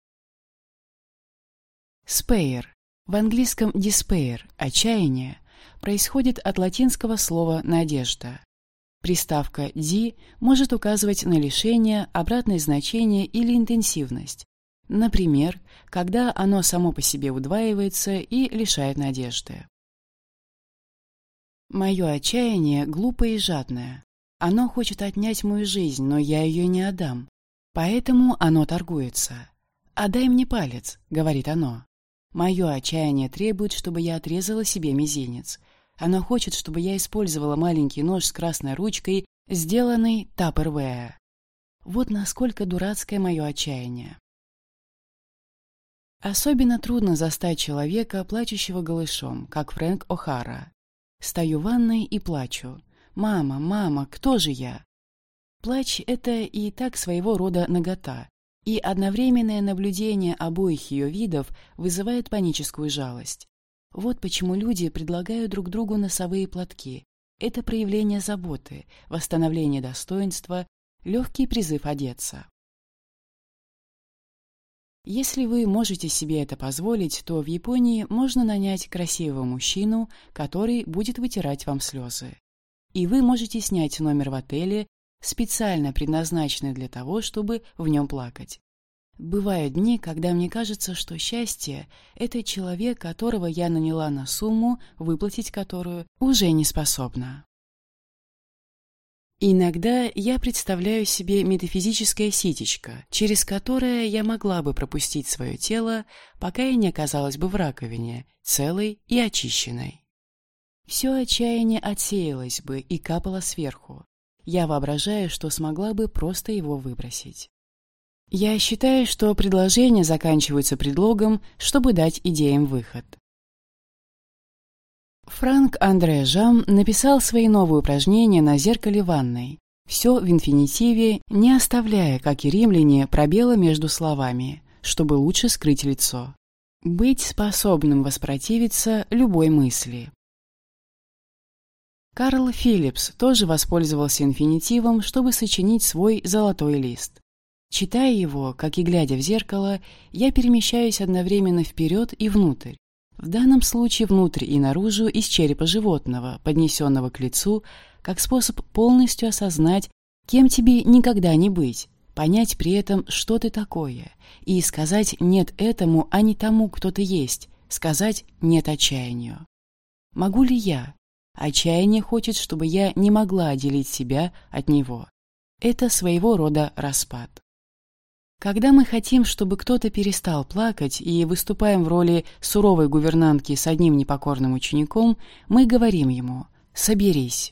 Spare, в английском despair, отчаяние, происходит от латинского слова «надежда». Приставка «ди» может указывать на лишение, обратное значение или интенсивность. Например, когда оно само по себе удваивается и лишает надежды. Мое отчаяние глупое и жадное. Оно хочет отнять мою жизнь, но я ее не отдам. Поэтому оно торгуется. «Отдай мне палец», — говорит оно. Мое отчаяние требует, чтобы я отрезала себе мизинец. Оно хочет, чтобы я использовала маленький нож с красной ручкой, сделанный Таппервея. Вот насколько дурацкое мое отчаяние. Особенно трудно застать человека, плачущего голышом, как Фрэнк О'Хара. Стою в ванной и плачу. «Мама, мама, кто же я?» Плач — это и так своего рода нагота, и одновременное наблюдение обоих ее видов вызывает паническую жалость. Вот почему люди предлагают друг другу носовые платки. Это проявление заботы, восстановление достоинства, легкий призыв одеться. Если вы можете себе это позволить, то в Японии можно нанять красивого мужчину, который будет вытирать вам слезы. И вы можете снять номер в отеле, специально предназначенный для того, чтобы в нем плакать. Бывают дни, когда мне кажется, что счастье — это человек, которого я наняла на сумму, выплатить которую уже не способна. Иногда я представляю себе метафизическое ситечко, через которое я могла бы пропустить свое тело, пока я не оказалась бы в раковине, целой и очищенной. Все отчаяние отсеялось бы и капало сверху. Я воображаю, что смогла бы просто его выбросить. Я считаю, что предложения заканчиваются предлогом, чтобы дать идеям выход. Франк Андре Жам написал свои новые упражнения на зеркале ванной. Все в инфинитиве, не оставляя, как и римляне, пробела между словами, чтобы лучше скрыть лицо. Быть способным воспротивиться любой мысли. Карл Филлипс тоже воспользовался инфинитивом, чтобы сочинить свой «золотой лист». Читая его, как и глядя в зеркало, я перемещаюсь одновременно вперед и внутрь. В данном случае внутрь и наружу из черепа животного, поднесенного к лицу, как способ полностью осознать, кем тебе никогда не быть, понять при этом, что ты такое, и сказать «нет» этому, а не тому, кто ты есть, сказать «нет» отчаянию. Могу ли я, Отчаяние хочет, чтобы я не могла отделить себя от него. Это своего рода распад. Когда мы хотим, чтобы кто-то перестал плакать и выступаем в роли суровой гувернантки с одним непокорным учеником, мы говорим ему «соберись».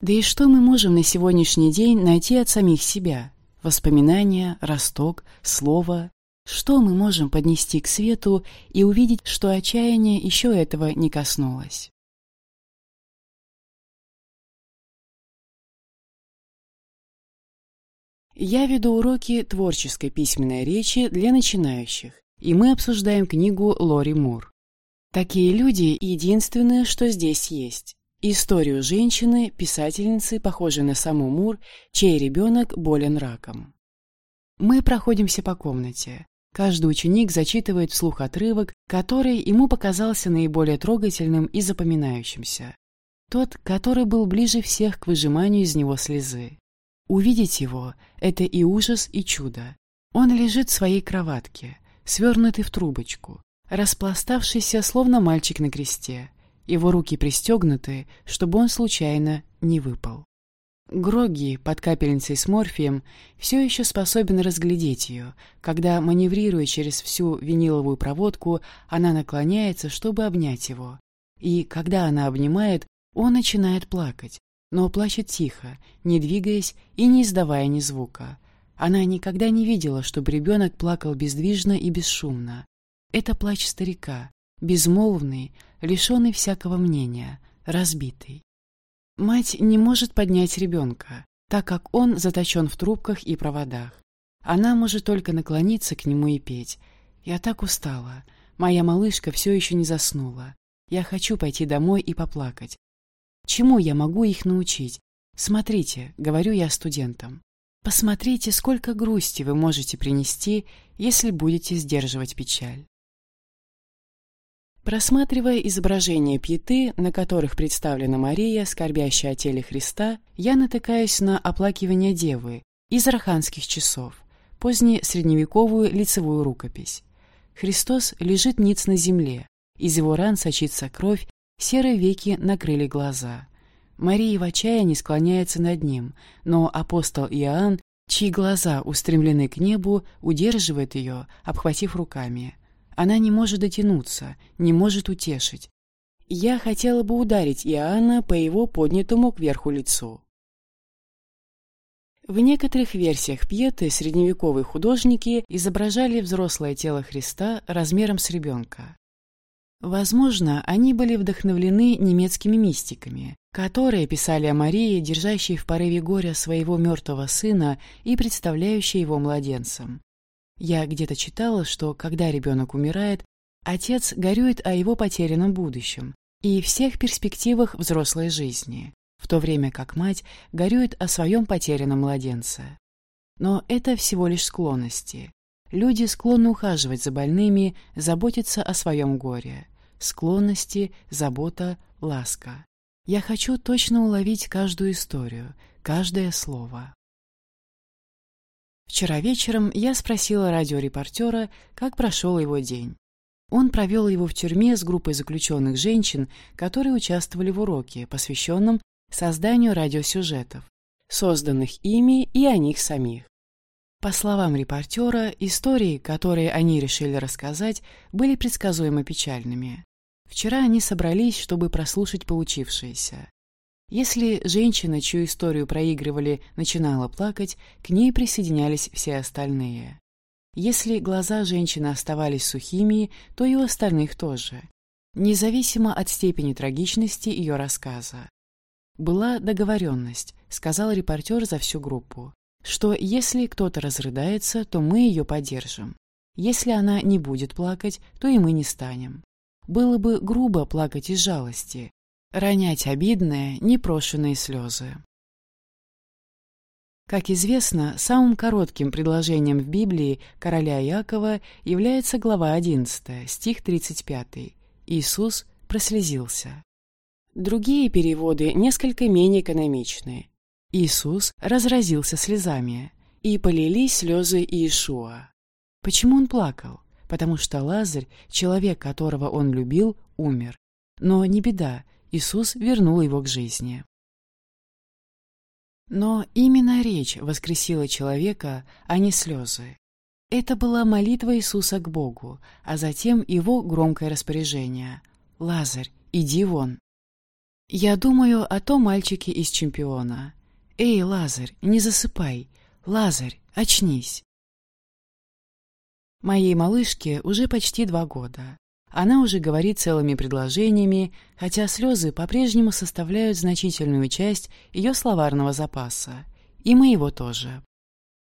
Да и что мы можем на сегодняшний день найти от самих себя? Воспоминания, росток, слово. Что мы можем поднести к свету и увидеть, что отчаяние еще этого не коснулось? Я веду уроки творческой письменной речи для начинающих, и мы обсуждаем книгу Лори Мур. Такие люди — единственное, что здесь есть. Историю женщины, писательницы, похожей на саму Мур, чей ребенок болен раком. Мы проходимся по комнате. Каждый ученик зачитывает вслух отрывок, который ему показался наиболее трогательным и запоминающимся. Тот, который был ближе всех к выжиманию из него слезы. Увидеть его — это и ужас, и чудо. Он лежит в своей кроватке, свернутый в трубочку, распластавшийся, словно мальчик на кресте. Его руки пристегнуты, чтобы он случайно не выпал. Гроги под капельницей с морфием все еще способен разглядеть ее, когда, маневрируя через всю виниловую проводку, она наклоняется, чтобы обнять его. И, когда она обнимает, он начинает плакать, но плачет тихо, не двигаясь и не издавая ни звука. Она никогда не видела, чтобы ребенок плакал бездвижно и бесшумно. Это плач старика, безмолвный, лишенный всякого мнения, разбитый. Мать не может поднять ребенка, так как он заточен в трубках и проводах. Она может только наклониться к нему и петь. «Я так устала. Моя малышка все еще не заснула. Я хочу пойти домой и поплакать. Чему я могу их научить? Смотрите, говорю я студентам. Посмотрите, сколько грусти вы можете принести, если будете сдерживать печаль. Просматривая изображения пьеты, на которых представлена Мария, скорбящая о теле Христа, я натыкаюсь на оплакивание Девы из арханских часов, позднесредневековую лицевую рукопись. Христос лежит ниц на земле, из его ран сочится кровь, Серые веки накрыли глаза. Мария в отчаянии склоняется над ним, но апостол Иоанн, чьи глаза устремлены к небу, удерживает ее, обхватив руками. Она не может дотянуться, не может утешить. Я хотела бы ударить Иоанна по его поднятому кверху лицу. В некоторых версиях Пьеты средневековые художники изображали взрослое тело Христа размером с ребенка. Возможно, они были вдохновлены немецкими мистиками, которые писали о Марии, держащей в порыве горя своего мертвого сына и представляющей его младенцем. Я где-то читала, что когда ребенок умирает, отец горюет о его потерянном будущем и всех перспективах взрослой жизни в то время как мать горюет о своем потерянном младенце. Но это всего лишь склонности. Люди склонны ухаживать за больными, заботиться о своем горе. Склонности, забота, ласка. Я хочу точно уловить каждую историю, каждое слово. Вчера вечером я спросила радиорепортера, как прошел его день. Он провел его в тюрьме с группой заключенных женщин, которые участвовали в уроке, посвященном созданию радиосюжетов, созданных ими и о них самих. По словам репортера, истории, которые они решили рассказать, были предсказуемо печальными. Вчера они собрались, чтобы прослушать получившееся. Если женщина, чью историю проигрывали, начинала плакать, к ней присоединялись все остальные. Если глаза женщины оставались сухими, то и у остальных тоже, независимо от степени трагичности ее рассказа. Была договоренность, сказал репортер за всю группу, что если кто-то разрыдается, то мы ее поддержим. Если она не будет плакать, то и мы не станем. Было бы грубо плакать из жалости, ронять обидные, непрошенные слезы. Как известно, самым коротким предложением в Библии короля Якова является глава 11, стих 35. Иисус прослезился. Другие переводы несколько менее экономичны. Иисус разразился слезами, и полились слезы Иешуа. Почему он плакал? Потому что Лазарь, человек, которого он любил, умер. Но не беда, Иисус вернул его к жизни. Но именно речь воскресила человека, а не слезы. Это была молитва Иисуса к Богу, а затем его громкое распоряжение. «Лазарь, иди вон!» Я думаю о том мальчике из чемпиона. Эй, Лазарь, не засыпай. Лазарь, очнись. Моей малышке уже почти два года. Она уже говорит целыми предложениями, хотя слезы по-прежнему составляют значительную часть ее словарного запаса. И моего тоже.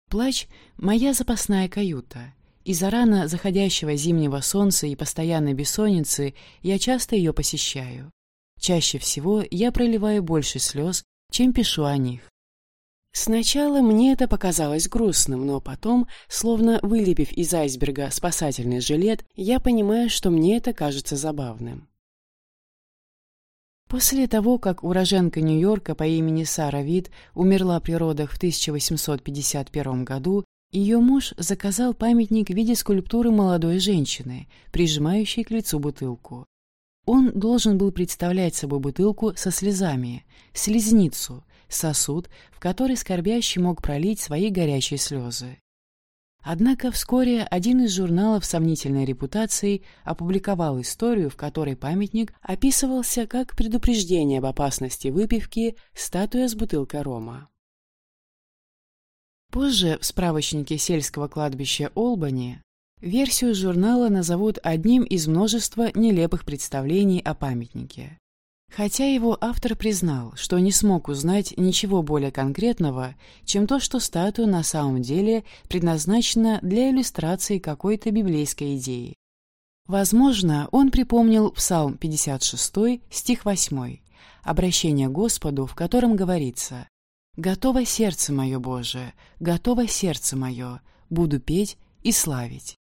Плач — моя запасная каюта. Из-за рано заходящего зимнего солнца и постоянной бессонницы я часто ее посещаю. Чаще всего я проливаю больше слез, чем пишу о них. Сначала мне это показалось грустным, но потом, словно вылепив из айсберга спасательный жилет, я понимаю, что мне это кажется забавным. После того, как уроженка Нью-Йорка по имени Сара Вид умерла при родах в 1851 году, ее муж заказал памятник в виде скульптуры молодой женщины, прижимающей к лицу бутылку. Он должен был представлять собой бутылку со слезами, слезницу, сосуд, в который скорбящий мог пролить свои горячие слезы. Однако вскоре один из журналов сомнительной репутацией опубликовал историю, в которой памятник описывался как предупреждение об опасности выпивки статуя с бутылкой рома. Позже в справочнике сельского кладбища Олбани Версию журнала назовут одним из множества нелепых представлений о памятнике. Хотя его автор признал, что не смог узнать ничего более конкретного, чем то, что статуя на самом деле предназначена для иллюстрации какой-то библейской идеи. Возможно, он припомнил Псалм 56, стих 8, обращение Господу, в котором говорится «Готово сердце мое, Боже, готово сердце мое, буду петь и славить».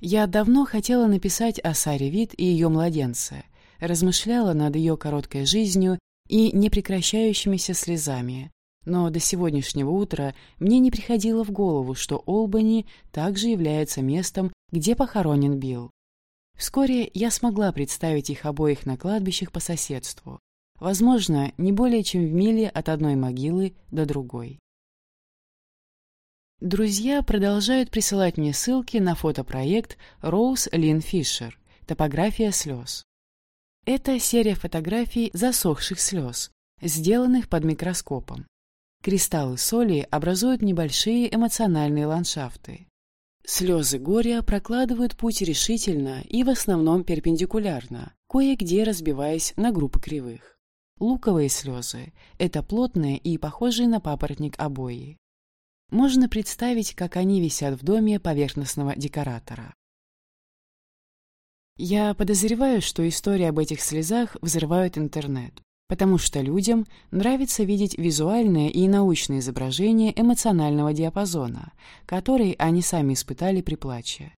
Я давно хотела написать о Саре Вид и ее младенце, размышляла над ее короткой жизнью и непрекращающимися слезами, но до сегодняшнего утра мне не приходило в голову, что Олбани также является местом, где похоронен Билл. Вскоре я смогла представить их обоих на кладбищах по соседству. Возможно, не более чем в миле от одной могилы до другой. Друзья продолжают присылать мне ссылки на фотопроект Роуз Лин Фишер «Топография слез». Это серия фотографий засохших слез, сделанных под микроскопом. Кристаллы соли образуют небольшие эмоциональные ландшафты. Слезы горя прокладывают путь решительно и в основном перпендикулярно, кое-где разбиваясь на группы кривых. Луковые слезы – это плотные и похожие на папоротник обои. Можно представить, как они висят в доме поверхностного декоратора. Я подозреваю, что истории об этих слезах взрывают интернет, потому что людям нравится видеть визуальное и научное изображение эмоционального диапазона, который они сами испытали при плаче.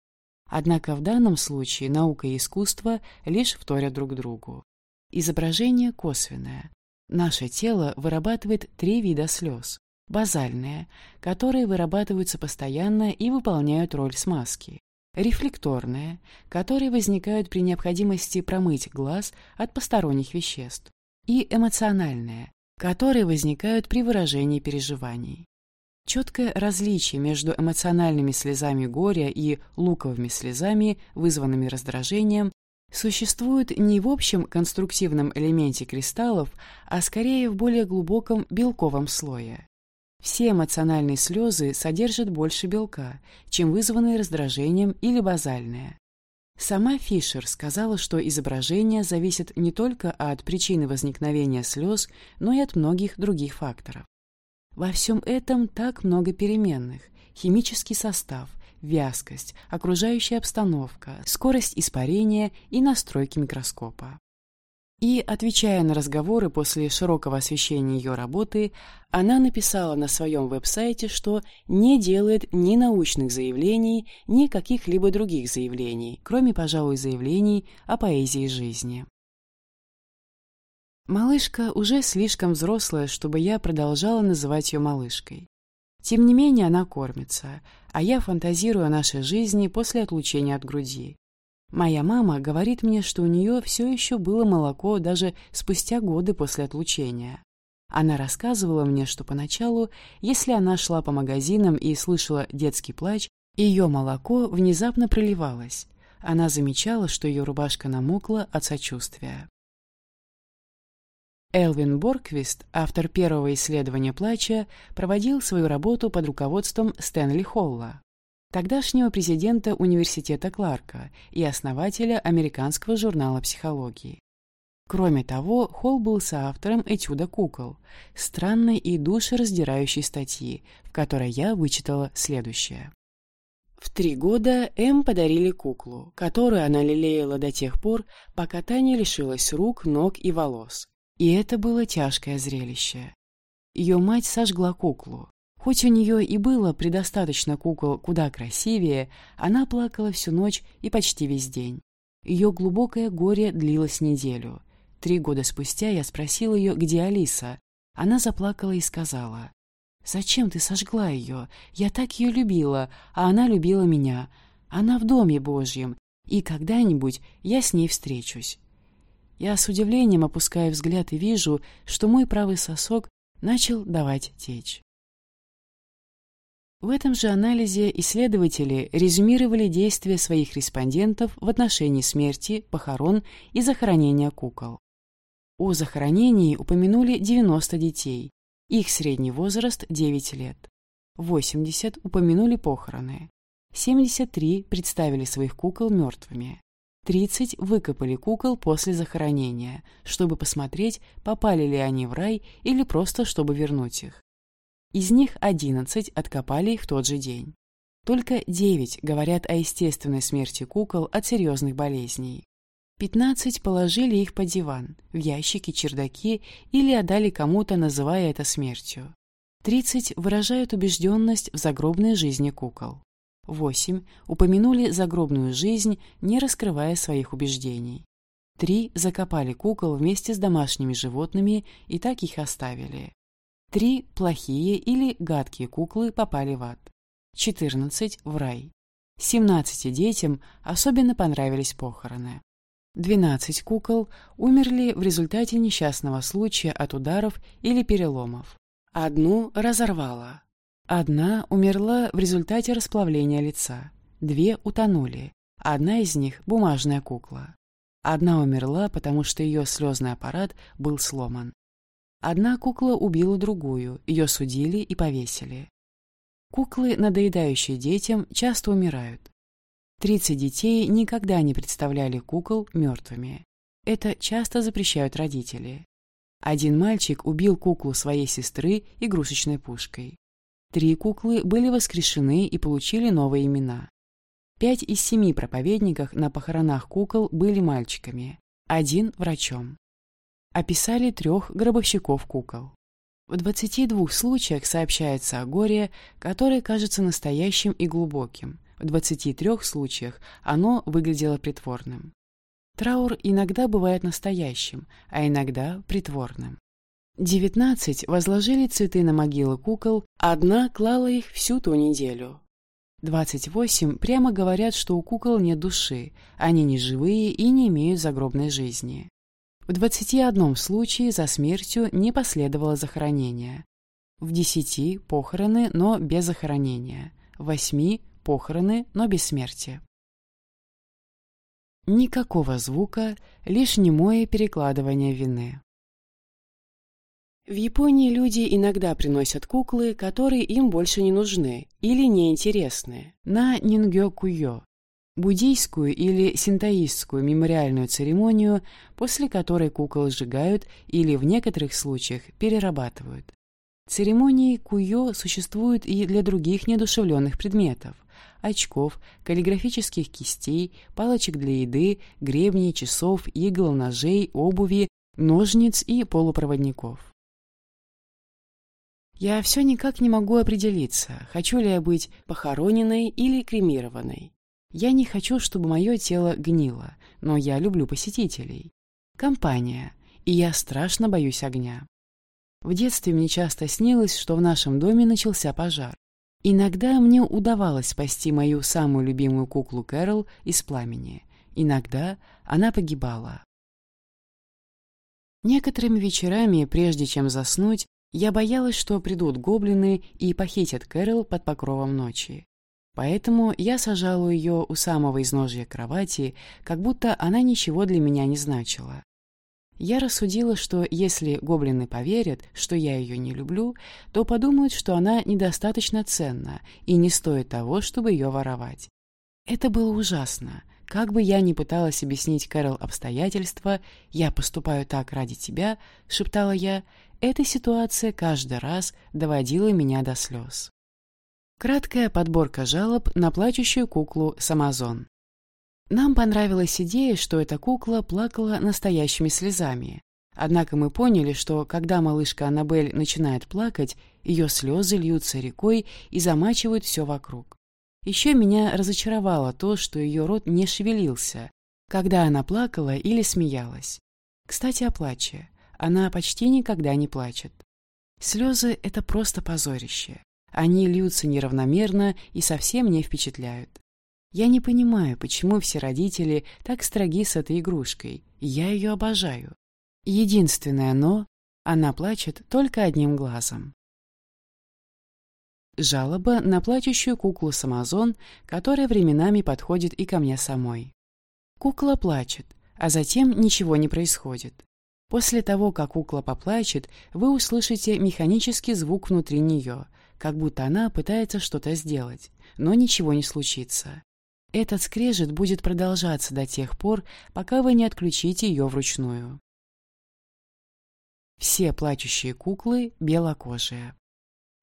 Однако в данном случае наука и искусство лишь вторят друг другу. Изображение косвенное. Наше тело вырабатывает три вида слез базальные, которые вырабатываются постоянно и выполняют роль смазки, рефлекторные, которые возникают при необходимости промыть глаз от посторонних веществ, и эмоциональные, которые возникают при выражении переживаний. Четкое различие между эмоциональными слезами горя и луковыми слезами, вызванными раздражением, существует не в общем конструктивном элементе кристаллов, а скорее в более глубоком белковом слое. Все эмоциональные слезы содержат больше белка, чем вызванные раздражением или базальные. Сама Фишер сказала, что изображение зависит не только от причины возникновения слез, но и от многих других факторов. Во всем этом так много переменных – химический состав, вязкость, окружающая обстановка, скорость испарения и настройки микроскопа. И, отвечая на разговоры после широкого освещения ее работы, она написала на своем веб-сайте, что не делает ни научных заявлений, ни каких-либо других заявлений, кроме, пожалуй, заявлений о поэзии жизни. Малышка уже слишком взрослая, чтобы я продолжала называть ее малышкой. Тем не менее она кормится, а я фантазирую о нашей жизни после отлучения от груди. Моя мама говорит мне, что у нее все еще было молоко даже спустя годы после отлучения. Она рассказывала мне, что поначалу, если она шла по магазинам и слышала детский плач, ее молоко внезапно проливалось. Она замечала, что ее рубашка намокла от сочувствия. Элвин Борквист, автор первого исследования плача, проводил свою работу под руководством Стэнли Холла тогдашнего президента университета Кларка и основателя американского журнала психологии. Кроме того, Холл был соавтором этюда кукол, странной и душераздирающей статьи, в которой я вычитала следующее. В три года М подарили куклу, которую она лелеяла до тех пор, пока та не лишилась рук, ног и волос. И это было тяжкое зрелище. Ее мать сожгла куклу. Хоть у нее и было предостаточно кукол куда красивее, она плакала всю ночь и почти весь день. Ее глубокое горе длилось неделю. Три года спустя я спросил ее, где Алиса. Она заплакала и сказала, «Зачем ты сожгла ее? Я так ее любила, а она любила меня. Она в Доме Божьем, и когда-нибудь я с ней встречусь». Я с удивлением опускаю взгляд и вижу, что мой правый сосок начал давать течь. В этом же анализе исследователи резюмировали действия своих респондентов в отношении смерти, похорон и захоронения кукол. О захоронении упомянули 90 детей, их средний возраст 9 лет. 80 упомянули похороны. 73 представили своих кукол мертвыми. 30 выкопали кукол после захоронения, чтобы посмотреть, попали ли они в рай или просто чтобы вернуть их. Из них 11 откопали в тот же день. Только 9 говорят о естественной смерти кукол от серьезных болезней. 15 положили их под диван, в ящики, чердаки или отдали кому-то, называя это смертью. 30 выражают убежденность в загробной жизни кукол. 8 упомянули загробную жизнь, не раскрывая своих убеждений. 3 закопали кукол вместе с домашними животными и так их оставили. Три плохие или гадкие куклы попали в ад. 14 в рай. 17 детям особенно понравились похороны. 12 кукол умерли в результате несчастного случая от ударов или переломов. Одну разорвало. Одна умерла в результате расплавления лица. Две утонули. Одна из них – бумажная кукла. Одна умерла, потому что ее слезный аппарат был сломан. Одна кукла убила другую, ее судили и повесили. Куклы, надоедающие детям, часто умирают. 30 детей никогда не представляли кукол мертвыми. Это часто запрещают родители. Один мальчик убил куклу своей сестры игрушечной пушкой. Три куклы были воскрешены и получили новые имена. Пять из семи проповедников на похоронах кукол были мальчиками, один – врачом описали трех гробовщиков кукол. В 22 случаях сообщается о горе, которое кажется настоящим и глубоким. В 23 случаях оно выглядело притворным. Траур иногда бывает настоящим, а иногда притворным. 19 возложили цветы на могилы кукол, одна клала их всю ту неделю. 28 прямо говорят, что у кукол нет души, они не живые и не имеют загробной жизни. В 21 случае за смертью не последовало захоронения. В 10 – похороны, но без захоронения. В 8 – похороны, но без смерти. Никакого звука, лишь немое перекладывание вины. В Японии люди иногда приносят куклы, которые им больше не нужны или неинтересны, на нингё-куё, буддийскую или синтоистскую мемориальную церемонию, после которой кукол сжигают или в некоторых случаях перерабатывают. Церемонии куё существуют и для других неодушевленных предметов – очков, каллиграфических кистей, палочек для еды, гребней, часов, игл, ножей, обуви, ножниц и полупроводников. Я все никак не могу определиться, хочу ли я быть похороненной или кремированной. Я не хочу, чтобы мое тело гнило, но я люблю посетителей. Компания, и я страшно боюсь огня. В детстве мне часто снилось, что в нашем доме начался пожар. Иногда мне удавалось спасти мою самую любимую куклу Кэрол из пламени. Иногда она погибала. Некоторыми вечерами, прежде чем заснуть, я боялась, что придут гоблины и похитят Кэрол под покровом ночи. Поэтому я сажала ее у самого изножья кровати, как будто она ничего для меня не значила. Я рассудила, что если гоблины поверят, что я ее не люблю, то подумают, что она недостаточно ценна и не стоит того, чтобы ее воровать. Это было ужасно. Как бы я ни пыталась объяснить Кэрол обстоятельства, «я поступаю так ради тебя», — шептала я, эта ситуация каждый раз доводила меня до слез. Краткая подборка жалоб на плачущую куклу с Амазон. Нам понравилась идея, что эта кукла плакала настоящими слезами. Однако мы поняли, что когда малышка Аннабель начинает плакать, ее слезы льются рекой и замачивают все вокруг. Еще меня разочаровало то, что ее рот не шевелился, когда она плакала или смеялась. Кстати, о плаче. Она почти никогда не плачет. Слезы — это просто позорище. Они льются неравномерно и совсем не впечатляют. Я не понимаю, почему все родители так строги с этой игрушкой. Я ее обожаю. Единственное «но» — она плачет только одним глазом. Жалоба на плачущую куклу с Амазон, которая временами подходит и ко мне самой. Кукла плачет, а затем ничего не происходит. После того, как кукла поплачет, вы услышите механический звук внутри нее — как будто она пытается что-то сделать, но ничего не случится. Этот скрежет будет продолжаться до тех пор, пока вы не отключите ее вручную. Все плачущие куклы белокожие.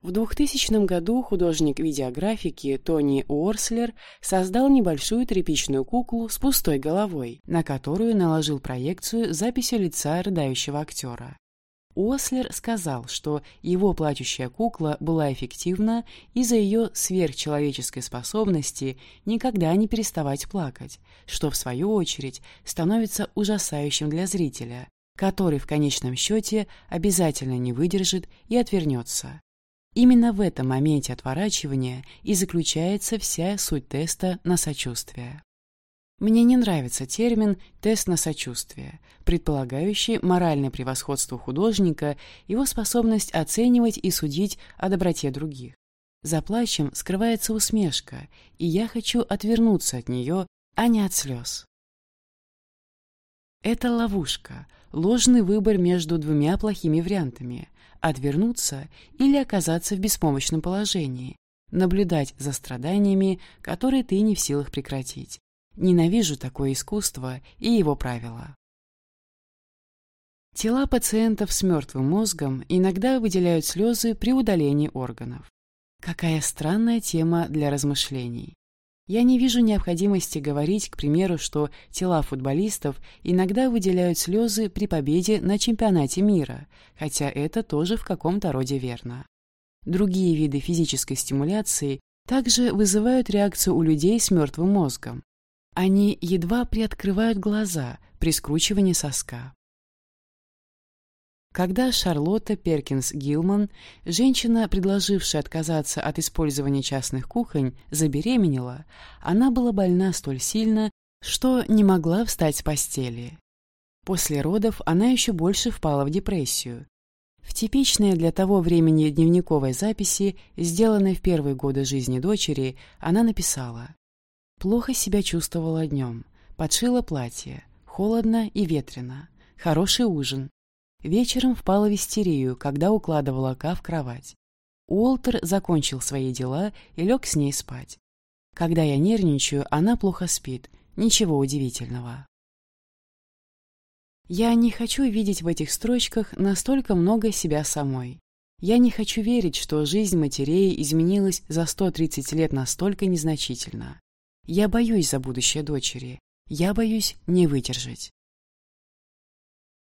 В 2000 году художник видеографики Тони Уорслер создал небольшую тряпичную куклу с пустой головой, на которую наложил проекцию записью лица рыдающего актера. Ослер сказал, что его плачущая кукла была эффективна из-за ее сверхчеловеческой способности никогда не переставать плакать, что, в свою очередь, становится ужасающим для зрителя, который в конечном счете обязательно не выдержит и отвернется. Именно в этом моменте отворачивания и заключается вся суть теста на сочувствие. Мне не нравится термин «тест на сочувствие», предполагающий моральное превосходство художника, его способность оценивать и судить о доброте других. За плачем скрывается усмешка, и я хочу отвернуться от нее, а не от слез. Это ловушка, ложный выбор между двумя плохими вариантами – отвернуться или оказаться в беспомощном положении, наблюдать за страданиями, которые ты не в силах прекратить. Ненавижу такое искусство и его правила. Тела пациентов с мертвым мозгом иногда выделяют слезы при удалении органов. Какая странная тема для размышлений. Я не вижу необходимости говорить, к примеру, что тела футболистов иногда выделяют слезы при победе на чемпионате мира, хотя это тоже в каком-то роде верно. Другие виды физической стимуляции также вызывают реакцию у людей с мертвым мозгом. Они едва приоткрывают глаза при скручивании соска. Когда Шарлотта Перкинс Гилман, женщина, предложившая отказаться от использования частных кухонь, забеременела, она была больна столь сильно, что не могла встать с постели. После родов она еще больше впала в депрессию. В типичной для того времени дневниковой записи, сделанной в первые годы жизни дочери, она написала «Плохо себя чувствовала днем, подшила платье, холодно и ветрено, хороший ужин, Вечером впала в истерию, когда укладывала Ка в кровать. Уолтер закончил свои дела и лег с ней спать. Когда я нервничаю, она плохо спит. Ничего удивительного. Я не хочу видеть в этих строчках настолько много себя самой. Я не хочу верить, что жизнь матерей изменилась за 130 лет настолько незначительно. Я боюсь за будущее дочери. Я боюсь не выдержать.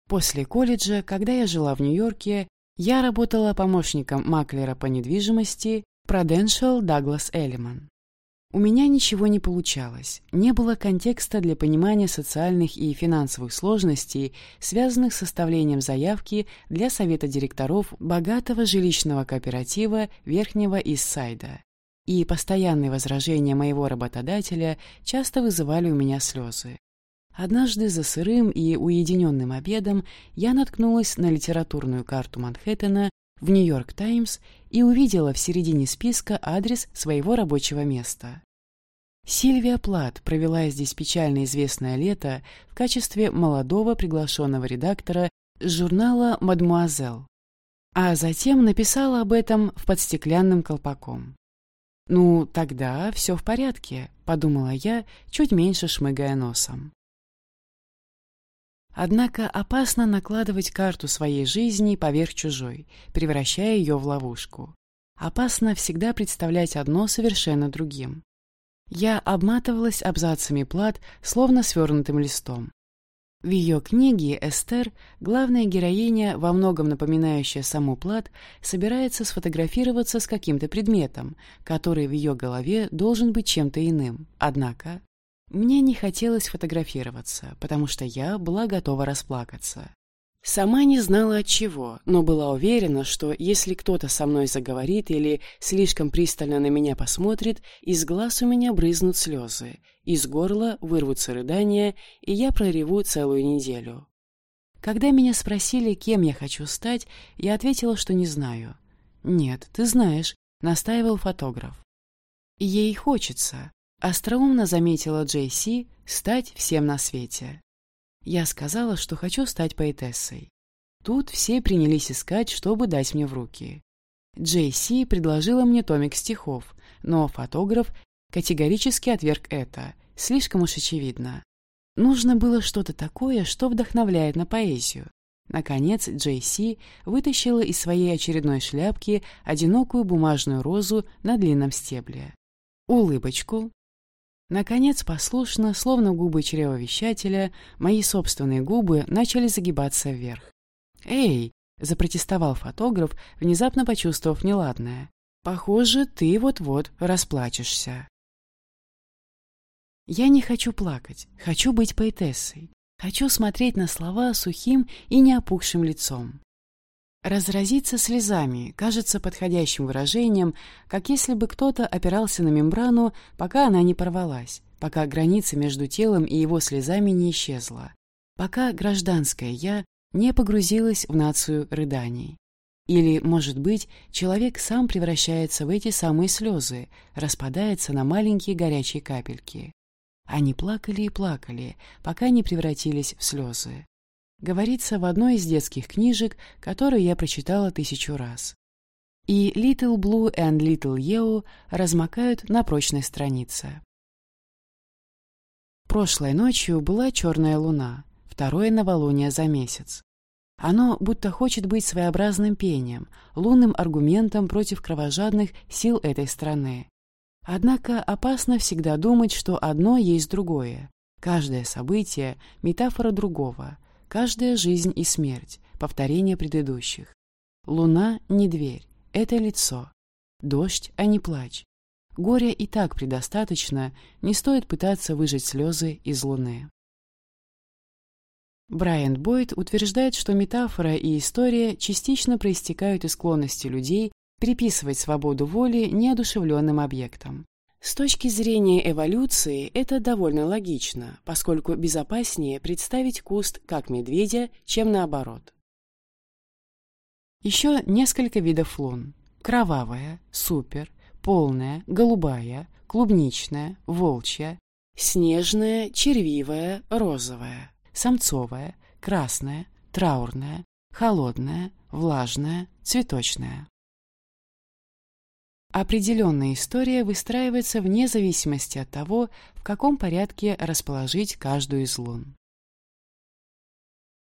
После колледжа, когда я жила в Нью-Йорке, я работала помощником маклера по недвижимости Prudential Douglas Elliman. У меня ничего не получалось, не было контекста для понимания социальных и финансовых сложностей, связанных с составлением заявки для совета директоров богатого жилищного кооператива Верхнего Иссайда. И постоянные возражения моего работодателя часто вызывали у меня слезы. Однажды за сырым и уединенным обедом я наткнулась на литературную карту Манхэттена в «Нью-Йорк Таймс» и увидела в середине списка адрес своего рабочего места. Сильвия Плат провела здесь печально известное лето в качестве молодого приглашенного редактора журнала «Мадмуазел», а затем написала об этом в под стеклянным колпаком. «Ну, тогда все в порядке», — подумала я, чуть меньше шмыгая носом. Однако опасно накладывать карту своей жизни поверх чужой, превращая ее в ловушку. Опасно всегда представлять одно совершенно другим. Я обматывалась абзацами плат, словно свернутым листом. В ее книге «Эстер» главная героиня, во многом напоминающая саму Плат, собирается сфотографироваться с каким-то предметом, который в ее голове должен быть чем-то иным. Однако мне не хотелось фотографироваться, потому что я была готова расплакаться. Сама не знала от чего, но была уверена, что если кто-то со мной заговорит или слишком пристально на меня посмотрит, из глаз у меня брызнут слезы, из горла вырвутся рыдания, и я прореву целую неделю. Когда меня спросили, кем я хочу стать, я ответила, что не знаю. «Нет, ты знаешь», — настаивал фотограф. «Ей хочется, Остроумно заметила Джейси стать всем на свете. Я сказала, что хочу стать поэтессой. Тут все принялись искать, чтобы дать мне в руки. Джейси предложила мне томик стихов, но фотограф категорически отверг это, слишком уж очевидно. Нужно было что-то такое, что вдохновляет на поэзию. Наконец Джейси вытащила из своей очередной шляпки одинокую бумажную розу на длинном стебле. Улыбочку, Наконец, послушно, словно губы чревовещателя, мои собственные губы начали загибаться вверх. «Эй!» — запротестовал фотограф, внезапно почувствовав неладное. «Похоже, ты вот-вот расплачешься». Я не хочу плакать, хочу быть поэтессой. Хочу смотреть на слова сухим и неопухшим лицом. Разразиться слезами кажется подходящим выражением, как если бы кто-то опирался на мембрану, пока она не порвалась, пока граница между телом и его слезами не исчезла, пока гражданское «я» не погрузилась в нацию рыданий. Или, может быть, человек сам превращается в эти самые слезы, распадается на маленькие горячие капельки. Они плакали и плакали, пока не превратились в слезы. Говорится в одной из детских книжек, которую я прочитала тысячу раз. И Little Blue and Little Yellow размокают на прочной странице. Прошлой ночью была черная луна, второе новолуние за месяц. Оно будто хочет быть своеобразным пением, лунным аргументом против кровожадных сил этой страны. Однако опасно всегда думать, что одно есть другое. Каждое событие — метафора другого, каждая жизнь и смерть — повторение предыдущих. Луна — не дверь, это лицо. Дождь, а не плач. Горя и так предостаточно, не стоит пытаться выжать слезы из луны. Брайан Бойд утверждает, что метафора и история частично проистекают из склонности людей приписывать свободу воли неодушевленным объектам. С точки зрения эволюции это довольно логично, поскольку безопаснее представить куст как медведя, чем наоборот. Еще несколько видов лун. Кровавая, супер, полная, голубая, клубничная, волчья, снежная, червивая, розовая самцовая, красная, траурная, холодная, влажная, цветочная. Определенная история выстраивается вне зависимости от того, в каком порядке расположить каждую из лун.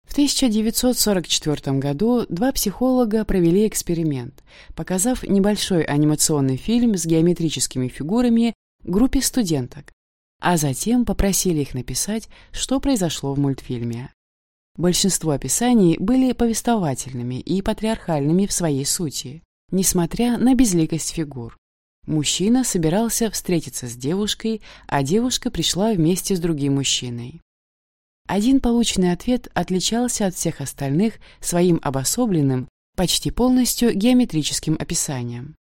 В 1944 году два психолога провели эксперимент, показав небольшой анимационный фильм с геометрическими фигурами группе студенток, а затем попросили их написать, что произошло в мультфильме. Большинство описаний были повествовательными и патриархальными в своей сути, несмотря на безликость фигур. Мужчина собирался встретиться с девушкой, а девушка пришла вместе с другим мужчиной. Один полученный ответ отличался от всех остальных своим обособленным, почти полностью геометрическим описанием.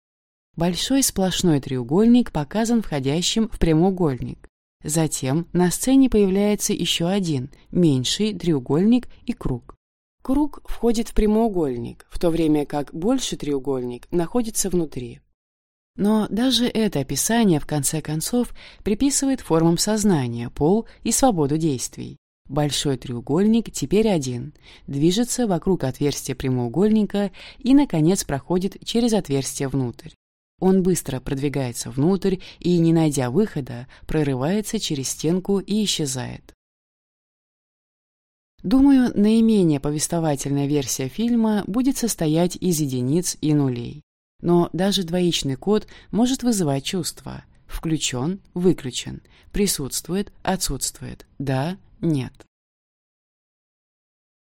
Большой сплошной треугольник показан входящим в прямоугольник. Затем на сцене появляется еще один, меньший треугольник и круг. Круг входит в прямоугольник, в то время как больший треугольник находится внутри. Но даже это описание, в конце концов, приписывает формам сознания, пол и свободу действий. Большой треугольник теперь один, движется вокруг отверстия прямоугольника и, наконец, проходит через отверстие внутрь. Он быстро продвигается внутрь и, не найдя выхода, прорывается через стенку и исчезает. Думаю, наименее повествовательная версия фильма будет состоять из единиц и нулей. Но даже двоичный код может вызывать чувства. Включен, выключен, присутствует, отсутствует, да, нет.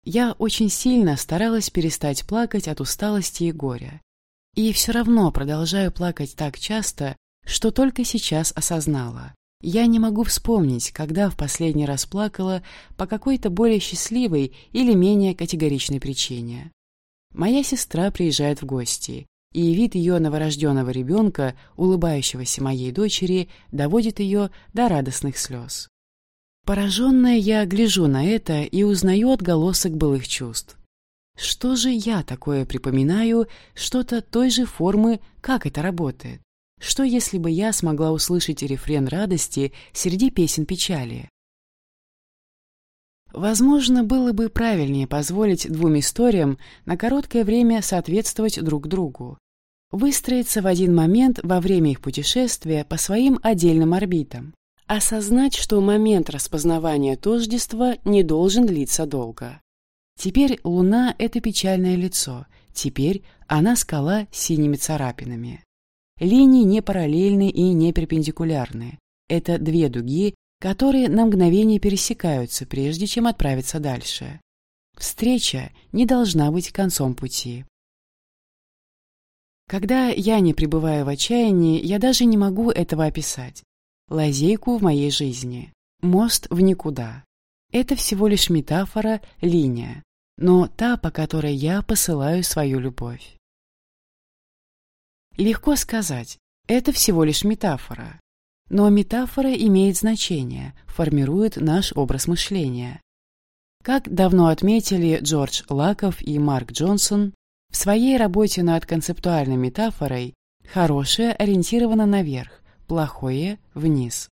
Я очень сильно старалась перестать плакать от усталости и горя. И все равно продолжаю плакать так часто, что только сейчас осознала. Я не могу вспомнить, когда в последний раз плакала по какой-то более счастливой или менее категоричной причине. Моя сестра приезжает в гости, и вид ее новорожденного ребенка, улыбающегося моей дочери, доводит ее до радостных слез. Пораженная я гляжу на это и узнаю отголосок былых чувств. Что же я такое припоминаю, что-то той же формы, как это работает? Что, если бы я смогла услышать рефрен радости среди песен печали? Возможно, было бы правильнее позволить двум историям на короткое время соответствовать друг другу, выстроиться в один момент во время их путешествия по своим отдельным орбитам, осознать, что момент распознавания тождества не должен длиться долго. Теперь луна — это печальное лицо, теперь она скала с синими царапинами. Линии не параллельны и не перпендикулярны. Это две дуги, которые на мгновение пересекаются, прежде чем отправиться дальше. Встреча не должна быть концом пути. Когда я не пребываю в отчаянии, я даже не могу этого описать. Лазейку в моей жизни. Мост в никуда. Это всего лишь метафора, линия. но та, по которой я посылаю свою любовь. Легко сказать, это всего лишь метафора. Но метафора имеет значение, формирует наш образ мышления. Как давно отметили Джордж Лаков и Марк Джонсон, в своей работе над концептуальной метафорой хорошее ориентировано наверх, плохое – вниз.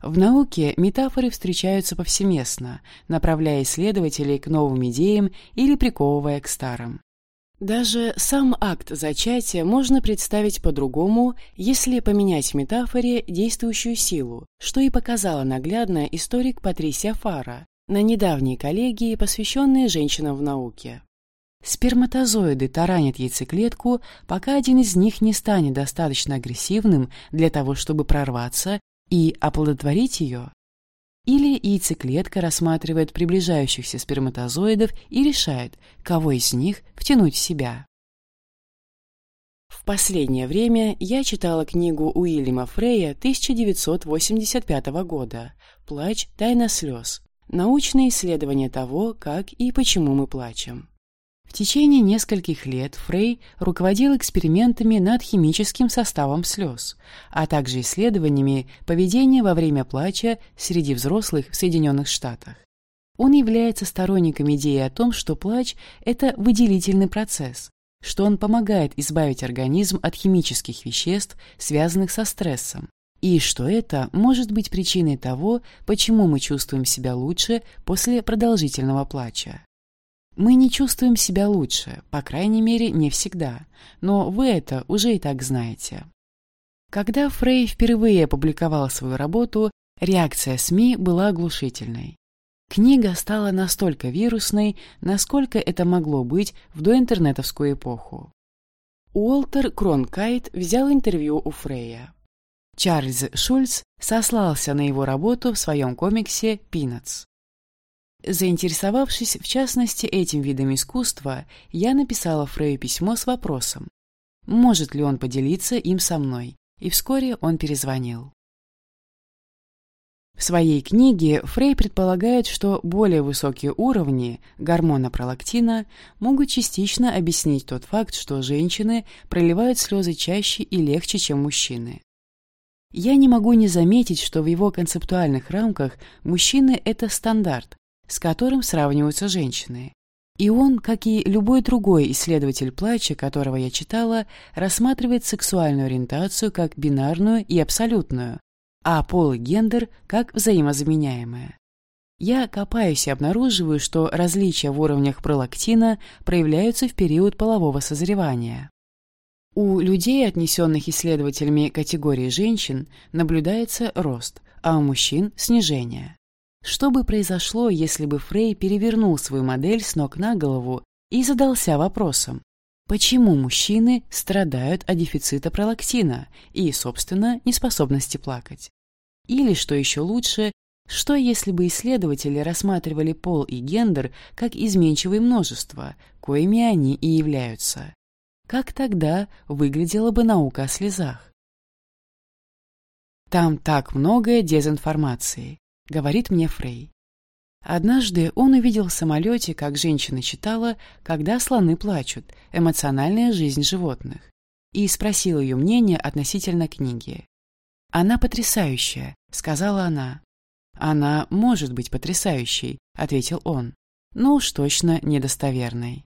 В науке метафоры встречаются повсеместно, направляя исследователей к новым идеям или приковывая к старым. Даже сам акт зачатия можно представить по-другому, если поменять в метафоре действующую силу, что и показала наглядно историк Патрисия Фара на недавней коллегии, посвященной женщинам в науке. Сперматозоиды таранят яйцеклетку, пока один из них не станет достаточно агрессивным для того, чтобы прорваться и оплодотворить ее. Или яйцеклетка рассматривает приближающихся сперматозоидов и решает, кого из них втянуть в себя. В последнее время я читала книгу Уильяма Фрея 1985 года «Плач. Тайна слез. Научное исследование того, как и почему мы плачем». В течение нескольких лет Фрей руководил экспериментами над химическим составом слез, а также исследованиями поведения во время плача среди взрослых в Соединенных Штатах. Он является сторонником идеи о том, что плач – это выделительный процесс, что он помогает избавить организм от химических веществ, связанных со стрессом, и что это может быть причиной того, почему мы чувствуем себя лучше после продолжительного плача. Мы не чувствуем себя лучше, по крайней мере, не всегда, но вы это уже и так знаете. Когда Фрей впервые опубликовал свою работу, реакция СМИ была оглушительной. Книга стала настолько вирусной, насколько это могло быть в доинтернетовскую эпоху. Уолтер Кронкайт взял интервью у Фрея. Чарльз Шульц сослался на его работу в своем комиксе «Пинатс». Заинтересовавшись, в частности, этим видом искусства, я написала Фрею письмо с вопросом, может ли он поделиться им со мной, и вскоре он перезвонил. В своей книге Фрей предполагает, что более высокие уровни гормона пролактина могут частично объяснить тот факт, что женщины проливают слезы чаще и легче, чем мужчины. Я не могу не заметить, что в его концептуальных рамках мужчины – это стандарт, с которым сравниваются женщины. И он, как и любой другой исследователь плача, которого я читала, рассматривает сексуальную ориентацию как бинарную и абсолютную, а пол и гендер как взаимозаменяемые. Я копаюсь и обнаруживаю, что различия в уровнях пролактина проявляются в период полового созревания. У людей, отнесенных исследователями категории женщин, наблюдается рост, а у мужчин – снижение. Что бы произошло, если бы Фрей перевернул свою модель с ног на голову и задался вопросом, почему мужчины страдают от дефицита пролактина и, собственно, неспособности плакать? Или, что еще лучше, что если бы исследователи рассматривали пол и гендер как изменчивые множества, коими они и являются? Как тогда выглядела бы наука о слезах? Там так много дезинформации. — говорит мне Фрей. Однажды он увидел в самолете, как женщина читала «Когда слоны плачут. Эмоциональная жизнь животных» и спросил ее мнение относительно книги. «Она потрясающая», — сказала она. «Она может быть потрясающей», — ответил он, «но уж точно недостоверной».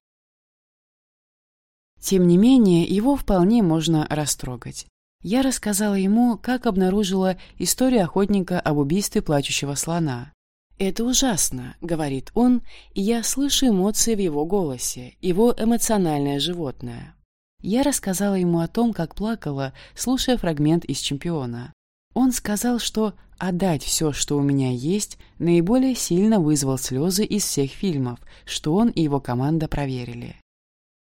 Тем не менее, его вполне можно растрогать. Я рассказала ему, как обнаружила историю охотника об убийстве плачущего слона. «Это ужасно», — говорит он, и я слышу эмоции в его голосе, его эмоциональное животное. Я рассказала ему о том, как плакала, слушая фрагмент из «Чемпиона». Он сказал, что «отдать все, что у меня есть» наиболее сильно вызвал слезы из всех фильмов, что он и его команда проверили.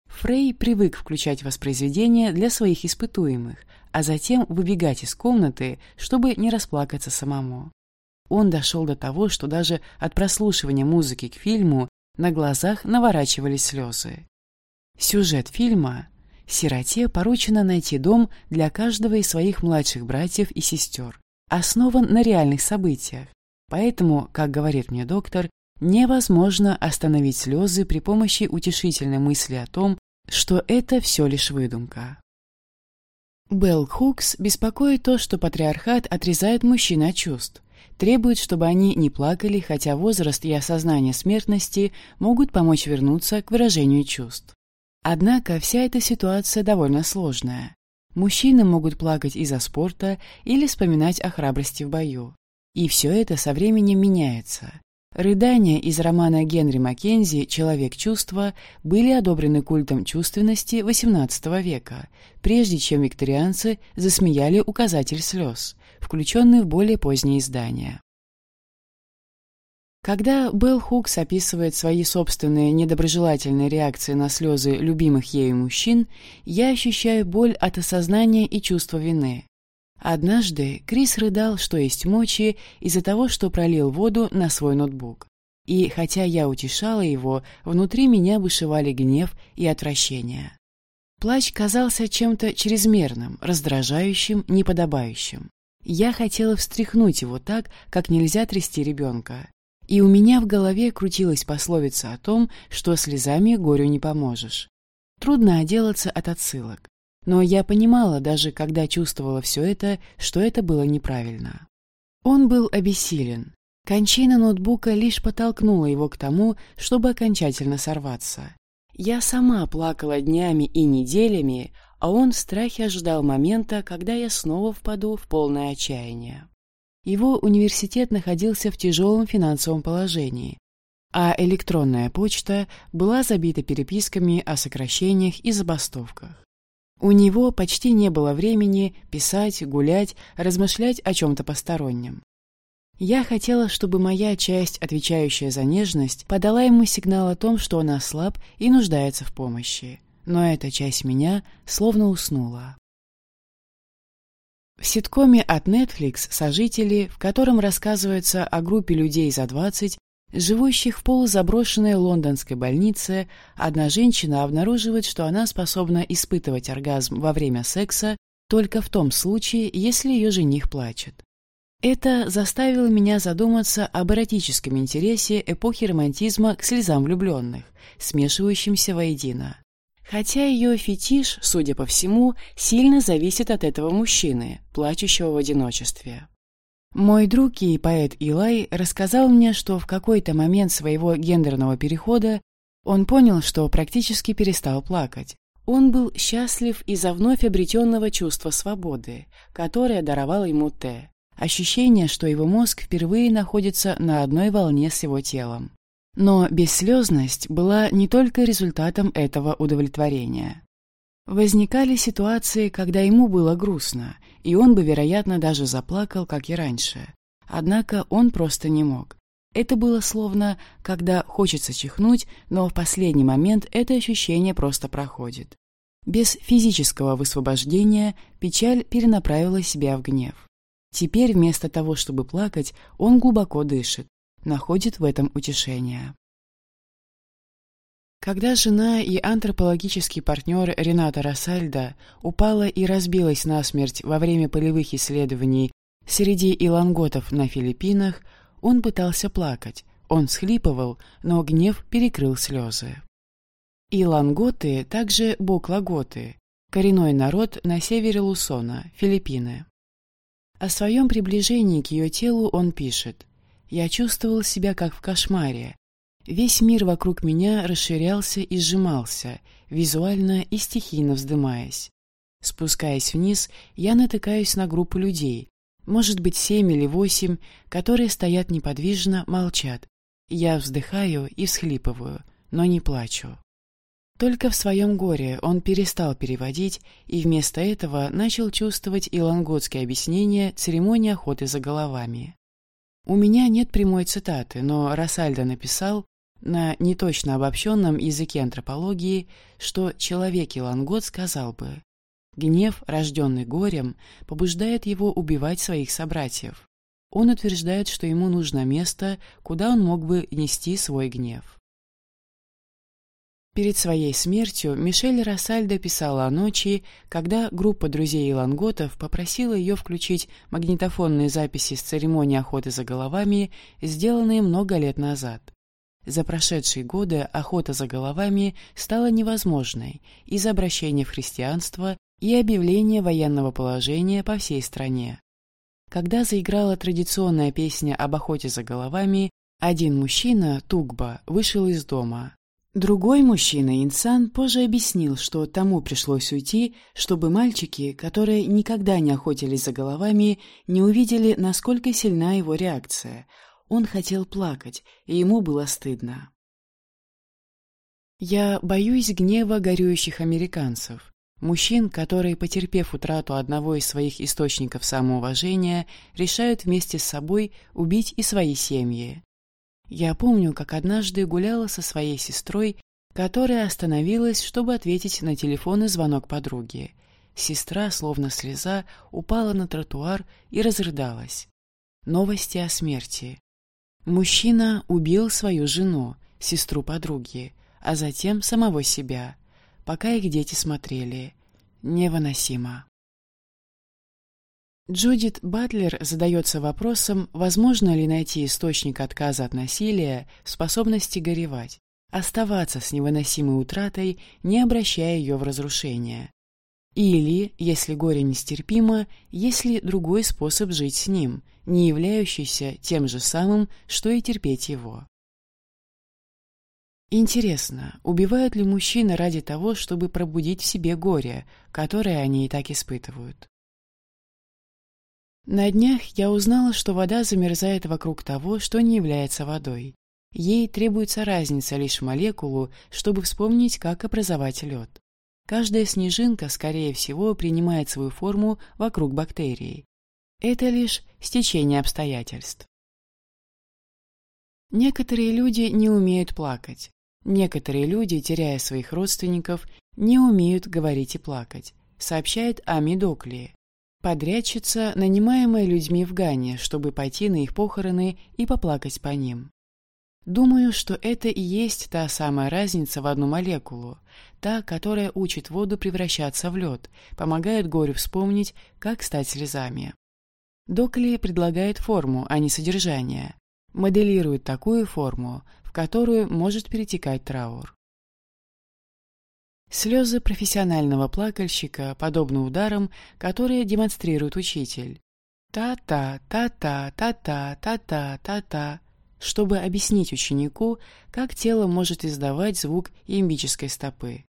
Фрей привык включать воспроизведения для своих испытуемых, а затем выбегать из комнаты, чтобы не расплакаться самому. Он дошел до того, что даже от прослушивания музыки к фильму на глазах наворачивались слезы. Сюжет фильма «Сироте поручено найти дом для каждого из своих младших братьев и сестер» основан на реальных событиях, поэтому, как говорит мне доктор, невозможно остановить слезы при помощи утешительной мысли о том, что это все лишь выдумка. Белл Хукс беспокоит то, что патриархат отрезает мужчин от чувств, требует, чтобы они не плакали, хотя возраст и осознание смертности могут помочь вернуться к выражению чувств. Однако вся эта ситуация довольно сложная. Мужчины могут плакать из-за спорта или вспоминать о храбрости в бою. И все это со временем меняется. Рыдания из романа Генри Маккензи «Человек чувства» были одобрены культом чувственности XVIII века, прежде чем викторианцы засмеяли указатель слез, включенный в более поздние издания. Когда Белл Хукс описывает свои собственные недоброжелательные реакции на слезы любимых ею мужчин, я ощущаю боль от осознания и чувства вины. Однажды Крис рыдал, что есть мочи, из-за того, что пролил воду на свой ноутбук. И хотя я утешала его, внутри меня бушевали гнев и отвращение. Плач казался чем-то чрезмерным, раздражающим, неподобающим. Я хотела встряхнуть его так, как нельзя трясти ребенка. И у меня в голове крутилась пословица о том, что слезами горю не поможешь. Трудно отделаться от отсылок. Но я понимала, даже когда чувствовала все это, что это было неправильно. Он был обессилен. Кончина ноутбука лишь подтолкнула его к тому, чтобы окончательно сорваться. Я сама плакала днями и неделями, а он в страхе ожидал момента, когда я снова впаду в полное отчаяние. Его университет находился в тяжелом финансовом положении, а электронная почта была забита переписками о сокращениях и забастовках. У него почти не было времени писать, гулять, размышлять о чем-то постороннем. Я хотела, чтобы моя часть, отвечающая за нежность, подала ему сигнал о том, что он ослаб и нуждается в помощи. Но эта часть меня словно уснула. В ситкоме от Netflix «Сожители», в котором рассказывается о группе людей за 20, живущих в полузаброшенной лондонской больнице, одна женщина обнаруживает, что она способна испытывать оргазм во время секса только в том случае, если ее жених плачет. Это заставило меня задуматься об эротическом интересе эпохи романтизма к слезам влюбленных, смешивающимся воедино. Хотя ее фетиш, судя по всему, сильно зависит от этого мужчины, плачущего в одиночестве. Мой друг и поэт Илай рассказал мне, что в какой-то момент своего гендерного перехода он понял, что практически перестал плакать. Он был счастлив из-за вновь обретенного чувства свободы, которое даровало ему Т. Ощущение, что его мозг впервые находится на одной волне с его телом. Но бесслезность была не только результатом этого удовлетворения. Возникали ситуации, когда ему было грустно, и он бы, вероятно, даже заплакал, как и раньше. Однако он просто не мог. Это было словно, когда хочется чихнуть, но в последний момент это ощущение просто проходит. Без физического высвобождения печаль перенаправила себя в гнев. Теперь вместо того, чтобы плакать, он глубоко дышит, находит в этом утешение. Когда жена и антропологический партнер Рената Рассальда упала и разбилась насмерть во время полевых исследований среди иланготов на Филиппинах, он пытался плакать, он схлипывал, но гнев перекрыл слезы. Иланготы также боклаготы, коренной народ на севере Лусона, Филиппины. О своем приближении к ее телу он пишет «Я чувствовал себя как в кошмаре, Весь мир вокруг меня расширялся и сжимался, визуально и стихийно вздымаясь. Спускаясь вниз, я натыкаюсь на группу людей, может быть, семь или восемь, которые стоят неподвижно, молчат. Я вздыхаю и всхлипываю, но не плачу. Только в своем горе он перестал переводить и вместо этого начал чувствовать иланготские объяснения церемонии охоты за головами. У меня нет прямой цитаты, но Рассальдо написал, на неточно обобщенном языке антропологии, что человек Илангот сказал бы «Гнев, рожденный горем, побуждает его убивать своих собратьев». Он утверждает, что ему нужно место, куда он мог бы нести свой гнев. Перед своей смертью Мишель Рассальдо писала о ночи, когда группа друзей Иланготов попросила ее включить магнитофонные записи с церемонии охоты за головами, сделанные много лет назад. За прошедшие годы охота за головами стала невозможной из-за обращения в христианство и объявления военного положения по всей стране. Когда заиграла традиционная песня об охоте за головами, один мужчина, Тугба, вышел из дома. Другой мужчина, Инсан, позже объяснил, что тому пришлось уйти, чтобы мальчики, которые никогда не охотились за головами, не увидели, насколько сильна его реакция. Он хотел плакать, и ему было стыдно. Я боюсь гнева горюющих американцев. Мужчин, которые, потерпев утрату одного из своих источников самоуважения, решают вместе с собой убить и свои семьи. Я помню, как однажды гуляла со своей сестрой, которая остановилась, чтобы ответить на телефонный звонок подруги. Сестра, словно слеза, упала на тротуар и разрыдалась. Новости о смерти. Мужчина убил свою жену, сестру подруги, а затем самого себя, пока их дети смотрели. Невыносимо. Джудит Батлер задается вопросом, возможно ли найти источник отказа от насилия в способности горевать, оставаться с невыносимой утратой, не обращая ее в разрушение. Или, если горе нестерпимо, есть ли другой способ жить с ним, не являющийся тем же самым, что и терпеть его. Интересно, убивают ли мужчины ради того, чтобы пробудить в себе горе, которое они и так испытывают? На днях я узнала, что вода замерзает вокруг того, что не является водой. Ей требуется разница лишь молекулу, чтобы вспомнить, как образовать лед. Каждая снежинка, скорее всего, принимает свою форму вокруг бактерии. Это лишь стечение обстоятельств. Некоторые люди не умеют плакать. Некоторые люди, теряя своих родственников, не умеют говорить и плакать, сообщает Ами Докли, Подрядчица, нанимаемая людьми в Гане, чтобы пойти на их похороны и поплакать по ним. Думаю, что это и есть та самая разница в одну молекулу, та, которая учит воду превращаться в лед, помогает горю вспомнить, как стать слезами. Докли предлагает форму, а не содержание. Моделирует такую форму, в которую может перетекать траур. Слезы профессионального плакальщика подобны ударам, которые демонстрирует учитель. Та-та, та-та, та-та, та-та, та-та, чтобы объяснить ученику, как тело может издавать звук имбической стопы.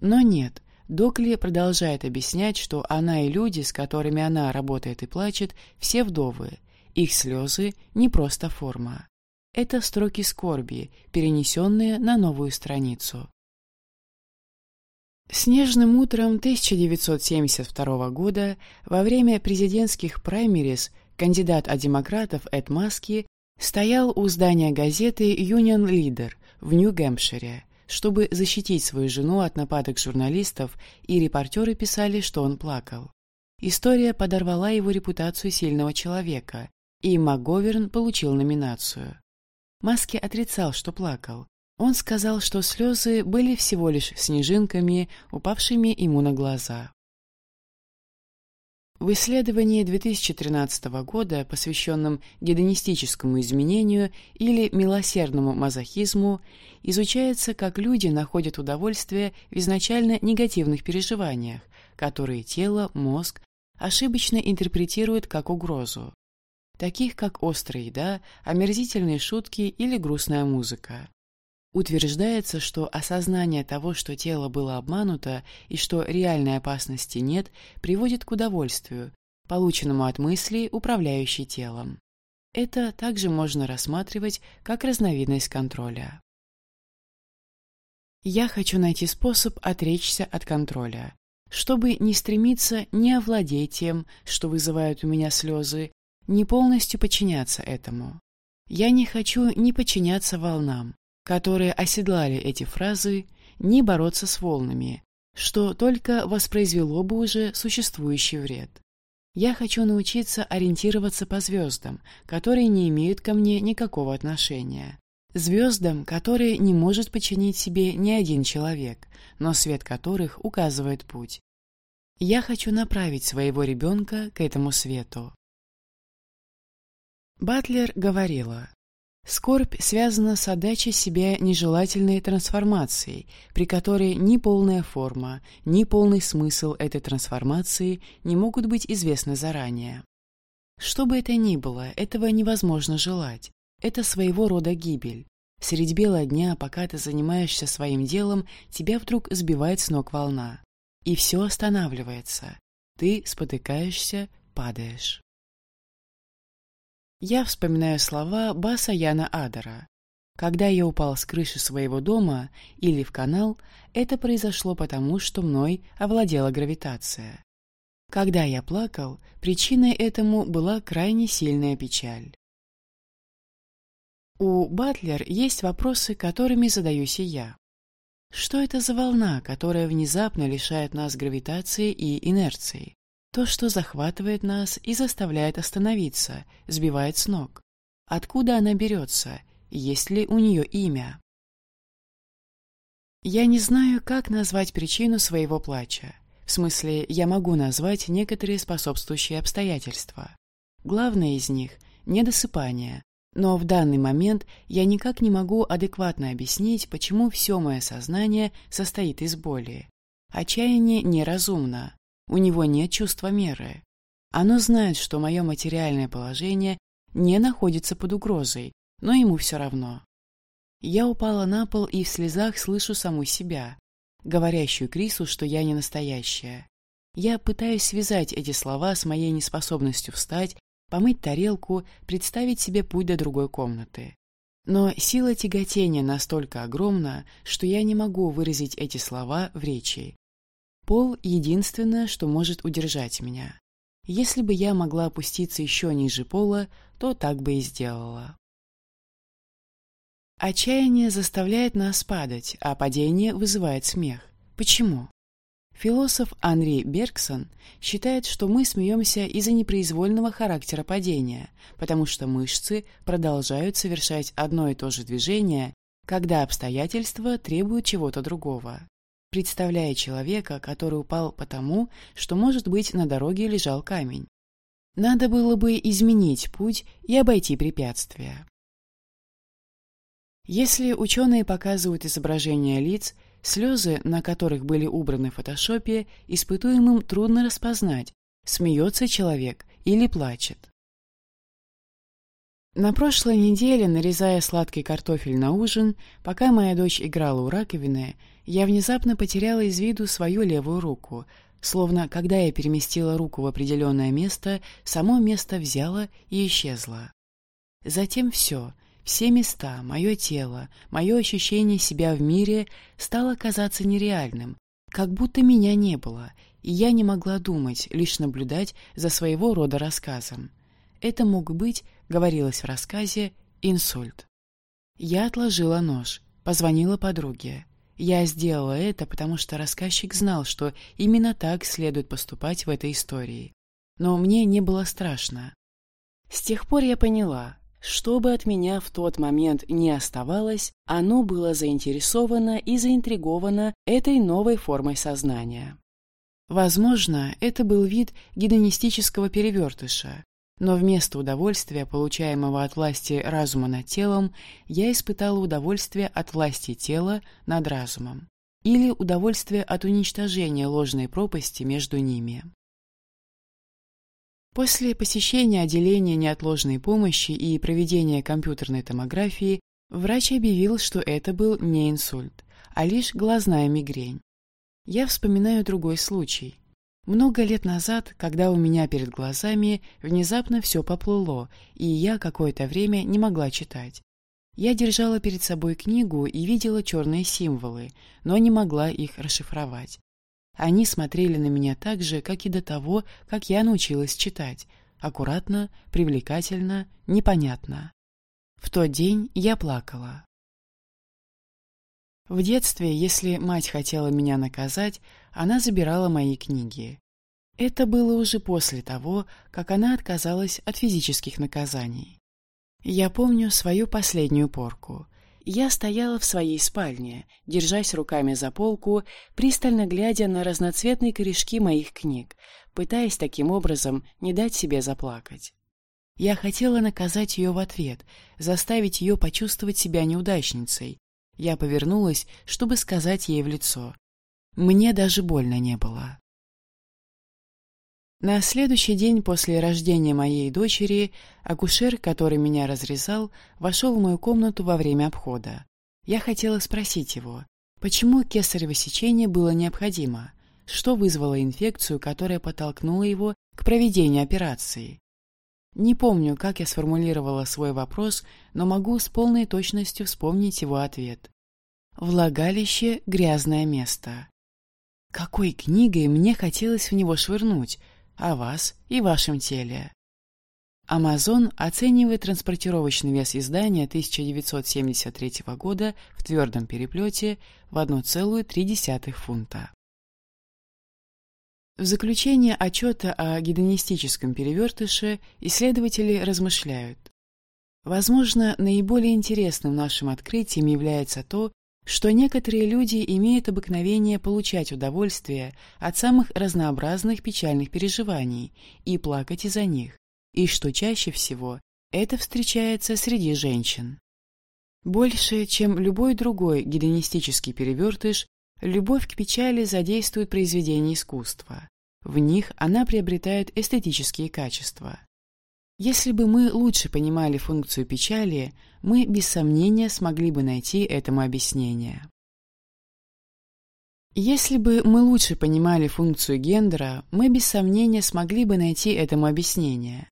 Но нет, Докли продолжает объяснять, что она и люди, с которыми она работает и плачет, все вдовы. Их слезы – не просто форма. Это строки скорби, перенесенные на новую страницу. Снежным утром 1972 года во время президентских праймерис кандидат от демократов Эд Маски стоял у здания газеты Union Leader в Нью-Гэмпшире, чтобы защитить свою жену от нападок журналистов, и репортеры писали, что он плакал. История подорвала его репутацию сильного человека, и МакГоверн получил номинацию. Маски отрицал, что плакал, он сказал, что слезы были всего лишь снежинками, упавшими ему на глаза. В исследовании 2013 года, посвященном гедонистическому изменению или милосердному мазохизму, изучается, как люди находят удовольствие в изначально негативных переживаниях, которые тело, мозг ошибочно интерпретируют как угрозу, таких как острая еда, омерзительные шутки или грустная музыка. Утверждается, что осознание того, что тело было обмануто и что реальной опасности нет, приводит к удовольствию, полученному от мысли, управляющей телом. Это также можно рассматривать как разновидность контроля. Я хочу найти способ отречься от контроля, чтобы не стремиться не овладеть тем, что вызывает у меня слезы, не полностью подчиняться этому. Я не хочу не подчиняться волнам, которые оседлали эти фразы, не бороться с волнами, что только воспроизвело бы уже существующий вред. Я хочу научиться ориентироваться по звездам, которые не имеют ко мне никакого отношения. Звездам, которые не может подчинить себе ни один человек, но свет которых указывает путь. Я хочу направить своего ребенка к этому свету. Батлер говорила, Скорбь связана с отдачей себя нежелательной трансформацией, при которой ни полная форма, ни полный смысл этой трансформации не могут быть известны заранее. Что бы это ни было, этого невозможно желать. Это своего рода гибель. Средь бела дня, пока ты занимаешься своим делом, тебя вдруг сбивает с ног волна. И все останавливается. Ты спотыкаешься, падаешь. Я вспоминаю слова Баса Яна Адара. Когда я упал с крыши своего дома или в канал, это произошло потому, что мной овладела гравитация. Когда я плакал, причиной этому была крайне сильная печаль. У Батлер есть вопросы, которыми задаюсь и я. Что это за волна, которая внезапно лишает нас гравитации и инерции? То, что захватывает нас и заставляет остановиться, сбивает с ног. Откуда она берется? Есть ли у нее имя? Я не знаю, как назвать причину своего плача. В смысле, я могу назвать некоторые способствующие обстоятельства. Главное из них – недосыпание. Но в данный момент я никак не могу адекватно объяснить, почему все мое сознание состоит из боли. Отчаяние неразумно. У него нет чувства меры. Оно знает, что мое материальное положение не находится под угрозой, но ему все равно. Я упала на пол и в слезах слышу саму себя, говорящую Крису, что я не настоящая. Я пытаюсь связать эти слова с моей неспособностью встать, помыть тарелку, представить себе путь до другой комнаты. Но сила тяготения настолько огромна, что я не могу выразить эти слова в речи. Пол — единственное, что может удержать меня. Если бы я могла опуститься еще ниже пола, то так бы и сделала. Отчаяние заставляет нас падать, а падение вызывает смех. Почему? Философ Анри Бергсон считает, что мы смеемся из-за непроизвольного характера падения, потому что мышцы продолжают совершать одно и то же движение, когда обстоятельства требуют чего-то другого представляя человека, который упал потому, что, может быть, на дороге лежал камень. Надо было бы изменить путь и обойти препятствия. Если ученые показывают изображения лиц, слезы, на которых были убраны в фотошопе, испытуемым трудно распознать, смеется человек или плачет. На прошлой неделе, нарезая сладкий картофель на ужин, пока моя дочь играла у раковины, я внезапно потеряла из виду свою левую руку, словно когда я переместила руку в определенное место, само место взяло и исчезло. Затем все, все места, мое тело, мое ощущение себя в мире стало казаться нереальным, как будто меня не было, и я не могла думать, лишь наблюдать за своего рода рассказом. Это мог быть, говорилось в рассказе, инсульт. Я отложила нож, позвонила подруге. Я сделала это, потому что рассказчик знал, что именно так следует поступать в этой истории. Но мне не было страшно. С тех пор я поняла, что бы от меня в тот момент не оставалось, оно было заинтересовано и заинтриговано этой новой формой сознания. Возможно, это был вид гедонистического перевертыша, но вместо удовольствия, получаемого от власти разума над телом, я испытала удовольствие от власти тела над разумом. Или удовольствие от уничтожения ложной пропасти между ними. После посещения отделения неотложной помощи и проведения компьютерной томографии врач объявил, что это был не инсульт, а лишь глазная мигрень. Я вспоминаю другой случай. Много лет назад, когда у меня перед глазами внезапно все поплыло, и я какое-то время не могла читать. Я держала перед собой книгу и видела черные символы, но не могла их расшифровать. Они смотрели на меня так же, как и до того, как я научилась читать. Аккуратно, привлекательно, непонятно. В тот день я плакала. В детстве, если мать хотела меня наказать, она забирала мои книги. Это было уже после того, как она отказалась от физических наказаний. Я помню свою последнюю порку. Я стояла в своей спальне, держась руками за полку, пристально глядя на разноцветные корешки моих книг, пытаясь таким образом не дать себе заплакать. Я хотела наказать ее в ответ, заставить ее почувствовать себя неудачницей. Я повернулась, чтобы сказать ей в лицо. Мне даже больно не было. На следующий день после рождения моей дочери акушер, который меня разрезал, вошел в мою комнату во время обхода. Я хотела спросить его, почему кесарево сечение было необходимо, что вызвало инфекцию, которая подтолкнула его к проведению операции. Не помню, как я сформулировала свой вопрос, но могу с полной точностью вспомнить его ответ. Влагалище — грязное место. Какой книгой мне хотелось в него швырнуть — о вас и вашем теле. Amazon оценивает транспортировочный вес издания 1973 года в твердом переплете в 1,3 фунта. В заключение отчета о гедонистическом перевертыше исследователи размышляют. Возможно, наиболее интересным нашим открытием является то, что некоторые люди имеют обыкновение получать удовольствие от самых разнообразных печальных переживаний и плакать из-за них, и что чаще всего это встречается среди женщин. Больше, чем любой другой гедонистический перевертыш, любовь к печали задействует произведения искусства. В них она приобретает эстетические качества. Если бы мы лучше понимали функцию печали, мы без сомнения смогли бы найти этому объяснение. Если бы мы лучше понимали функцию гендера, мы без сомнения смогли бы найти этому объяснение.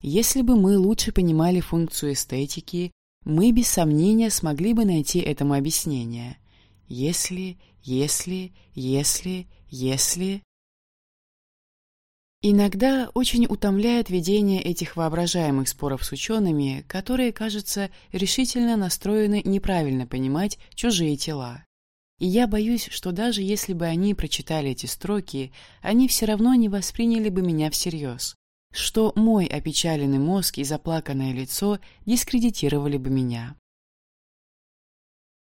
Если бы мы лучше понимали функцию эстетики, мы без сомнения смогли бы найти этому объяснение. Если, если, если, если... Иногда очень утомляет ведение этих воображаемых споров с учеными, которые, кажется, решительно настроены неправильно понимать чужие тела. И я боюсь, что даже если бы они прочитали эти строки, они все равно не восприняли бы меня всерьез, что мой опечаленный мозг и заплаканное лицо дискредитировали бы меня.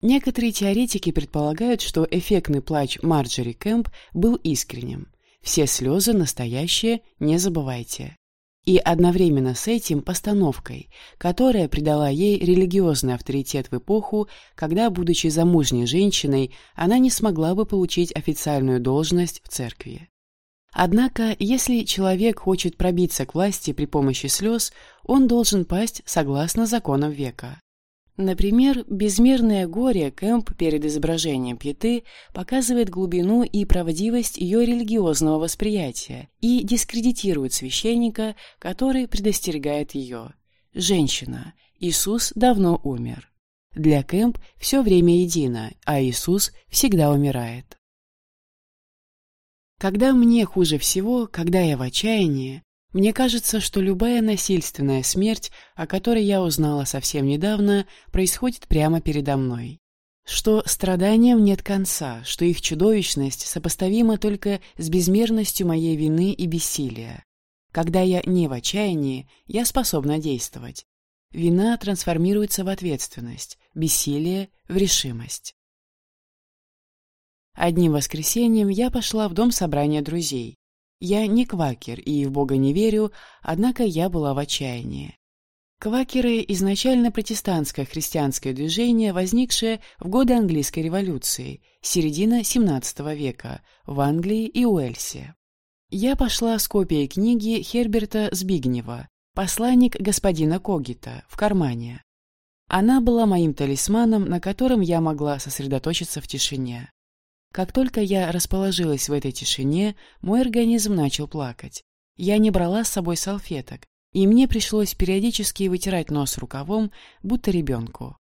Некоторые теоретики предполагают, что эффектный плач Марджори Кэмп был искренним – все слезы настоящие, не забывайте. И одновременно с этим постановкой, которая придала ей религиозный авторитет в эпоху, когда, будучи замужней женщиной, она не смогла бы получить официальную должность в церкви. Однако, если человек хочет пробиться к власти при помощи слез, он должен пасть согласно законам века. Например, безмерное горе Кэмп перед изображением Пяты показывает глубину и правдивость ее религиозного восприятия и дискредитирует священника, который предостерегает ее. Женщина. Иисус давно умер. Для Кэмп все время едино, а Иисус всегда умирает. Когда мне хуже всего, когда я в отчаянии, мне кажется, что любая насильственная смерть, о которой я узнала совсем недавно, происходит прямо передо мной. Что страданиям нет конца, что их чудовищность сопоставима только с безмерностью моей вины и бессилия. Когда я не в отчаянии, я способна действовать. Вина трансформируется в ответственность, бессилие — в решимость. Одним воскресеньем я пошла в дом собрания друзей. Я не квакер и в Бога не верю, однако я была в отчаянии. Квакеры – изначально протестантское христианское движение, возникшее в годы английской революции, середина XVII века, в Англии и Уэльсе. Я пошла с копией книги Херберта Збигнева «Посланник господина Когита» в кармане. Она была моим талисманом, на котором я могла сосредоточиться в тишине. Как только я расположилась в этой тишине, мой организм начал плакать. Я не брала с собой салфеток, и мне пришлось периодически вытирать нос рукавом, будто ребенку.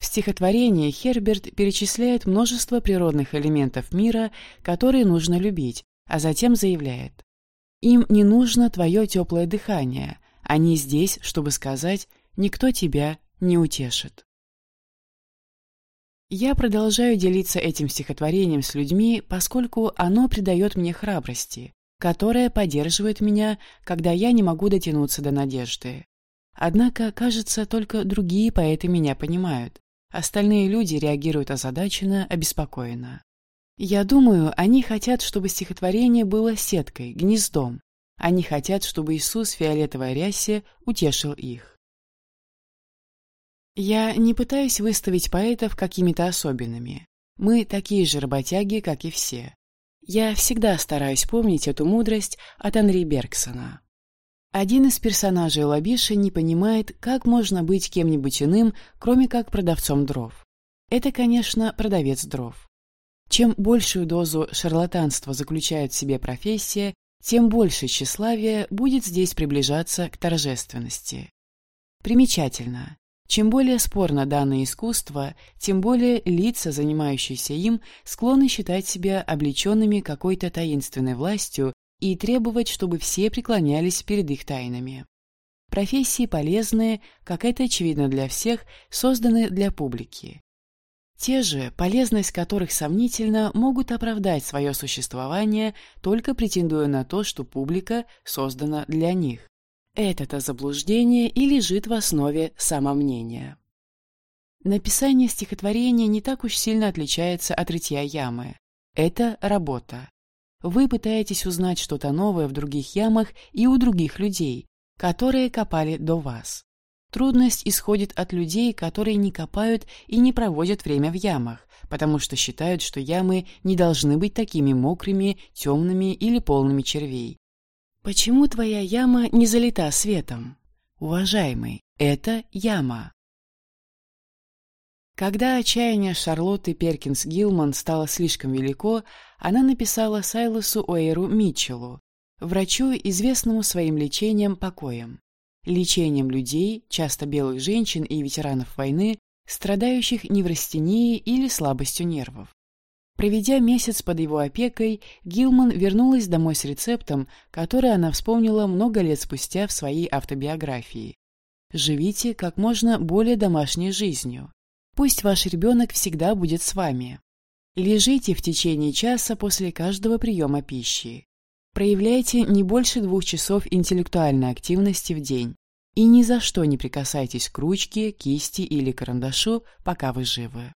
В стихотворении Херберт перечисляет множество природных элементов мира, которые нужно любить, а затем заявляет «Им не нужно твое теплое дыхание, они здесь, чтобы сказать, никто тебя не утешит». Я продолжаю делиться этим стихотворением с людьми, поскольку оно придает мне храбрости, которая поддерживает меня, когда я не могу дотянуться до надежды. Однако, кажется, только другие поэты меня понимают. Остальные люди реагируют озадаченно, обеспокоенно. Я думаю, они хотят, чтобы стихотворение было сеткой, гнездом. Они хотят, чтобы Иисус в фиолетовой рясе утешил их. Я не пытаюсь выставить поэтов какими-то особенными. Мы такие же работяги, как и все. Я всегда стараюсь помнить эту мудрость от Анри Бергсона. Один из персонажей Лабиши не понимает, как можно быть кем-нибудь иным, кроме как продавцом дров. Это, конечно, продавец дров. Чем большую дозу шарлатанства заключает в себе профессия, тем больше тщеславия будет здесь приближаться к торжественности. Примечательно. Чем более спорно данное искусство, тем более лица, занимающиеся им, склонны считать себя облеченными какой-то таинственной властью и требовать, чтобы все преклонялись перед их тайнами. Профессии полезные, как это очевидно для всех, созданы для публики. Те же, полезность которых сомнительно, могут оправдать свое существование, только претендуя на то, что публика создана для них. Это-то заблуждение и лежит в основе самомнения. Написание стихотворения не так уж сильно отличается от рытья ямы. Это работа. Вы пытаетесь узнать что-то новое в других ямах и у других людей, которые копали до вас. Трудность исходит от людей, которые не копают и не проводят время в ямах, потому что считают, что ямы не должны быть такими мокрыми, темными или полными червей. Почему твоя яма не залита светом? Уважаемый, это яма. Когда отчаяние Шарлотты Перкинс Гилман стало слишком велико, она написала Сайлосу Уэйру Митчеллу, врачу, известному своим лечением покоем лечением людей, часто белых женщин и ветеранов войны, страдающих неврастенией или слабостью нервов. Проведя месяц под его опекой, Гилман вернулась домой с рецептом, который она вспомнила много лет спустя в своей автобиографии. «Живите как можно более домашней жизнью. Пусть ваш ребенок всегда будет с вами. Лежите в течение часа после каждого приема пищи. Проявляйте не больше двух часов интеллектуальной активности в день. И ни за что не прикасайтесь к ручке, кисти или карандашу, пока вы живы.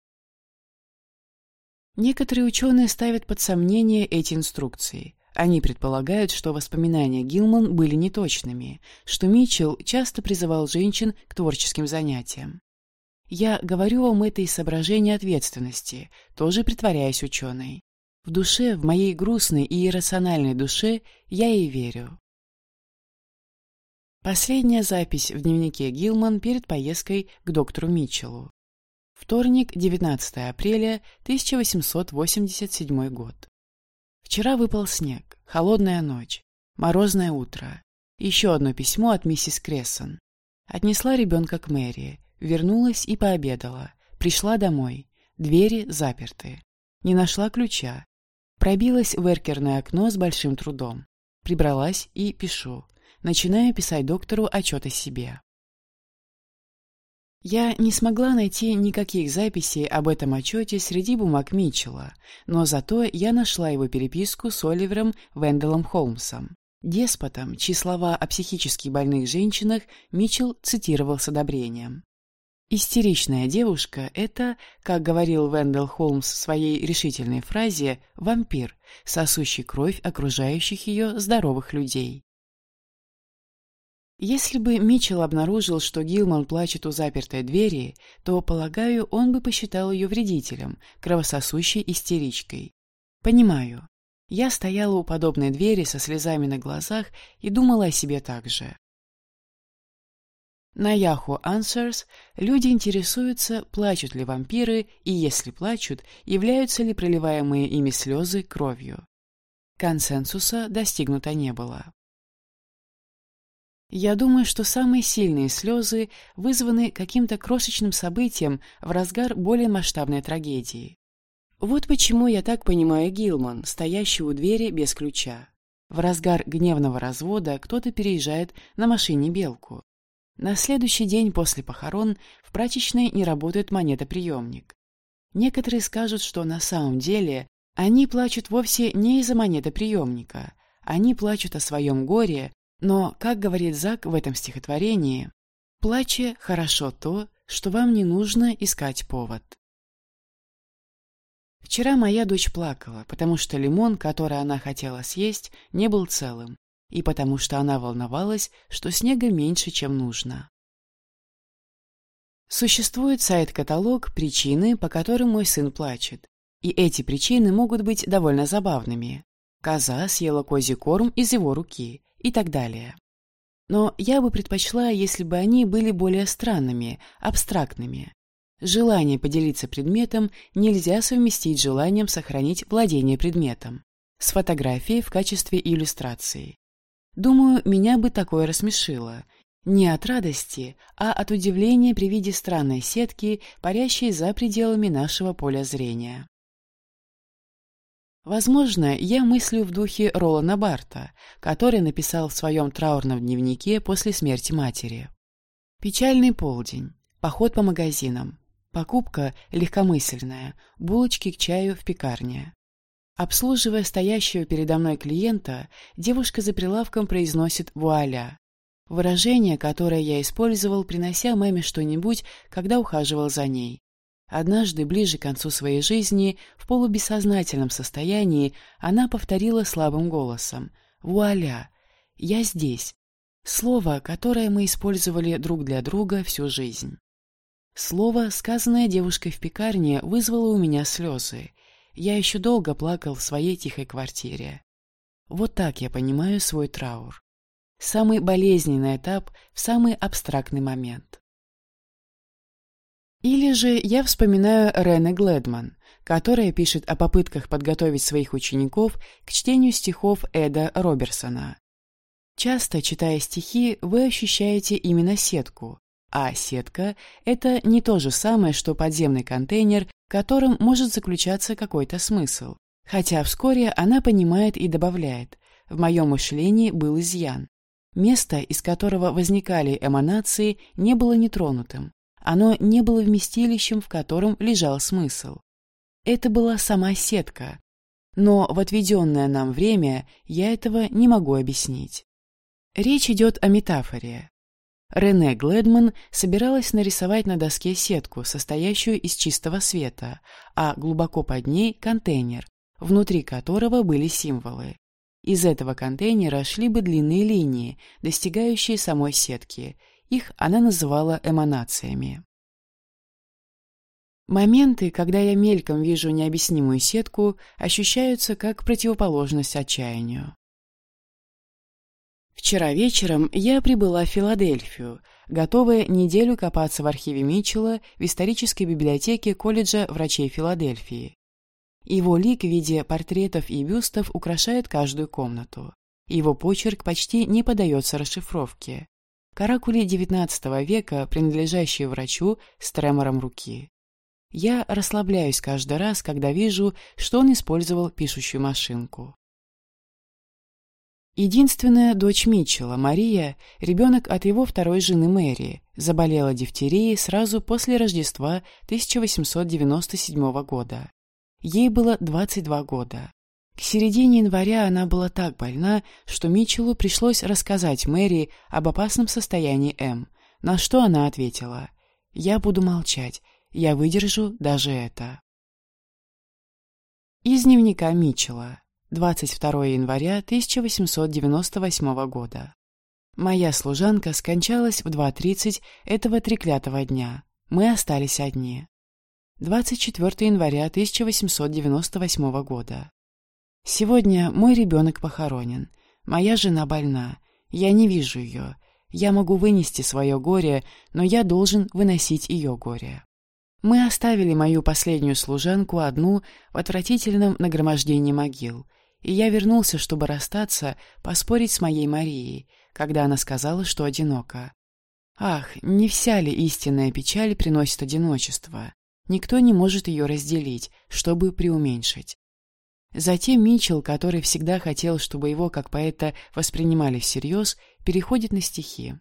Некоторые ученые ставят под сомнение эти инструкции. Они предполагают, что воспоминания Гилман были неточными, что Митчелл часто призывал женщин к творческим занятиям. Я говорю вам это из соображения ответственности, тоже притворяясь ученой. В душе, в моей грустной и иррациональной душе, я ей верю. Последняя запись в дневнике Гилман перед поездкой к доктору Митчеллу. Вторник, 19 апреля 1887 год. Вчера выпал снег, холодная ночь, морозное утро. Еще одно письмо от миссис Крессон. Отнесла ребенка к Мэри, вернулась и пообедала. Пришла домой. Двери заперты. Не нашла ключа. Пробилась в эркерное окно с большим трудом. Прибралась и пишу. Начинаю писать доктору отчет о себе. Я не смогла найти никаких записей об этом отчете среди бумаг Митчелла, но зато я нашла его переписку с Оливером Венделом Холмсом, деспотом, чьи слова о психически больных женщинах Митчелл цитировал с одобрением. Истеричная девушка — это, как говорил Вендел Холмс в своей решительной фразе, вампир, сосущий кровь окружающих ее здоровых людей. Если бы Митчелл обнаружил, что Гилман плачет у запертой двери, то, полагаю, он бы посчитал ее вредителем, кровососущей истеричкой. Понимаю. Я стояла у подобной двери со слезами на глазах и думала о себе так же. На Yahoo Answers люди интересуются, плачут ли вампиры и, если плачут, являются ли проливаемые ими слезы кровью. Консенсуса достигнуто не было. Я думаю, что самые сильные слезы вызваны каким-то крошечным событием в разгар более масштабной трагедии. Вот почему я так понимаю Гилман, стоящий у двери без ключа. В разгар гневного развода кто-то переезжает на машине белку. На следующий день после похорон в прачечной не работает монетоприемник. Некоторые скажут, что на самом деле они плачут вовсе не из-за монетоприемника. Они плачут о своем горе, но, как говорит Зак в этом стихотворении, «Плаче хорошо то, что вам не нужно искать повод». Вчера моя дочь плакала, потому что лимон, который она хотела съесть, не был целым. и потому что она волновалась, что снега меньше, чем нужно. Существует сайт-каталог «Причины, по которым мой сын плачет». И эти причины могут быть довольно забавными. Коза съела козий корм из его руки и так далее. Но я бы предпочла, если бы они были более странными, абстрактными. Желание поделиться предметом нельзя совместить с желанием сохранить владение предметом. С фотографией в качестве иллюстрации. Думаю, меня бы такое рассмешило. Не от радости, а от удивления при виде странной сетки, парящей за пределами нашего поля зрения. Возможно, я мыслю в духе Ролана Барта, который написал в своем траурном дневнике после смерти матери. Печальный полдень, поход по магазинам, покупка легкомысленная, булочки к чаю в пекарне. Обслуживая стоящего передо мной клиента, девушка за прилавком произносит «вуаля». Выражение, которое я использовал, принося маме что-нибудь, когда ухаживал за ней. Однажды, ближе к концу своей жизни, в полубессознательном состоянии, она повторила слабым голосом «Вуаля! Я здесь!» Слово, которое мы использовали друг для друга всю жизнь. Слово, сказанное девушкой в пекарне, вызвало у меня слезы. Я еще долго плакал в своей тихой квартире. Вот так я понимаю свой траур. Самый болезненный этап в самый абстрактный момент. Или же я вспоминаю Рене Гледман, которая пишет о попытках подготовить своих учеников к чтению стихов Эда Роберсона. Часто, читая стихи, вы ощущаете именно сетку, а сетка – это не то же самое, что подземный контейнер, в котором может заключаться какой-то смысл. Хотя вскоре она понимает и добавляет «в моем мышлении был изъян». Место, из которого возникали эманации, не было нетронутым. Оно не было вместилищем, в котором лежал смысл. Это была сама сетка. Но в отведенное нам время я этого не могу объяснить. Речь идет о метафоре. Рене Гледман собиралась нарисовать на доске сетку, состоящую из чистого света, а глубоко под ней — контейнер, внутри которого были символы. Из этого контейнера шли бы длинные линии, достигающие самой сетки, их она называла эманациями. Моменты, когда я мельком вижу необъяснимую сетку, ощущаются как противоположность отчаянию. Вчера вечером я прибыла в Филадельфию, готовая неделю копаться в архиве Митчелла в исторической библиотеке колледжа врачей Филадельфии. Его лик в виде портретов и бюстов украшает каждую комнату. Его почерк почти не поддается расшифровке. Каракули XIX века, принадлежащие врачу с тремором руки. Я расслабляюсь каждый раз, когда вижу, что он использовал пишущую машинку. Единственная дочь Митчелла, Мария, ребенок от его второй жены Мэри, заболела дифтерией сразу после Рождества 1897 года. Ей было 22 года. К середине января она была так больна, что Митчеллу пришлось рассказать Мэри об опасном состоянии М, на что она ответила «Я буду молчать, я выдержу даже это». Из дневника Митчелла. 22 января 1898 года. Моя служанка скончалась в 2.30 этого треклятого дня. Мы остались одни. 24 января 1898 года. Сегодня мой ребенок похоронен. Моя жена больна. Я не вижу ее. Я могу вынести свое горе, но я должен выносить ее горе. Мы оставили мою последнюю служанку одну в отвратительном нагромождении могил, и я вернулся, чтобы расстаться, поспорить с моей Марией, когда она сказала, что одинока. Ах, не вся ли истинная печаль приносит одиночество? Никто не может ее разделить, чтобы преуменьшить. Затем Митчелл, который всегда хотел, чтобы его как поэта воспринимали всерьез, переходит на стихи.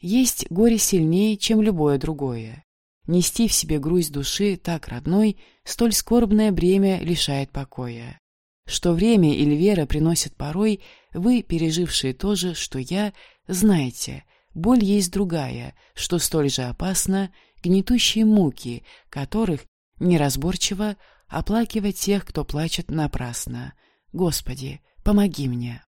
Есть горе сильнее, чем любое другое. Нести в себе грусть души так родной, столь скорбное бремя лишает покоя. Что время или вера приносят порой, вы, пережившие то же, что я, знаете, боль есть другая, что столь же опасна, гнетущие муки, которых, неразборчиво, оплакивать тех, кто плачет напрасно. Господи, помоги мне.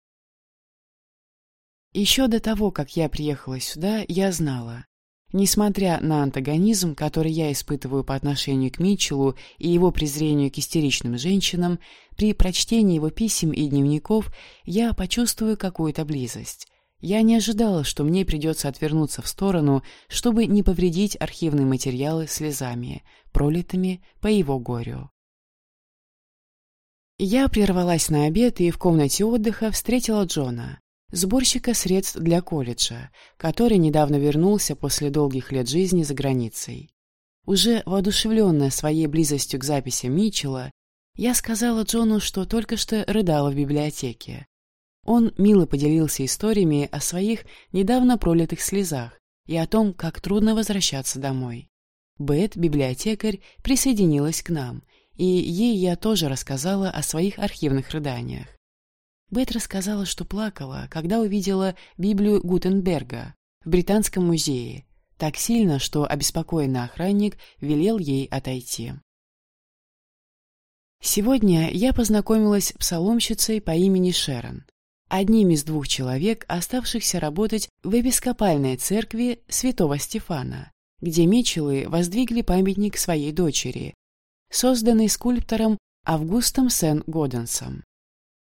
Еще до того, как я приехала сюда, я знала. Несмотря на антагонизм, который я испытываю по отношению к Митчеллу и его презрению к истеричным женщинам, при прочтении его писем и дневников я почувствую какую-то близость. Я не ожидала, что мне придется отвернуться в сторону, чтобы не повредить архивные материалы слезами, пролитыми по его горю. Я прервалась на обед и в комнате отдыха встретила Джона, сборщика средств для колледжа, который недавно вернулся после долгих лет жизни за границей. Уже воодушевленная своей близостью к записям Митчелла, я сказала Джону, что только что рыдала в библиотеке. Он мило поделился историями о своих недавно пролитых слезах и о том, как трудно возвращаться домой. Бет, библиотекарь, присоединилась к нам, и ей я тоже рассказала о своих архивных рыданиях. Бет рассказала, что плакала, когда увидела Библию Гутенберга в Британском музее, так сильно, что обеспокоенный охранник велел ей отойти. Сегодня я познакомилась с псаломщицей по имени Шерон одним из двух человек, оставшихся работать в епископальной церкви святого Стефана, где Митчеллы воздвигли памятник своей дочери, созданный скульптором Августом Сен-Годенсом.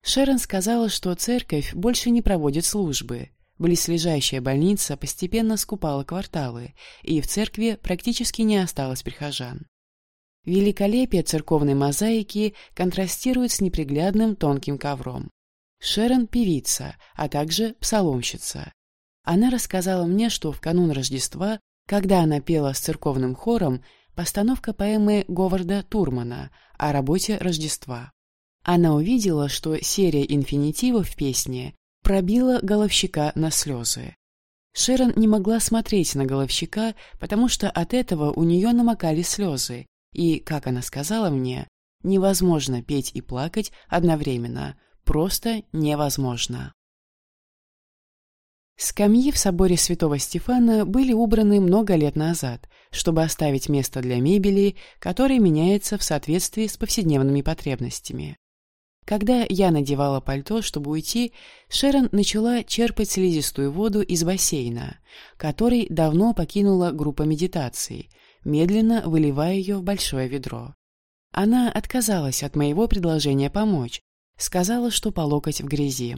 Шерон сказала, что церковь больше не проводит службы. Близлежащая больница постепенно скупала кварталы, и в церкви практически не осталось прихожан. Великолепие церковной мозаики контрастирует с неприглядным тонким ковром. Шерон – певица, а также псаломщица. Она рассказала мне, что в канун Рождества, когда она пела с церковным хором, постановка поэмы Говарда Турмана о работе Рождества. Она увидела, что серия инфинитивов в песне пробила головщика на слезы. Шерон не могла смотреть на головщика, потому что от этого у нее намокали слезы, и, как она сказала мне, невозможно петь и плакать одновременно – просто невозможно. Скамьи в соборе святого Стефана были убраны много лет назад, чтобы оставить место для мебели, которая меняется в соответствии с повседневными потребностями. Когда я надевала пальто, чтобы уйти, Шерон начала черпать слизистую воду из бассейна, который давно покинула группа медитации, медленно выливая ее в большое ведро. Она отказалась от моего предложения помочь, Сказала, что по локоть в грязи.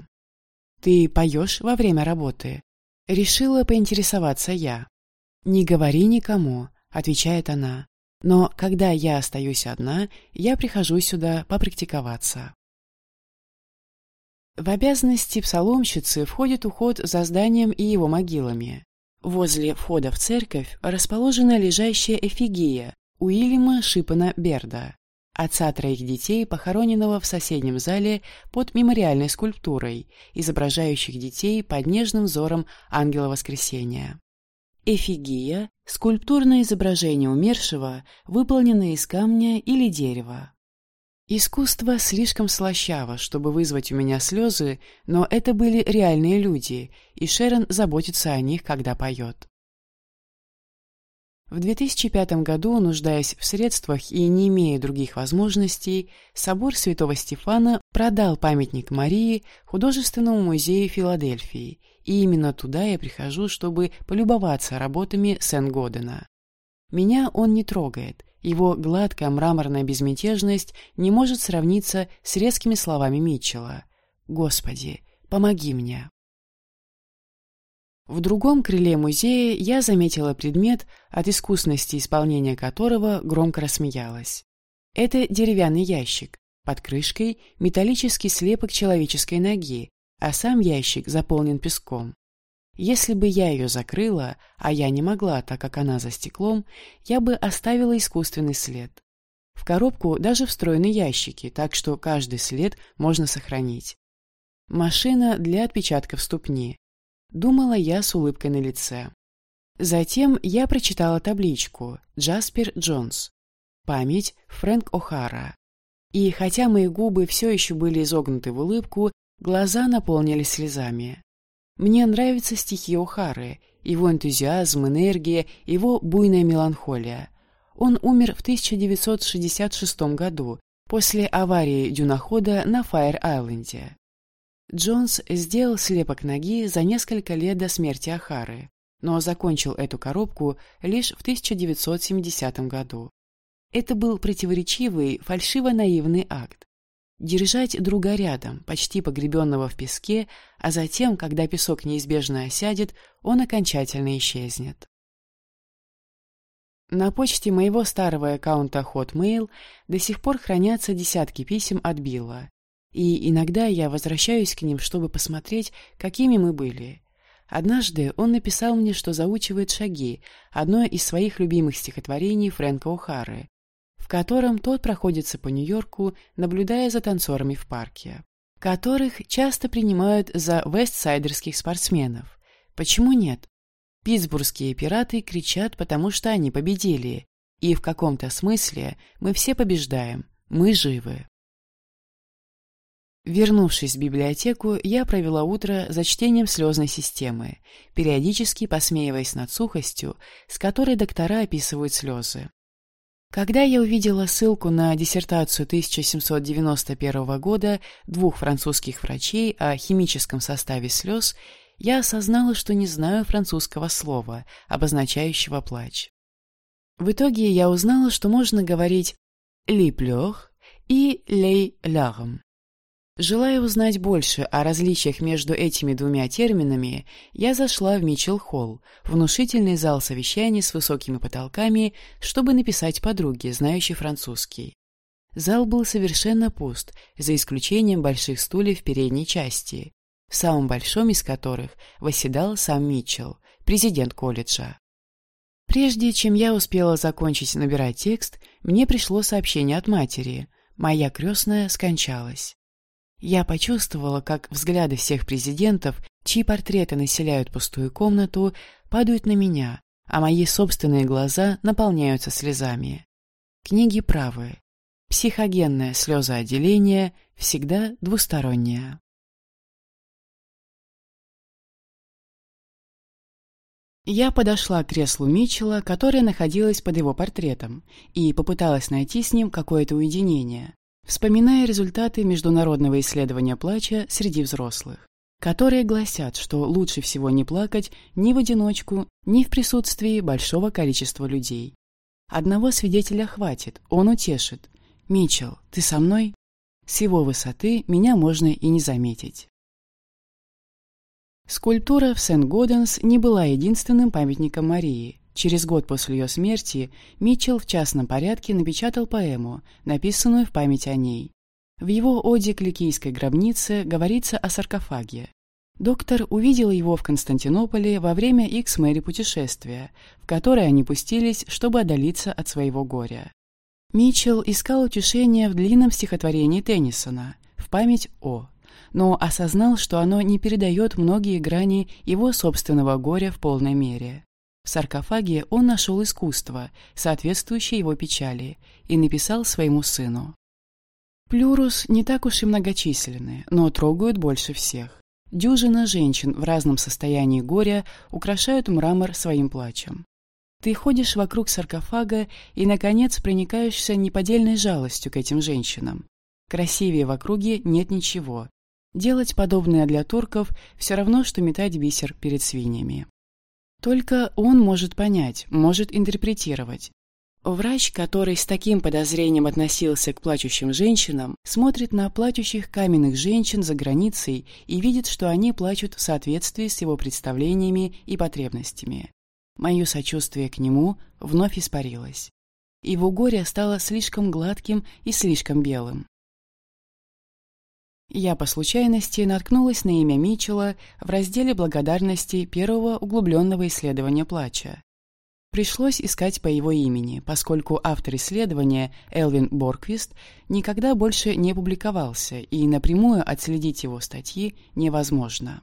«Ты поешь во время работы?» Решила поинтересоваться я. «Не говори никому», — отвечает она. «Но когда я остаюсь одна, я прихожу сюда попрактиковаться». В обязанности псаломщицы входит уход за зданием и его могилами. Возле входа в церковь расположена лежащая эфигия Уильяма Шипана Берда отца троих детей, похороненного в соседнем зале под мемориальной скульптурой, изображающих детей под нежным взором ангела воскресения. Эфигия – скульптурное изображение умершего, выполненное из камня или дерева. Искусство слишком слащаво, чтобы вызвать у меня слезы, но это были реальные люди, и Шерон заботится о них, когда поет. В 2005 году, нуждаясь в средствах и не имея других возможностей, собор Святого Стефана продал памятник Марии художественному музею Филадельфии, и именно туда я прихожу, чтобы полюбоваться работами Сен-Годена. Меня он не трогает, его гладкая мраморная безмятежность не может сравниться с резкими словами Митчелла. «Господи, помоги мне!» В другом крыле музея я заметила предмет, от искусности исполнения которого громко рассмеялась. Это деревянный ящик, под крышкой металлический слепок человеческой ноги, а сам ящик заполнен песком. Если бы я ее закрыла, а я не могла, так как она за стеклом, я бы оставила искусственный след. В коробку даже встроены ящики, так что каждый след можно сохранить. Машина для отпечатков ступни, думала я с улыбкой на лице. Затем я прочитала табличку «Джаспер Джонс». Память Фрэнк О'Хара. И хотя мои губы все еще были изогнуты в улыбку, глаза наполнились слезами. Мне нравятся стихи О'Хары, его энтузиазм, энергия, его буйная меланхолия. Он умер в 1966 году, после аварии дюнохода на Фаер-Айленде. Джонс сделал слепок ноги за несколько лет до смерти Ахары, но закончил эту коробку лишь в 1970 году. Это был противоречивый, фальшиво-наивный акт. Держать друга рядом, почти погребенного в песке, а затем, когда песок неизбежно осядет, он окончательно исчезнет. На почте моего старого аккаунта Hotmail до сих пор хранятся десятки писем от Билла, и иногда я возвращаюсь к ним, чтобы посмотреть, какими мы были. Однажды он написал мне, что заучивает «Шаги», одно из своих любимых стихотворений Фрэнка О'Хары, в котором тот проходится по Нью-Йорку, наблюдая за танцорами в парке, которых часто принимают за вестсайдерских спортсменов. Почему нет? Питтсбургские пираты кричат, потому что они победили, и в каком-то смысле мы все побеждаем, мы живы. Вернувшись в библиотеку, я провела утро за чтением слезной системы, периодически посмеиваясь над сухостью, с которой доктора описывают слезы. Когда я увидела ссылку на диссертацию 1791 года двух французских врачей о химическом составе слез, я осознала, что не знаю французского слова, обозначающего плач. В итоге я узнала, что можно говорить «ли плёр» и «лей лярм». Желая узнать больше о различиях между этими двумя терминами, я зашла в Митчелл-холл, внушительный зал совещаний с высокими потолками, чтобы написать подруге, знающей французский. Зал был совершенно пуст, за исключением больших стульев передней части, в самом большом из которых восседал сам Митчелл, президент колледжа. Прежде чем я успела закончить набирать текст, мне пришло сообщение от матери. Моя крестная скончалась. Я почувствовала, как взгляды всех президентов, чьи портреты населяют пустую комнату, падают на меня, а мои собственные глаза наполняются слезами. Книги правы. Психогенное слезоотделение всегда двустороннее. Я подошла к креслу Митчелла, которое находилось под его портретом, и попыталась найти с ним какое-то уединение вспоминая результаты международного исследования плача среди взрослых, которые гласят, что лучше всего не плакать ни в одиночку, ни в присутствии большого количества людей. Одного свидетеля хватит, он утешит. «Митчелл, ты со мной?» С его высоты меня можно и не заметить. Скульптура в Сент-Годенс не была единственным памятником Марии. Через год после ее смерти Митчелл в частном порядке напечатал поэму, написанную в память о ней. В его оде к Ликийской гробнице говорится о саркофаге. Доктор увидел его в Константинополе во время Икс-Мэри путешествия, в которое они пустились, чтобы отдалиться от своего горя. Митчелл искал утешения в длинном стихотворении Теннисона «В память о», но осознал, что оно не передает многие грани его собственного горя в полной мере. В саркофаге он нашел искусство, соответствующее его печали, и написал своему сыну. Плюрус не так уж и многочисленны, но трогают больше всех. Дюжина женщин в разном состоянии горя украшают мрамор своим плачем. Ты ходишь вокруг саркофага и, наконец, проникаешься неподдельной жалостью к этим женщинам. Красивее в округе нет ничего. Делать подобное для турков все равно, что метать бисер перед свиньями. Только он может понять, может интерпретировать. Врач, который с таким подозрением относился к плачущим женщинам, смотрит на плачущих каменных женщин за границей и видит, что они плачут в соответствии с его представлениями и потребностями. Мое сочувствие к нему вновь испарилось. Его горе стало слишком гладким и слишком белым. Я по случайности наткнулась на имя Митчелла в разделе благодарности первого углубленного исследования плача. Пришлось искать по его имени, поскольку автор исследования, Элвин Борквист, никогда больше не публиковался, и напрямую отследить его статьи невозможно.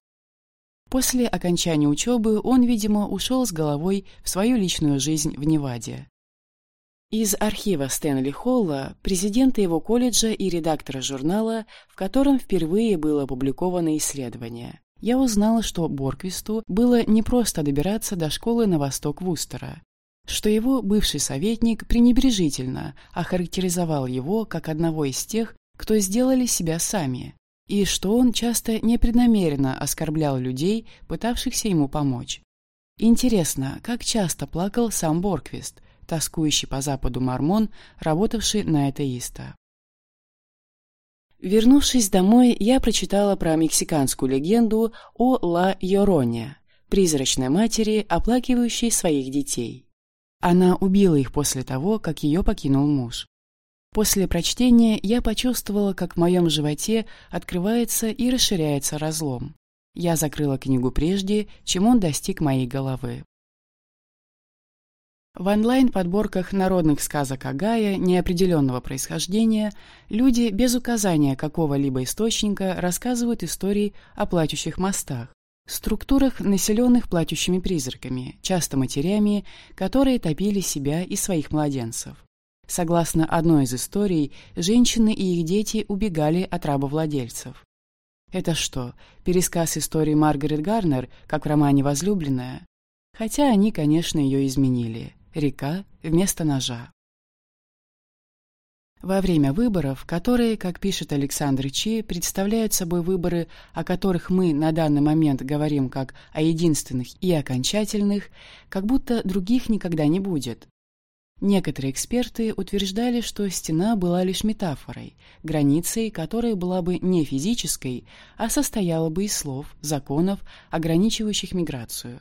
После окончания учебы он, видимо, ушел с головой в свою личную жизнь в Неваде. Из архива Стэнли Холла, президента его колледжа и редактора журнала, в котором впервые было опубликовано исследование, я узнала, что Борквисту было непросто добираться до школы на восток Вустера, что его бывший советник пренебрежительно охарактеризовал его как одного из тех, кто сделали себя сами, и что он часто непреднамеренно оскорблял людей, пытавшихся ему помочь. Интересно, как часто плакал сам Борквист, тоскующий по западу мормон, работавший на атеиста. Вернувшись домой, я прочитала про мексиканскую легенду о Ла Йороне, призрачной матери, оплакивающей своих детей. Она убила их после того, как ее покинул муж. После прочтения я почувствовала, как в моем животе открывается и расширяется разлом. Я закрыла книгу прежде, чем он достиг моей головы. В онлайн-подборках народных сказок Агая неопределенного происхождения люди без указания какого-либо источника рассказывают истории о плачущих мостах, структурах, населенных плачущими призраками, часто матерями, которые топили себя и своих младенцев. Согласно одной из историй, женщины и их дети убегали от рабовладельцев. Это что, пересказ истории Маргарет Гарнер, как в романе «Возлюбленная»? Хотя они, конечно, ее изменили. Река вместо ножа. Во время выборов, которые, как пишет Александр Чи, представляют собой выборы, о которых мы на данный момент говорим как о единственных и окончательных, как будто других никогда не будет. Некоторые эксперты утверждали, что стена была лишь метафорой, границей, которая была бы не физической, а состояла бы из слов, законов, ограничивающих миграцию.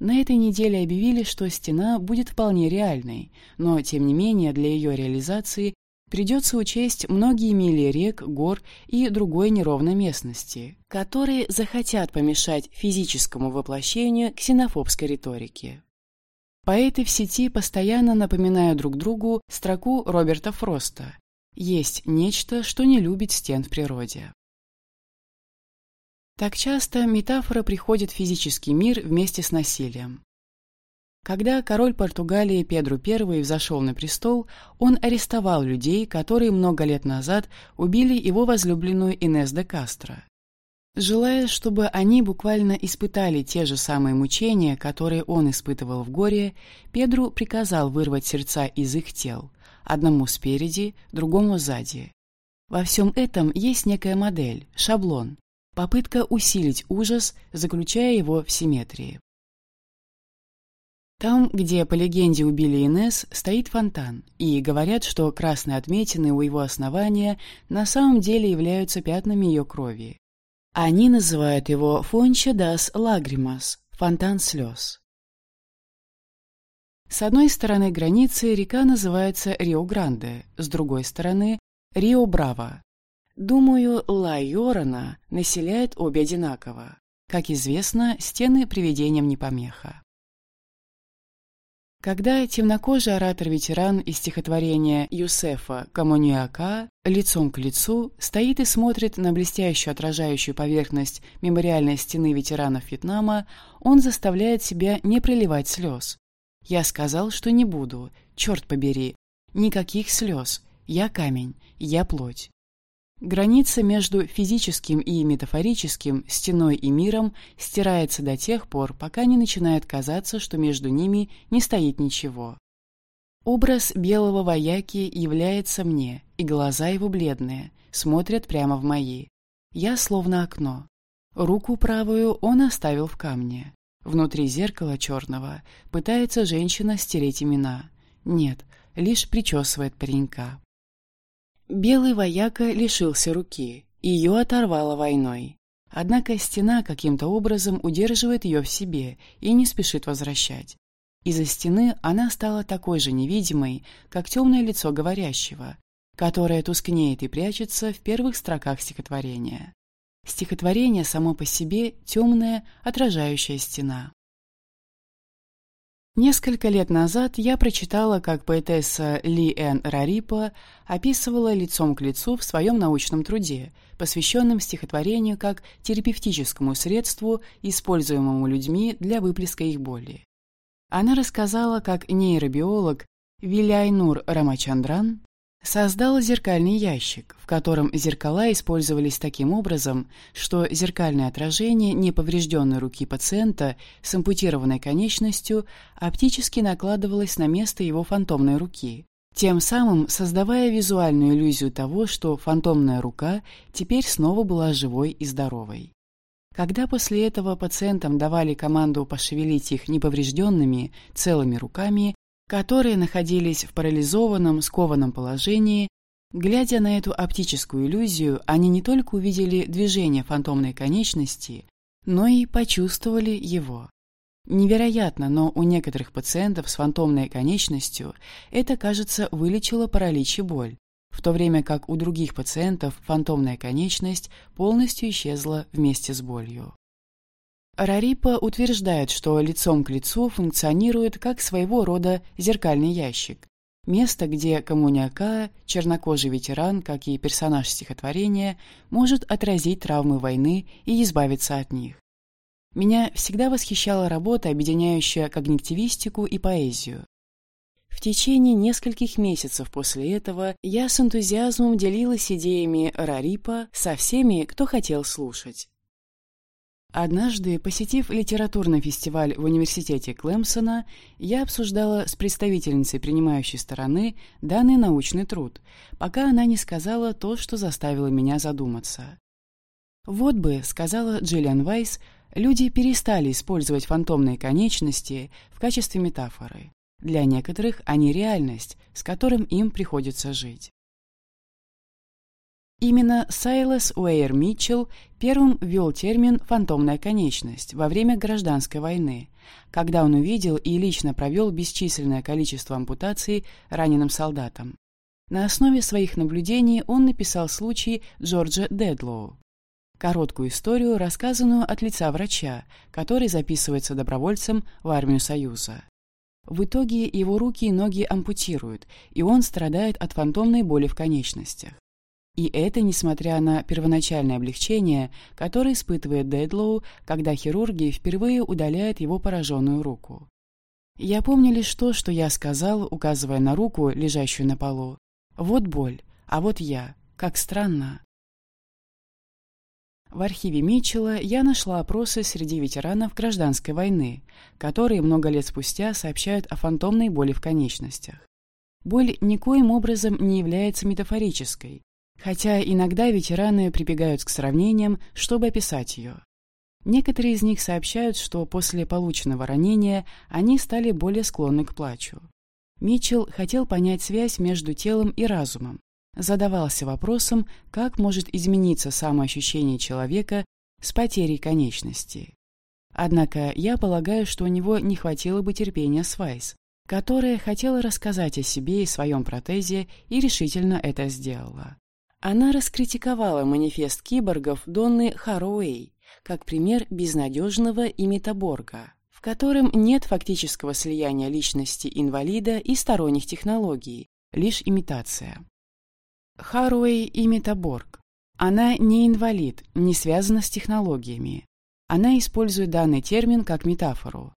На этой неделе объявили, что стена будет вполне реальной, но, тем не менее, для ее реализации придется учесть многие мили рек, гор и другой неровной местности, которые захотят помешать физическому воплощению ксенофобской риторики. Поэты в сети постоянно напоминают друг другу строку Роберта Фроста «Есть нечто, что не любит стен в природе». Так часто метафора приходит в физический мир вместе с насилием. Когда король Португалии Педро I взошел на престол, он арестовал людей, которые много лет назад убили его возлюбленную Инес де Кастро. Желая, чтобы они буквально испытали те же самые мучения, которые он испытывал в горе, Педру приказал вырвать сердца из их тел, одному спереди, другому сзади. Во всем этом есть некая модель, шаблон, попытка усилить ужас, заключая его в симметрии. Там, где, по легенде, убили Инес, стоит фонтан, и говорят, что красные отметины у его основания на самом деле являются пятнами ее крови. Они называют его «фонча дас лагримас» — фонтан слез. С одной стороны границы река называется Рио-Гранде, с другой стороны — Рио-Браво. Думаю, Ла Йорона населяет обе одинаково. Как известно, стены привидениям не помеха. Когда темнокожий оратор-ветеран из стихотворения Юсефа Коммуниака лицом к лицу стоит и смотрит на блестящую отражающую поверхность мемориальной стены ветеранов Вьетнама, он заставляет себя не проливать слез. Я сказал, что не буду, черт побери, никаких слез, я камень, я плоть. Граница между физическим и метафорическим, стеной и миром стирается до тех пор, пока не начинает казаться, что между ними не стоит ничего. Образ белого вояки является мне, и глаза его бледные, смотрят прямо в мои. Я словно окно. Руку правую он оставил в камне. Внутри зеркала черного пытается женщина стереть имена. Нет, лишь причесывает паренька. Белый вояка лишился руки, ее оторвало войной. Однако стена каким-то образом удерживает ее в себе и не спешит возвращать. Из-за стены она стала такой же невидимой, как темное лицо говорящего, которое тускнеет и прячется в первых строках стихотворения. Стихотворение само по себе темная, отражающая стена. Несколько лет назад я прочитала, как поэтесса Ли Эн Рарипа описывала лицом к лицу в своем научном труде, посвященном стихотворению как терапевтическому средству, используемому людьми для выплеска их боли. Она рассказала, как нейробиолог Виляйнур Рамачандран Создал зеркальный ящик, в котором зеркала использовались таким образом, что зеркальное отражение неповрежденной руки пациента с ампутированной конечностью оптически накладывалось на место его фантомной руки, тем самым создавая визуальную иллюзию того, что фантомная рука теперь снова была живой и здоровой. Когда после этого пациентам давали команду пошевелить их неповрежденными, целыми руками, которые находились в парализованном, скованном положении, глядя на эту оптическую иллюзию, они не только увидели движение фантомной конечности, но и почувствовали его. Невероятно, но у некоторых пациентов с фантомной конечностью это, кажется, вылечило паралич и боль, в то время как у других пациентов фантомная конечность полностью исчезла вместе с болью. Рарипа утверждает, что лицом к лицу функционирует как своего рода зеркальный ящик, место, где коммуняка, чернокожий ветеран, как и персонаж стихотворения, может отразить травмы войны и избавиться от них. Меня всегда восхищала работа, объединяющая когнитивистику и поэзию. В течение нескольких месяцев после этого я с энтузиазмом делилась идеями Рарипа со всеми, кто хотел слушать. Однажды, посетив литературный фестиваль в университете Клемсона, я обсуждала с представительницей принимающей стороны данный научный труд, пока она не сказала то, что заставило меня задуматься. «Вот бы», — сказала Джиллиан Вайс, люди перестали использовать фантомные конечности в качестве метафоры. Для некоторых они реальность, с которым им приходится жить. Именно Сайлас Уэйр Митчелл первым ввел термин «фантомная конечность» во время гражданской войны, когда он увидел и лично провел бесчисленное количество ампутаций раненым солдатам. На основе своих наблюдений он написал случай Джорджа Дедлоу, Короткую историю, рассказанную от лица врача, который записывается добровольцем в армию Союза. В итоге его руки и ноги ампутируют, и он страдает от фантомной боли в конечностях. И это несмотря на первоначальное облегчение, которое испытывает Дедлоу, когда хирурги впервые удаляют его пораженную руку. Я помню лишь то, что я сказал, указывая на руку, лежащую на полу. Вот боль, а вот я. Как странно. В архиве Митчелла я нашла опросы среди ветеранов гражданской войны, которые много лет спустя сообщают о фантомной боли в конечностях. Боль никоим образом не является метафорической, хотя иногда ветераны прибегают к сравнениям, чтобы описать ее. Некоторые из них сообщают, что после полученного ранения они стали более склонны к плачу. Митчелл хотел понять связь между телом и разумом, задавался вопросом, как может измениться самоощущение человека с потерей конечности. Однако я полагаю, что у него не хватило бы терпения Свайс, которая хотела рассказать о себе и своем протезе и решительно это сделала. Она раскритиковала манифест киборгов Донны Хароуэй как пример безнадежного имитаборга, в котором нет фактического слияния личности инвалида и сторонних технологий, лишь имитация. Харуэй и Метаборг. Она не инвалид, не связана с технологиями. Она использует данный термин как метафору.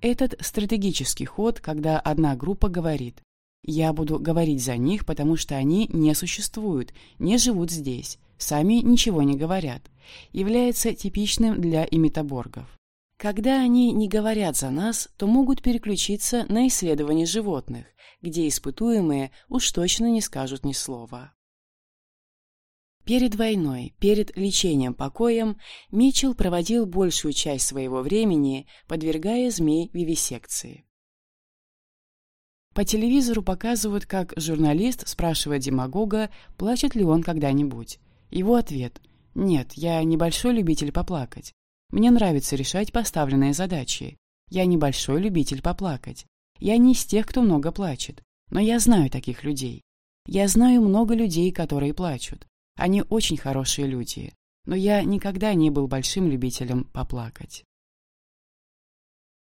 Этот стратегический ход, когда одна группа говорит «я буду говорить за них, потому что они не существуют, не живут здесь, сами ничего не говорят», является типичным для имитаборгов. Когда они не говорят за нас, то могут переключиться на исследование животных, где испытуемые уж точно не скажут ни слова. Перед войной, перед лечением покоем, Митчелл проводил большую часть своего времени, подвергая змей вивисекции. По телевизору показывают, как журналист спрашивает демагога, плачет ли он когда-нибудь. Его ответ – «Нет, я небольшой любитель поплакать. Мне нравится решать поставленные задачи. Я небольшой любитель поплакать. Я не из тех, кто много плачет. Но я знаю таких людей. Я знаю много людей, которые плачут. Они очень хорошие люди. Но я никогда не был большим любителем поплакать.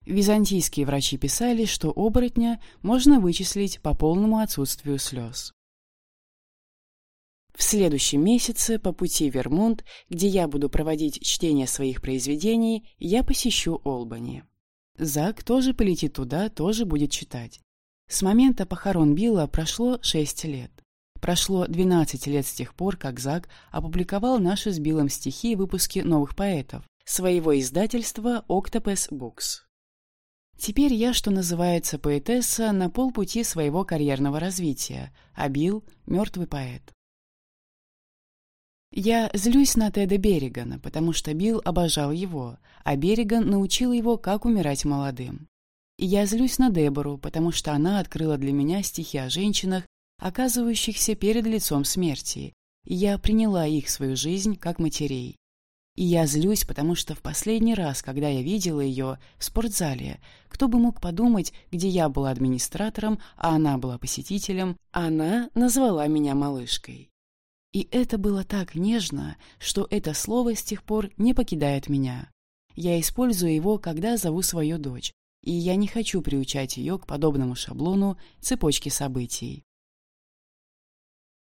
Византийские врачи писали, что оборотня можно вычислить по полному отсутствию слез. В следующем месяце по пути в Вермонт, где я буду проводить чтение своих произведений, я посещу Олбани. Зак тоже полетит туда, тоже будет читать. С момента похорон Билла прошло 6 лет. Прошло 12 лет с тех пор, как Зак опубликовал наши с Биллом стихи и выпуски новых поэтов, своего издательства Octopus Books. Теперь я, что называется, поэтесса на полпути своего карьерного развития, а Билл — мертвый поэт. Я злюсь на Теда Берригана, потому что Билл обожал его, а Берриган научил его, как умирать молодым. Я злюсь на Дебору, потому что она открыла для меня стихи о женщинах, оказывающихся перед лицом смерти, и я приняла их в свою жизнь как матерей. И я злюсь, потому что в последний раз, когда я видела ее в спортзале, кто бы мог подумать, где я была администратором, а она была посетителем, она назвала меня малышкой. И это было так нежно, что это слово с тех пор не покидает меня. Я использую его, когда зову свою дочь, и я не хочу приучать ее к подобному шаблону цепочки событий.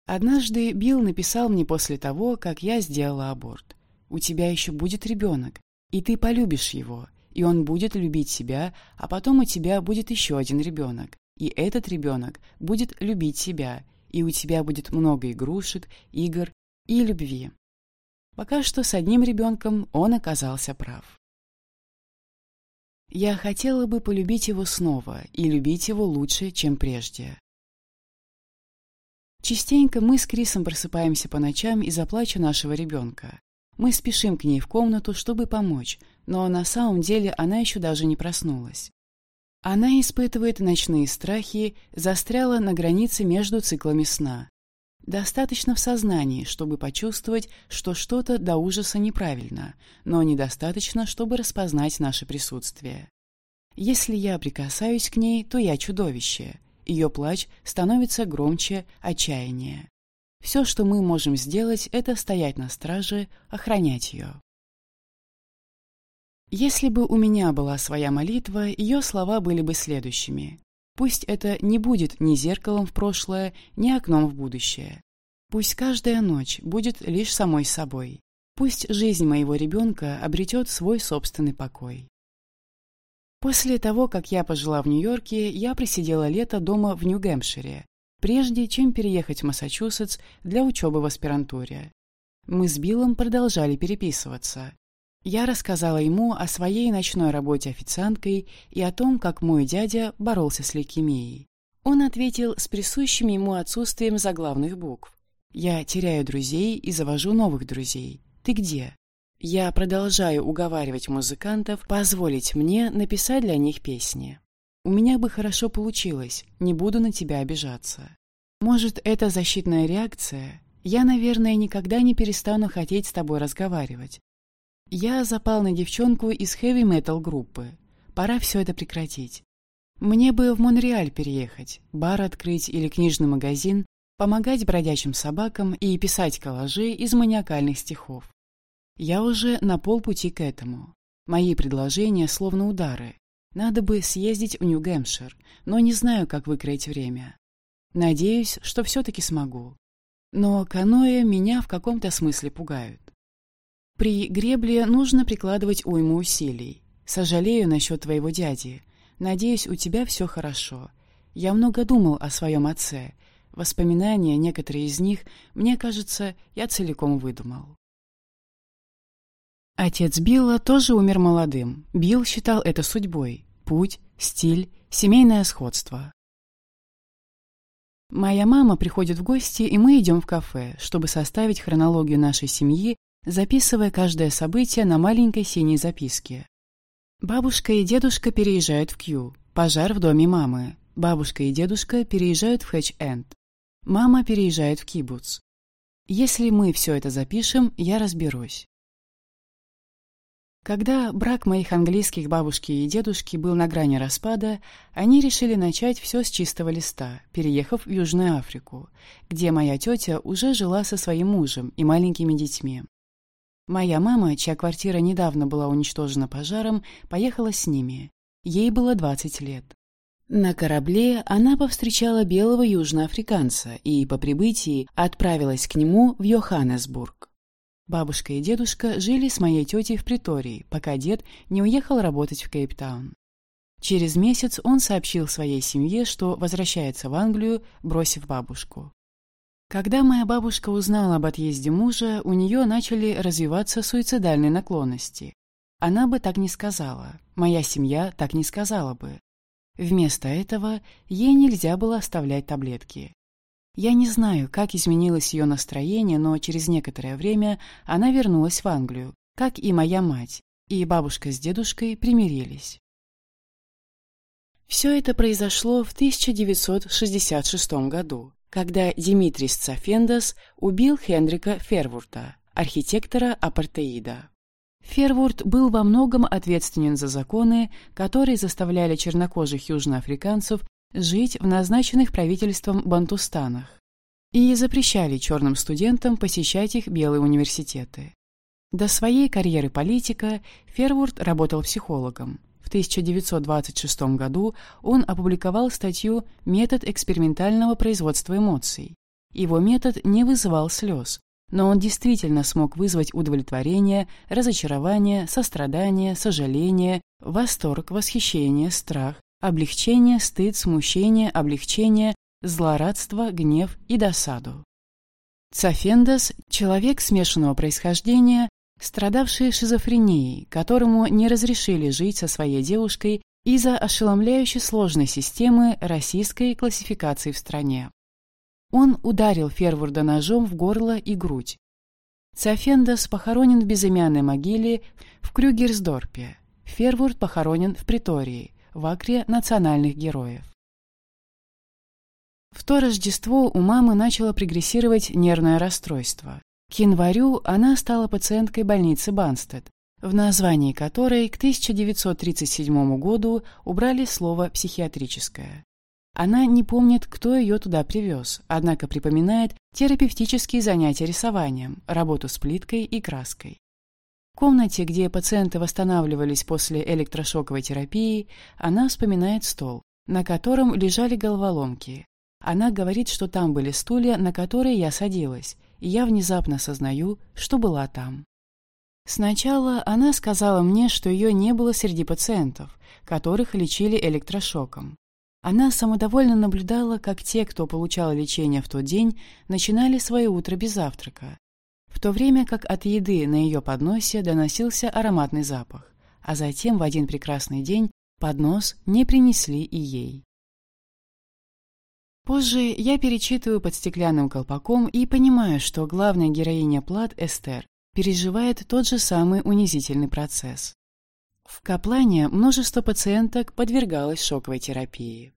Однажды Билл написал мне после того, как я сделала аборт. «У тебя еще будет ребенок, и ты полюбишь его, и он будет любить себя, а потом у тебя будет еще один ребенок, и этот ребенок будет любить себя, и у тебя будет много игрушек, игр и любви». Пока что с одним ребенком он оказался прав. Я хотела бы полюбить его снова и любить его лучше, чем прежде. Частенько мы с Крисом просыпаемся по ночам из-за плача нашего ребенка. Мы спешим к ней в комнату, чтобы помочь, но на самом деле она еще даже не проснулась. Она испытывает ночные страхи, застряла на границе между циклами сна. Достаточно в сознании, чтобы почувствовать, что что-то до ужаса неправильно, но недостаточно, чтобы распознать наше присутствие. Если я прикасаюсь к ней, то я чудовище. Ее плач становится громче отчаяния. Все, что мы можем сделать, это стоять на страже, охранять ее. Если бы у меня была своя молитва, ее слова были бы следующими. Пусть это не будет ни зеркалом в прошлое, ни окном в будущее. Пусть каждая ночь будет лишь самой собой. Пусть жизнь моего ребенка обретет свой собственный покой. После того, как я пожила в Нью-Йорке, я просидела лето дома в Нью-Гэмпшире, прежде чем переехать в Массачусетс для учебы в аспирантуре. Мы с Биллом продолжали переписываться. Я рассказала ему о своей ночной работе официанткой и о том, как мой дядя боролся с лейкемией. Он ответил с присущим ему отсутствием заглавных букв. «Я теряю друзей и завожу новых друзей. Ты где?» Я продолжаю уговаривать музыкантов позволить мне написать для них песни. У меня бы хорошо получилось, не буду на тебя обижаться. Может, это защитная реакция? Я, наверное, никогда не перестану хотеть с тобой разговаривать. Я запал на девчонку из хэви-метал группы. Пора все это прекратить. Мне бы в Монреаль переехать, бар открыть или книжный магазин, помогать бродячим собакам и писать коллажи из маниакальных стихов. Я уже на полпути к этому. Мои предложения словно удары. Надо бы съездить в Нью-Гэмпшир, но не знаю, как выкроить время. Надеюсь, что все-таки смогу. Но каноэ меня в каком-то смысле пугают. При гребле нужно прикладывать уйму усилий. Сожалею насчет твоего дяди. Надеюсь, у тебя все хорошо. Я много думал о своем отце. Воспоминания, некоторые из них, мне кажется, я целиком выдумал. Отец Билла тоже умер молодым. Билл считал это судьбой. Путь, стиль, семейное сходство. Моя мама приходит в гости, и мы идем в кафе, чтобы составить хронологию нашей семьи записывая каждое событие на маленькой синей записке. Бабушка и дедушка переезжают в Кью. Пожар в доме мамы. Бабушка и дедушка переезжают в Хэтч-Энд. Мама переезжает в Кибуц. Если мы все это запишем, я разберусь. Когда брак моих английских бабушки и дедушки был на грани распада, они решили начать все с чистого листа, переехав в Южную Африку, где моя тетя уже жила со своим мужем и маленькими детьми. Моя мама, чья квартира недавно была уничтожена пожаром, поехала с ними. Ей было 20 лет. На корабле она повстречала белого южноафриканца и по прибытии отправилась к нему в Йоханнесбург. Бабушка и дедушка жили с моей тетей в Притории, пока дед не уехал работать в Кейптаун. Через месяц он сообщил своей семье, что возвращается в Англию, бросив бабушку. Когда моя бабушка узнала об отъезде мужа, у нее начали развиваться суицидальные наклонности. Она бы так не сказала, моя семья так не сказала бы. Вместо этого ей нельзя было оставлять таблетки. Я не знаю, как изменилось ее настроение, но через некоторое время она вернулась в Англию, как и моя мать, и бабушка с дедушкой примирились. Все это произошло в 1966 году, когда Димитрис Цафендас убил Хендрика Фервурта, архитектора апартеида. Фервурт был во многом ответственен за законы, которые заставляли чернокожих южноафриканцев жить в назначенных правительством бантустанах и запрещали черным студентам посещать их белые университеты. До своей карьеры политика Фервурт работал психологом. В 1926 году он опубликовал статью «Метод экспериментального производства эмоций». Его метод не вызывал слез, но он действительно смог вызвать удовлетворение, разочарование, сострадание, сожаление, восторг, восхищение, страх, облегчение, стыд, смущение, облегчение, злорадство, гнев и досаду. Цафендас – человек смешанного происхождения, страдавший шизофренией, которому не разрешили жить со своей девушкой из-за ошеломляющей сложной системы российской классификации в стране. Он ударил Фервурда ножом в горло и грудь. Цафендас похоронен в безымянной могиле в Крюгерсдорпе. Фервурд похоронен в Притории, в Акре национальных героев. В то Рождество у мамы начало прогрессировать нервное расстройство. К январю она стала пациенткой больницы Банстед, в названии которой к 1937 году убрали слово «психиатрическое». Она не помнит, кто ее туда привез, однако припоминает терапевтические занятия рисованием, работу с плиткой и краской. Комнате, где пациенты восстанавливались после электрошоковой терапии, она вспоминает стол, на котором лежали головоломки. Она говорит, что там были стулья, на которые я садилась, и я внезапно сознаю, что была там. Сначала она сказала мне, что ее не было среди пациентов, которых лечили электрошоком. Она самодовольно наблюдала, как те, кто получал лечение в тот день, начинали свое утро без завтрака, в то время как от еды на ее подносе доносился ароматный запах, а затем в один прекрасный день поднос не принесли и ей. Позже я перечитываю под стеклянным колпаком и понимаю, что главная героиня Плат, Эстер, переживает тот же самый унизительный процесс. В Каплане множество пациенток подвергалось шоковой терапии.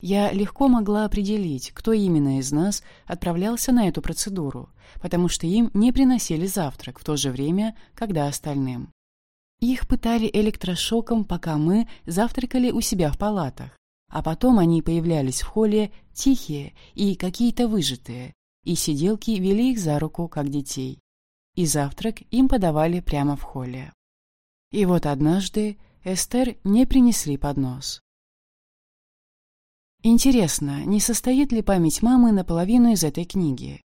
Я легко могла определить, кто именно из нас отправлялся на эту процедуру, потому что им не приносили завтрак в то же время, когда остальным. Их пытали электрошоком, пока мы завтракали у себя в палатах, а потом они появлялись в холле тихие и какие-то выжатые, и сиделки вели их за руку, как детей. И завтрак им подавали прямо в холле. И вот однажды Эстер не принесли поднос. Интересно, не состоит ли память мамы наполовину из этой книги?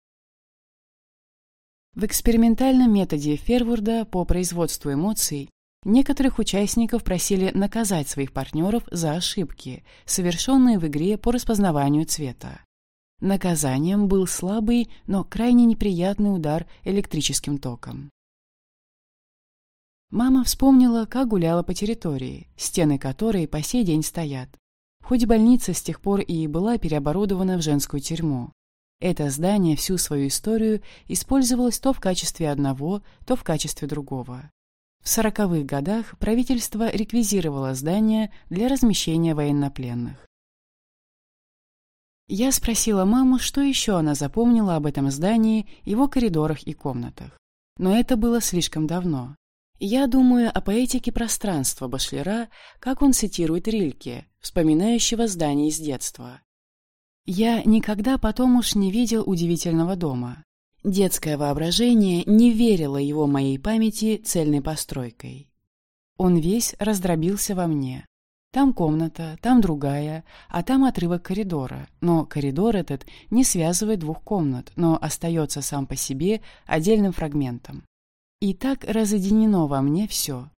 В экспериментальном методе Фервурда по производству эмоций некоторых участников просили наказать своих партнеров за ошибки, совершенные в игре по распознаванию цвета. Наказанием был слабый, но крайне неприятный удар электрическим током. Мама вспомнила, как гуляла по территории, стены которой по сей день стоят. Хоть больница с тех пор и была переоборудована в женскую тюрьму. Это здание всю свою историю использовалось то в качестве одного, то в качестве другого. В сороковых годах правительство реквизировало здание для размещения военнопленных. Я спросила маму, что еще она запомнила об этом здании, его коридорах и комнатах. Но это было слишком давно. Я думаю о поэтике пространства Башлера, как он цитирует Рильке, вспоминающего здание из детства. Я никогда потом уж не видел удивительного дома. Детское воображение не верило его моей памяти цельной постройкой. Он весь раздробился во мне. Там комната, там другая, а там отрывок коридора. Но коридор этот не связывает двух комнат, но остается сам по себе отдельным фрагментом. И так разъединено во мне все.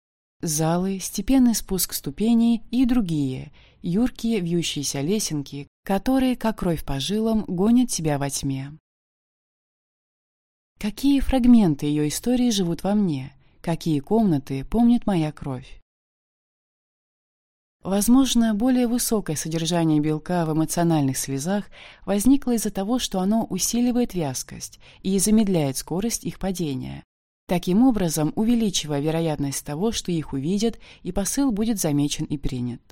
Залы, степенный спуск ступеней и другие, юркие вьющиеся лесенки, которые, как кровь по жилам, гонят тебя во тьме. Какие фрагменты ее истории живут во мне? какие комнаты помнит моя кровь. Возможно, более высокое содержание белка в эмоциональных слезах возникло из-за того, что оно усиливает вязкость и замедляет скорость их падения, таким образом увеличивая вероятность того, что их увидят и посыл будет замечен и принят.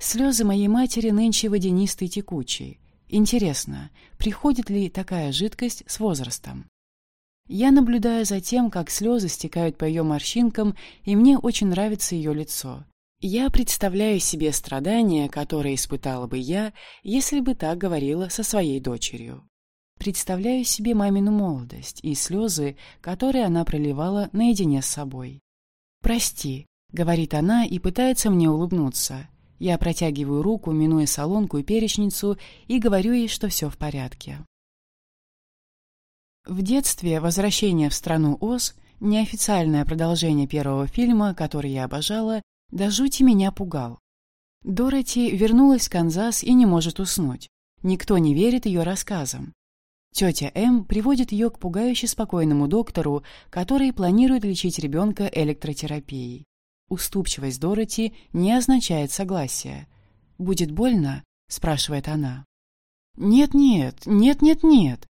Слезы моей матери нынче водянистые текучие. Интересно, приходит ли такая жидкость с возрастом? Я наблюдаю за тем, как слезы стекают по ее морщинкам, и мне очень нравится ее лицо. Я представляю себе страдания, которые испытала бы я, если бы так говорила со своей дочерью. Представляю себе мамину молодость и слезы, которые она проливала наедине с собой. «Прости», — говорит она и пытается мне улыбнуться. Я протягиваю руку, минуя солонку и перечницу, и говорю ей, что все в порядке. В детстве «Возвращение в страну Оз» неофициальное продолжение первого фильма, который я обожала, до жути меня пугал. Дороти вернулась в Канзас и не может уснуть. Никто не верит ее рассказам. Тетя М приводит ее к пугающе спокойному доктору, который планирует лечить ребенка электротерапией. Уступчивость Дороти не означает согласие. «Будет больно?» – спрашивает она. «Нет-нет, нет-нет-нет.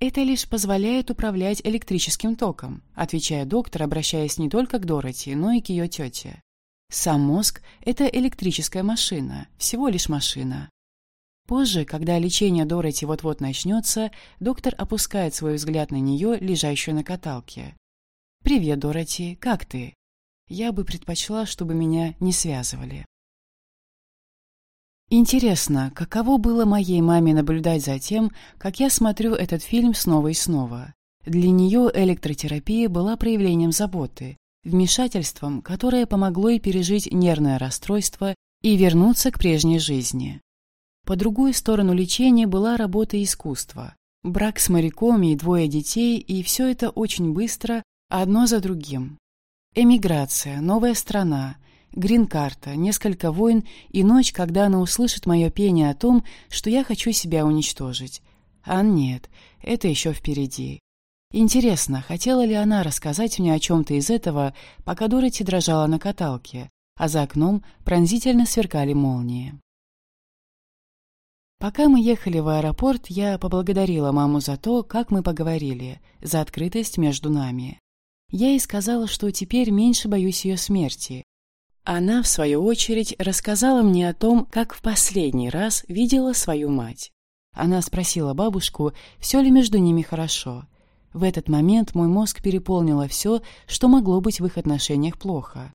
Это лишь позволяет управлять электрическим током», отвечает доктор, обращаясь не только к Дороти, но и к ее тете. Сам мозг – это электрическая машина, всего лишь машина. Позже, когда лечение Дороти вот-вот начнется, доктор опускает свой взгляд на нее, лежащую на каталке. «Привет, Дороти, как ты?» Я бы предпочла, чтобы меня не связывали. Интересно, каково было моей маме наблюдать за тем, как я смотрю этот фильм снова и снова. Для нее электротерапия была проявлением заботы, вмешательством, которое помогло ей пережить нервное расстройство и вернуться к прежней жизни. По другую сторону лечения была работа искусства. Брак с моряком и двое детей, и все это очень быстро, одно за другим. Эмиграция, новая страна, грин-карта, несколько войн и ночь, когда она услышит мое пение о том, что я хочу себя уничтожить. А нет, это еще впереди. Интересно, хотела ли она рассказать мне о чем-то из этого, пока Дороти дрожала на каталке, а за окном пронзительно сверкали молнии. Пока мы ехали в аэропорт, я поблагодарила маму за то, как мы поговорили, за открытость между нами. Я ей сказала, что теперь меньше боюсь ее смерти. Она, в свою очередь, рассказала мне о том, как в последний раз видела свою мать. Она спросила бабушку, все ли между ними хорошо — в этот момент мой мозг переполнило все, что могло быть в их отношениях плохо.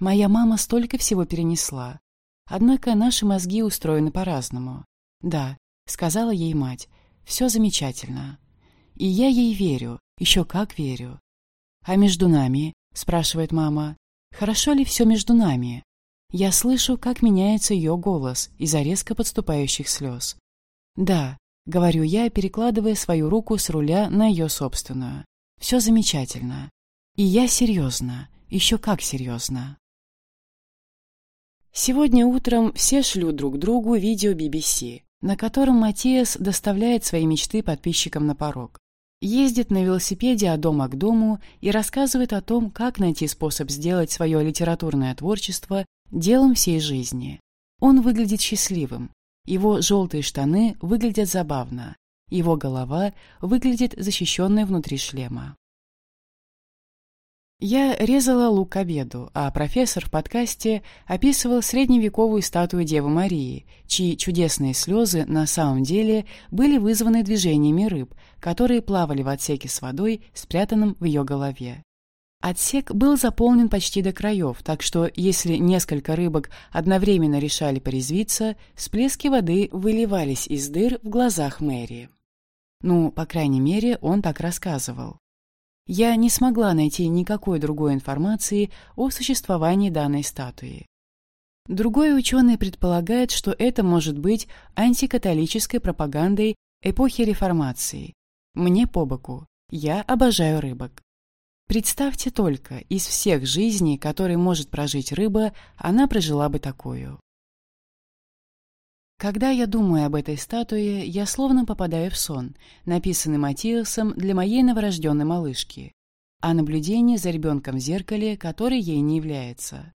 Моя мама столько всего перенесла. Однако наши мозги устроены по-разному. «Да», — сказала ей мать, — «все замечательно». И я ей верю, еще как верю. «А между нами?» — спрашивает мама. «Хорошо ли все между нами?» Я слышу, как меняется ее голос из-за резко подступающих слез. «Да, — говорю я, перекладывая свою руку с руля на ее собственную. «Все замечательно. И я серьезно. Еще как серьезно». Сегодня утром все шлют друг другу видео BBC, на котором Матиас доставляет свои мечты подписчикам на порог. Ездит на велосипеде от дома к дому и рассказывает о том, как найти способ сделать свое литературное творчество делом всей жизни. Он выглядит счастливым, его желтые штаны выглядят забавно. Его голова выглядит защищенной внутри шлема. Я резала лук к обеду, а профессор в подкасте описывал средневековую статую Девы Марии, чьи чудесные слезы на самом деле были вызваны движениями рыб, которые плавали в отсеке с водой, спрятанным в ее голове. Отсек был заполнен почти до краев, так что если несколько рыбок одновременно решали порезвиться, всплески воды выливались из дыр в глазах Мэри. Ну, по крайней мере, он так рассказывал. Я не смогла найти никакой другой информации о существовании данной статуи. Другой ученый предполагает, что это может быть антикатолической пропагандой эпохи реформации. Мне по боку. Я обожаю рыбок. Представьте только, из всех жизней, которые может прожить рыба, она прожила бы такую. Когда я думаю об этой статуе, я словно попадаю в сон, написанный Матиасом для моей новорожденной малышки. а наблюдение за ребенком в зеркале, который ей не является.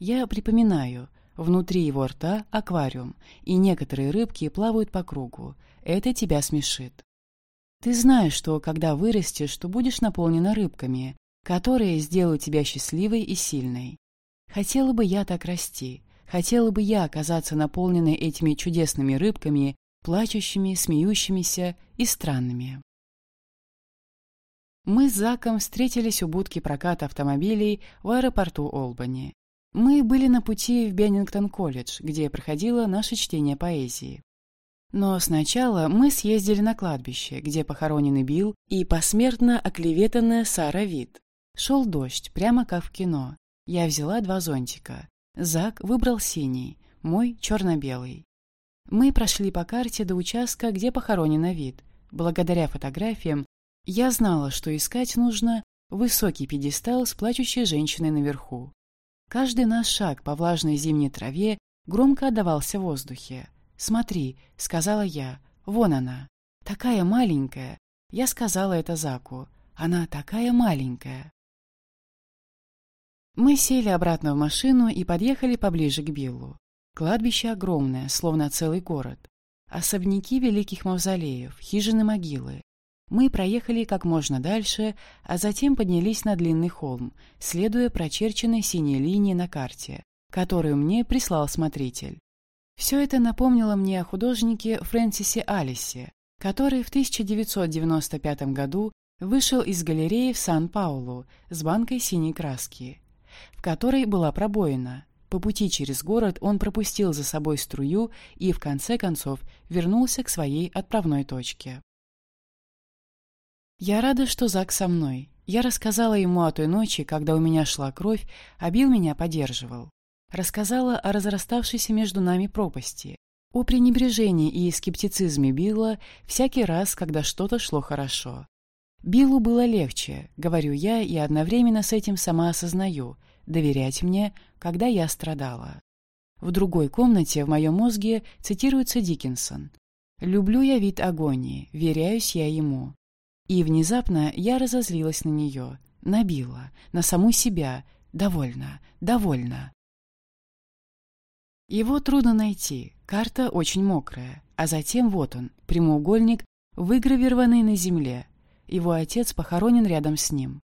Я припоминаю, внутри его рта аквариум, и некоторые рыбки плавают по кругу. Это тебя смешит. Ты знаешь, что когда вырастешь, то будешь наполнена рыбками, которые сделают тебя счастливой и сильной. Хотела бы я так расти, хотела бы я оказаться наполненной этими чудесными рыбками, плачущими, смеющимися и странными. Мы с Заком встретились у будки проката автомобилей в аэропорту Олбани. Мы были на пути в Беннингтон-колледж, где проходило наше чтение поэзии. Но сначала мы съездили на кладбище, где похоронены Билл и посмертно оклеветанная Сара Вит. Шел дождь, прямо как в кино. Я взяла два зонтика. Зак выбрал синий, мой черно-белый. Мы прошли по карте до участка, где похоронена Вит. Благодаря фотографиям я знала, что искать нужно высокий пьедестал с плачущей женщиной наверху. Каждый наш шаг по влажной зимней траве громко отдавался в воздухе. «Смотри», — сказала я, — «вон она. Такая маленькая». Я сказала это Заку. «Она такая маленькая». Мы сели обратно в машину и подъехали поближе к Биллу. Кладбище огромное, словно целый город. Особняки великих мавзолеев, хижины-могилы, мы проехали как можно дальше, а затем поднялись на длинный холм, следуя прочерченной синей линии на карте, которую мне прислал смотритель. Все это напомнило мне о художнике Фрэнсисе Алисе, который в 1995 году вышел из галереи в Сан-Паулу с банкой синей краски, в которой была пробоина. По пути через город он пропустил за собой струю и, в конце концов, вернулся к своей отправной точке. Я рада, что Зак со мной. Я рассказала ему о той ночи, когда у меня шла кровь, а Билл меня поддерживал. Рассказала о разраставшейся между нами пропасти, о пренебрежении и скептицизме Билла всякий раз, когда что-то шло хорошо. Биллу было легче, говорю я, и одновременно с этим сама осознаю, доверять мне, когда я страдала. В другой комнате в моем мозге цитируется Диккенсон. «Люблю я вид агонии, веряюсь я ему». И внезапно я разозлилась на нее, набила, на саму себя. Довольно, довольно. Его трудно найти, карта очень мокрая, а затем вот он, прямоугольник, выгравированный на земле. Его отец похоронен рядом с ним.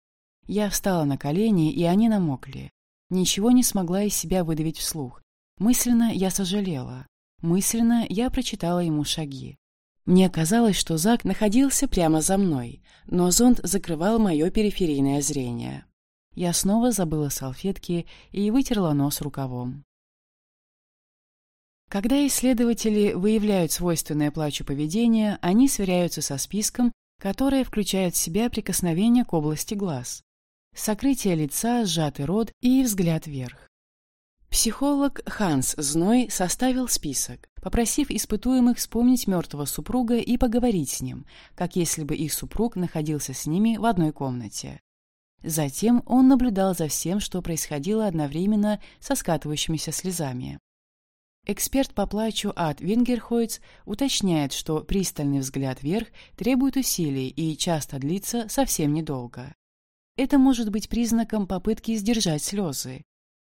Я встала на колени, и они намокли. Ничего не смогла из себя выдавить вслух. Мысленно я сожалела. Мысленно я прочитала ему шаги. Мне казалось, что Зак находился прямо за мной, но зонт закрывал мое периферийное зрение. Я снова забыла салфетки и вытерла нос рукавом. Когда исследователи выявляют свойственное плачу поведение, они сверяются со списком, которое включает в себя прикосновение к области глаз, сокрытие лица, сжатый рот и взгляд вверх. Психолог Ханс Зной составил список, попросив испытуемых вспомнить мертвого супруга и поговорить с ним, как если бы их супруг находился с ними в одной комнате. Затем он наблюдал за всем, что происходило одновременно со скатывающимися слезами. Эксперт по плачу от Вингерхойц уточняет, что пристальный взгляд вверх требует усилий и часто длится совсем недолго. Это может быть признаком попытки сдержать слезы,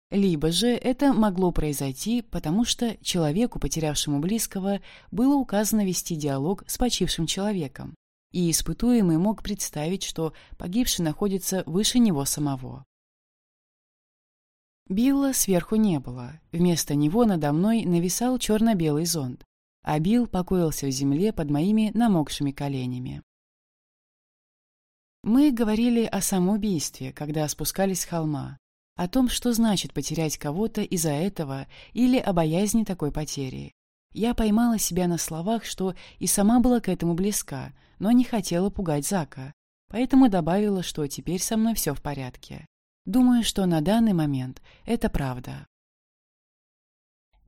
либо же это могло произойти, потому что человеку, потерявшему близкого, было указано вести диалог с почившим человеком, и испытуемый мог представить, что погибший находится выше него самого. Билла сверху не было. Вместо него надо мной нависал черно-белый зонт, а Билл покоился в земле под моими намокшими коленями. Мы говорили о самоубийстве, когда спускались с холма о том, что значит потерять кого-то из-за этого или о боязни такой потери. Я поймала себя на словах, что и сама была к этому близка, но не хотела пугать Зака, поэтому добавила, что теперь со мной все в порядке. Думаю, что на данный момент это правда.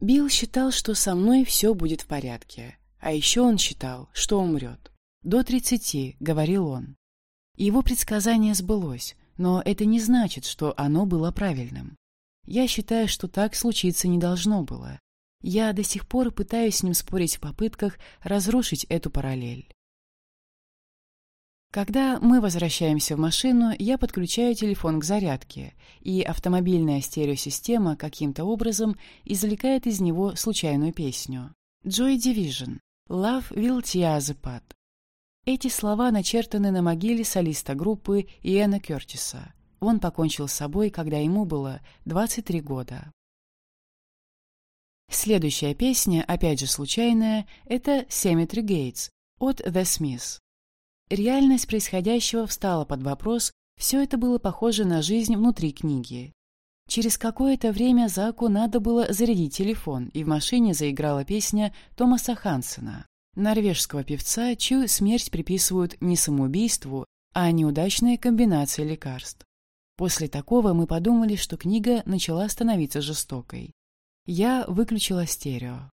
Билл считал, что со мной все будет в порядке, а еще он считал, что умрет. «До тридцати», — говорил он. Его предсказание сбылось, но это не значит, что оно было правильным. Я считаю, что так случиться не должно было. Я до сих пор пытаюсь с ним спорить в попытках разрушить эту параллель. Когда мы возвращаемся в машину, я подключаю телефон к зарядке, и автомобильная стереосистема каким-то образом извлекает из него случайную песню. Joy Division. Love will tear the pot. Эти слова начертаны на могиле солиста группы Иэна Кертиса. Он покончил с собой, когда ему было 23 года. Следующая песня, опять же случайная, это «Cemetery Gates» от The Smiths. Реальность происходящего встала под вопрос, все это было похоже на жизнь внутри книги. Через какое-то время Заку надо было зарядить телефон, и в машине заиграла песня Томаса Хансена, норвежского певца, чью смерть приписывают не самоубийству, а неудачной комбинации лекарств. После такого мы подумали, что книга начала становиться жестокой. Я выключила стерео.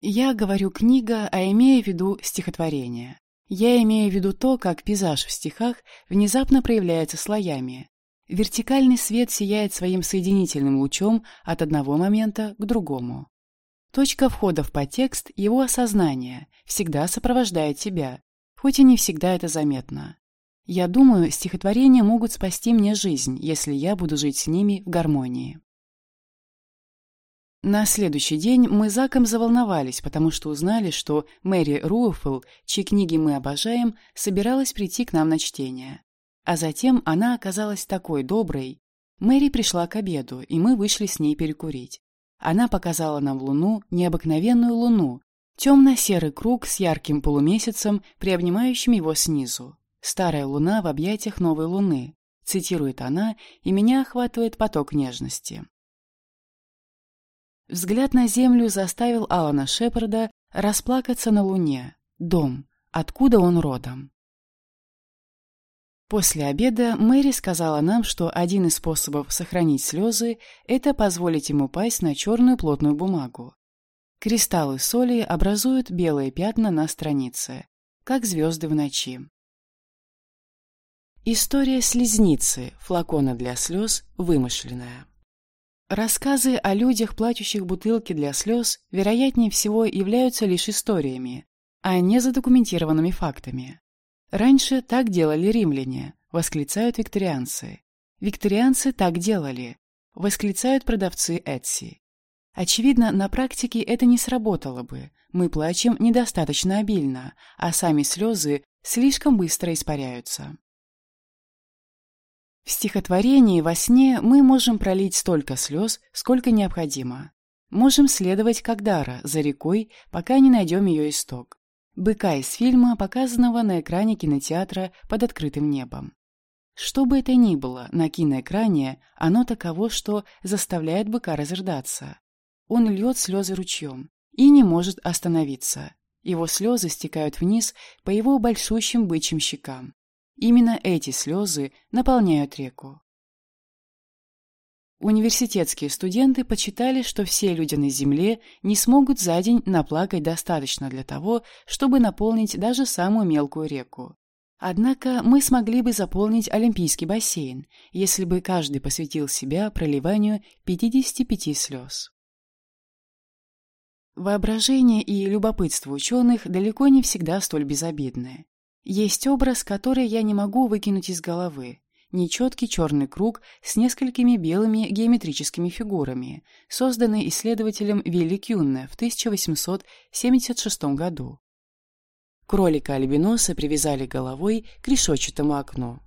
Я говорю книга, а имею в виду стихотворение. Я имею в виду то, как пейзаж в стихах внезапно проявляется слоями. Вертикальный свет сияет своим соединительным лучом от одного момента к другому. Точка входа в подтекст, его осознание, всегда сопровождает тебя, хоть и не всегда это заметно. Я думаю, стихотворения могут спасти мне жизнь, если я буду жить с ними в гармонии. На следующий день мы с Заком заволновались, потому что узнали, что Мэри Руэфл, чьи книги мы обожаем, собиралась прийти к нам на чтение. А затем она оказалась такой доброй. Мэри пришла к обеду, и мы вышли с ней перекурить. Она показала нам луну, необыкновенную луну, темно-серый круг с ярким полумесяцем, приобнимающим его снизу. «Старая луна в объятиях новой луны», цитирует она, и меня охватывает поток нежности. Взгляд на землю заставил Алана Шепарда расплакаться на луне. Дом. Откуда он родом? После обеда Мэри сказала нам, что один из способов сохранить слезы – это позволить ему упасть на черную плотную бумагу. Кристаллы соли образуют белые пятна на странице, как звезды в ночи. История слезницы, флакона для слез, вымышленная. Рассказы о людях, плачущих бутылки для слез, вероятнее всего являются лишь историями, а не задокументированными фактами. Раньше так делали римляне, восклицают викторианцы. Викторианцы так делали, восклицают продавцы Etsy. Очевидно, на практике это не сработало бы. Мы плачем недостаточно обильно, а сами слезы слишком быстро испаряются. В стихотворении во сне мы можем пролить столько слез, сколько необходимо. Можем следовать как дара, за рекой, пока не найдем ее исток. Быка из фильма, показанного на экране кинотеатра под открытым небом. Что бы это ни было на киноэкране, оно таково, что заставляет быка разрыдаться. Он льет слезы ручьем и не может остановиться. Его слезы стекают вниз по его большущим бычьим щекам. Именно эти слезы наполняют реку. Университетские студенты почитали, что все люди на Земле не смогут за день наплакать достаточно для того, чтобы наполнить даже самую мелкую реку. Однако мы смогли бы заполнить Олимпийский бассейн, если бы каждый посвятил себя проливанию 55 слез. Воображение и любопытство ученых далеко не всегда столь безобидны. Есть образ, который я не могу выкинуть из головы. Нечеткий черный круг с несколькими белыми геометрическими фигурами, созданный исследователем Вилли Кюнне в 1876 году. Кролика-альбиноса привязали головой к решетчатому окну.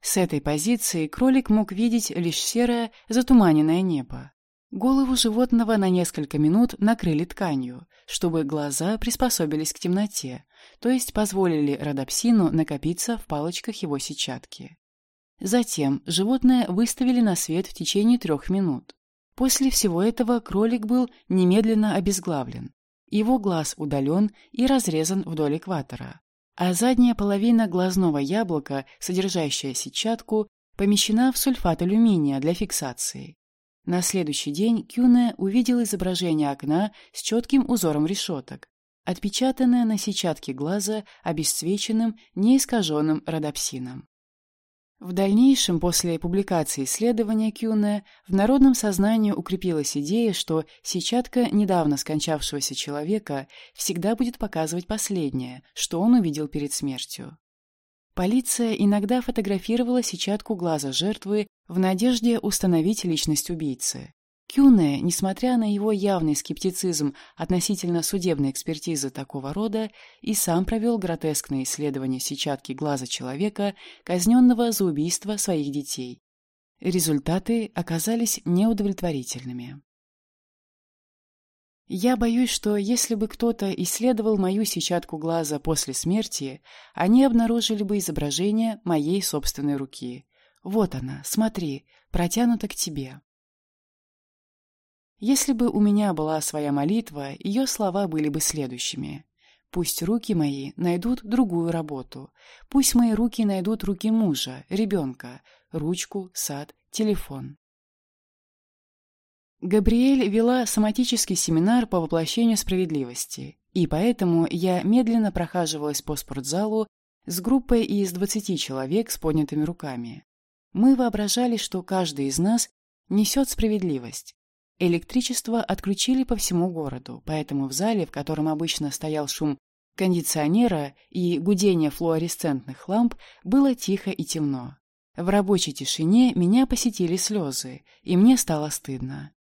С этой позиции кролик мог видеть лишь серое, затуманенное небо. Голову животного на несколько минут накрыли тканью, чтобы глаза приспособились к темноте, то есть позволили родопсину накопиться в палочках его сетчатки. Затем животное выставили на свет в течение трех минут. После всего этого кролик был немедленно обезглавлен. Его глаз удален и разрезан вдоль экватора, а задняя половина глазного яблока, содержащая сетчатку, помещена в сульфат алюминия для фиксации. На следующий день Кюне увидел изображение окна с четким узором решеток, отпечатанное на сетчатке глаза обесцвеченным, неискаженным родопсином. В дальнейшем, после публикации исследования Кюне, в народном сознании укрепилась идея, что сетчатка недавно скончавшегося человека всегда будет показывать последнее, что он увидел перед смертью. Полиция иногда фотографировала сетчатку глаза жертвы в надежде установить личность убийцы. Кюне, несмотря на его явный скептицизм относительно судебной экспертизы такого рода, и сам провел гротескное исследование сетчатки глаза человека, казненного за убийство своих детей. Результаты оказались неудовлетворительными. Я боюсь, что если бы кто-то исследовал мою сетчатку глаза после смерти, они обнаружили бы изображение моей собственной руки. Вот она, смотри, протянута к тебе. Если бы у меня была своя молитва, ее слова были бы следующими. Пусть руки мои найдут другую работу. Пусть мои руки найдут руки мужа, ребенка, ручку, сад, телефон. Габриэль вела соматический семинар по воплощению справедливости, и поэтому я медленно прохаживалась по спортзалу с группой из 20 человек с поднятыми руками. Мы воображали, что каждый из нас несет справедливость, Электричество отключили по всему городу, поэтому в зале, в котором обычно стоял шум кондиционера и гудение флуоресцентных ламп, было тихо и темно. В рабочей тишине меня посетили слезы, и мне стало стыдно.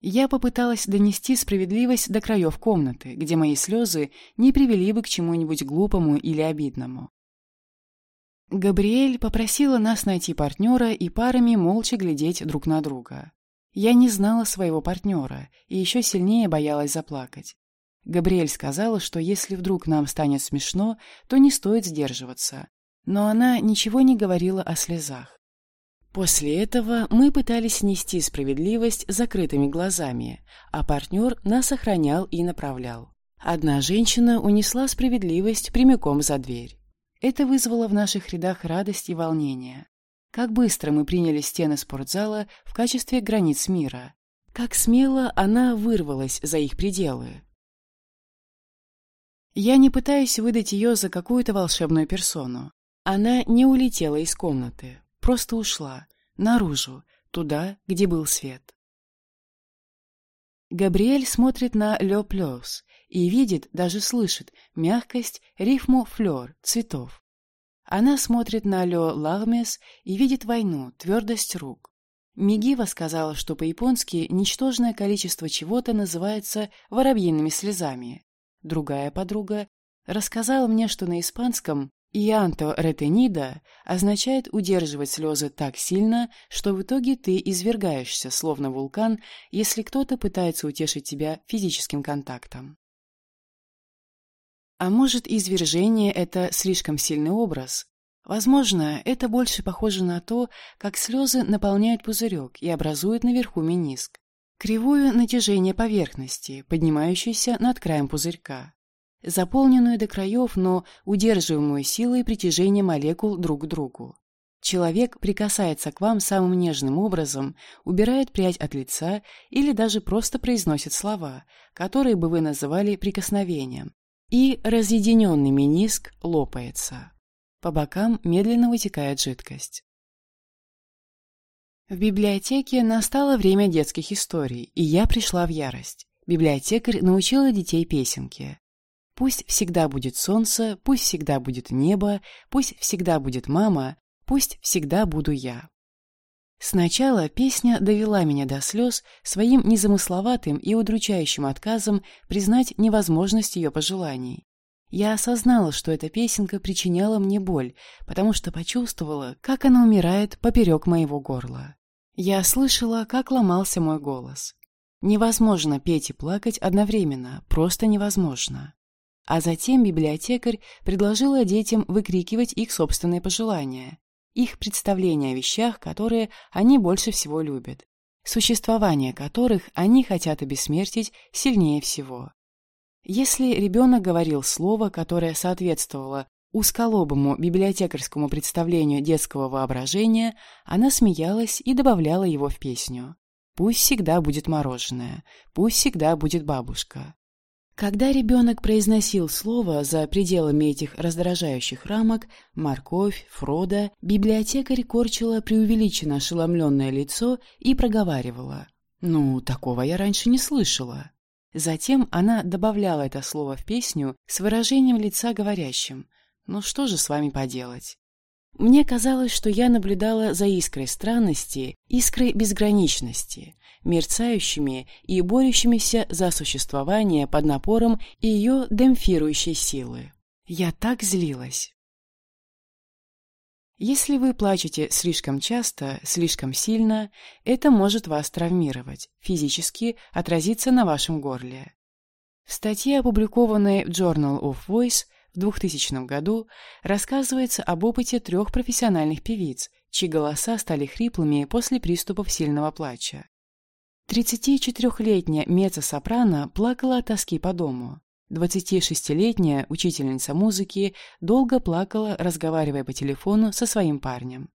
Я попыталась донести справедливость до краев комнаты, где мои слезы не привели бы к чему-нибудь глупому или обидному. Габриэль попросила нас найти партнера и парами молча глядеть друг на друга. Я не знала своего партнера и еще сильнее боялась заплакать. Габриэль сказала, что если вдруг нам станет смешно, то не стоит сдерживаться. Но она ничего не говорила о слезах. После этого мы пытались нести справедливость закрытыми глазами, а партнер нас охранял и направлял. Одна женщина унесла справедливость прямиком за дверь. Это вызвало в наших рядах радость и волнение. Как быстро мы приняли стены спортзала в качестве границ мира. Как смело она вырвалась за их пределы. Я не пытаюсь выдать ее за какую-то волшебную персону. Она не улетела из комнаты, просто ушла, наружу, туда, где был свет. Габриэль смотрит на Ле Плёс и видит, даже слышит, мягкость, рифму флёр, цветов. Она смотрит на Ле Лагмес и видит войну, твердость рук. Мигива сказала, что по-японски ничтожное количество чего-то называется воробьиными слезами. Другая подруга рассказала мне, что на испанском «ианто ретенида» означает удерживать слезы так сильно, что в итоге ты извергаешься, словно вулкан, если кто-то пытается утешить тебя физическим контактом. А может, извержение — это слишком сильный образ? Возможно, это больше похоже на то, как слезы наполняют пузырек и образуют наверху мениск. Кривую натяжение поверхности, поднимающуюся над краем пузырька. Заполненную до краев, но удерживаемую силой притяжения молекул друг к другу. Человек прикасается к вам самым нежным образом, убирает прядь от лица или даже просто произносит слова, которые бы вы называли прикосновением, и разъединенный мениск лопается. По бокам медленно вытекает жидкость. В библиотеке настало время детских историй, и я пришла в ярость. Библиотекарь научила детей песенке. Пусть всегда будет солнце, пусть всегда будет небо, пусть всегда будет мама, пусть всегда буду я. Сначала песня довела меня до слез своим незамысловатым и удручающим отказом признать невозможность ее пожеланий. Я осознала, что эта песенка причиняла мне боль, потому что почувствовала, как она умирает поперек моего горла. Я слышала, как ломался мой голос. Невозможно петь и плакать одновременно, просто невозможно. А затем библиотекарь предложила детям выкрикивать их собственные пожелания их представления о вещах, которые они больше всего любят, существование которых они хотят обессмертить сильнее всего. Если ребенок говорил слово, которое соответствовало узколобому библиотекарскому представлению детского воображения, она смеялась и добавляла его в песню. «Пусть всегда будет мороженое, пусть всегда будет бабушка». Когда ребенок произносил слово за пределами этих раздражающих рамок «морковь», «фрода», библиотекарь корчила преувеличенно ошеломленное лицо и проговаривала. «Ну, такого я раньше не слышала». Затем она добавляла это слово в песню с выражением лица говорящим «Ну что же с вами поделать?» Мне казалось, что я наблюдала за искрой странности, искрой безграничности, мерцающими и борющимися за существование под напором ее демпфирующей силы. Я так злилась. Если вы плачете слишком часто, слишком сильно, это может вас травмировать, физически отразиться на вашем горле. В статье, опубликованной в Journal of Voice в 2000 году, рассказывается об опыте трех профессиональных певиц, чьи голоса стали хриплыми после приступов сильного плача. 34-летняя меццо-сопрано плакала от тоски по дому. 26-летняя учительница музыки долго плакала, разговаривая по телефону со своим парнем.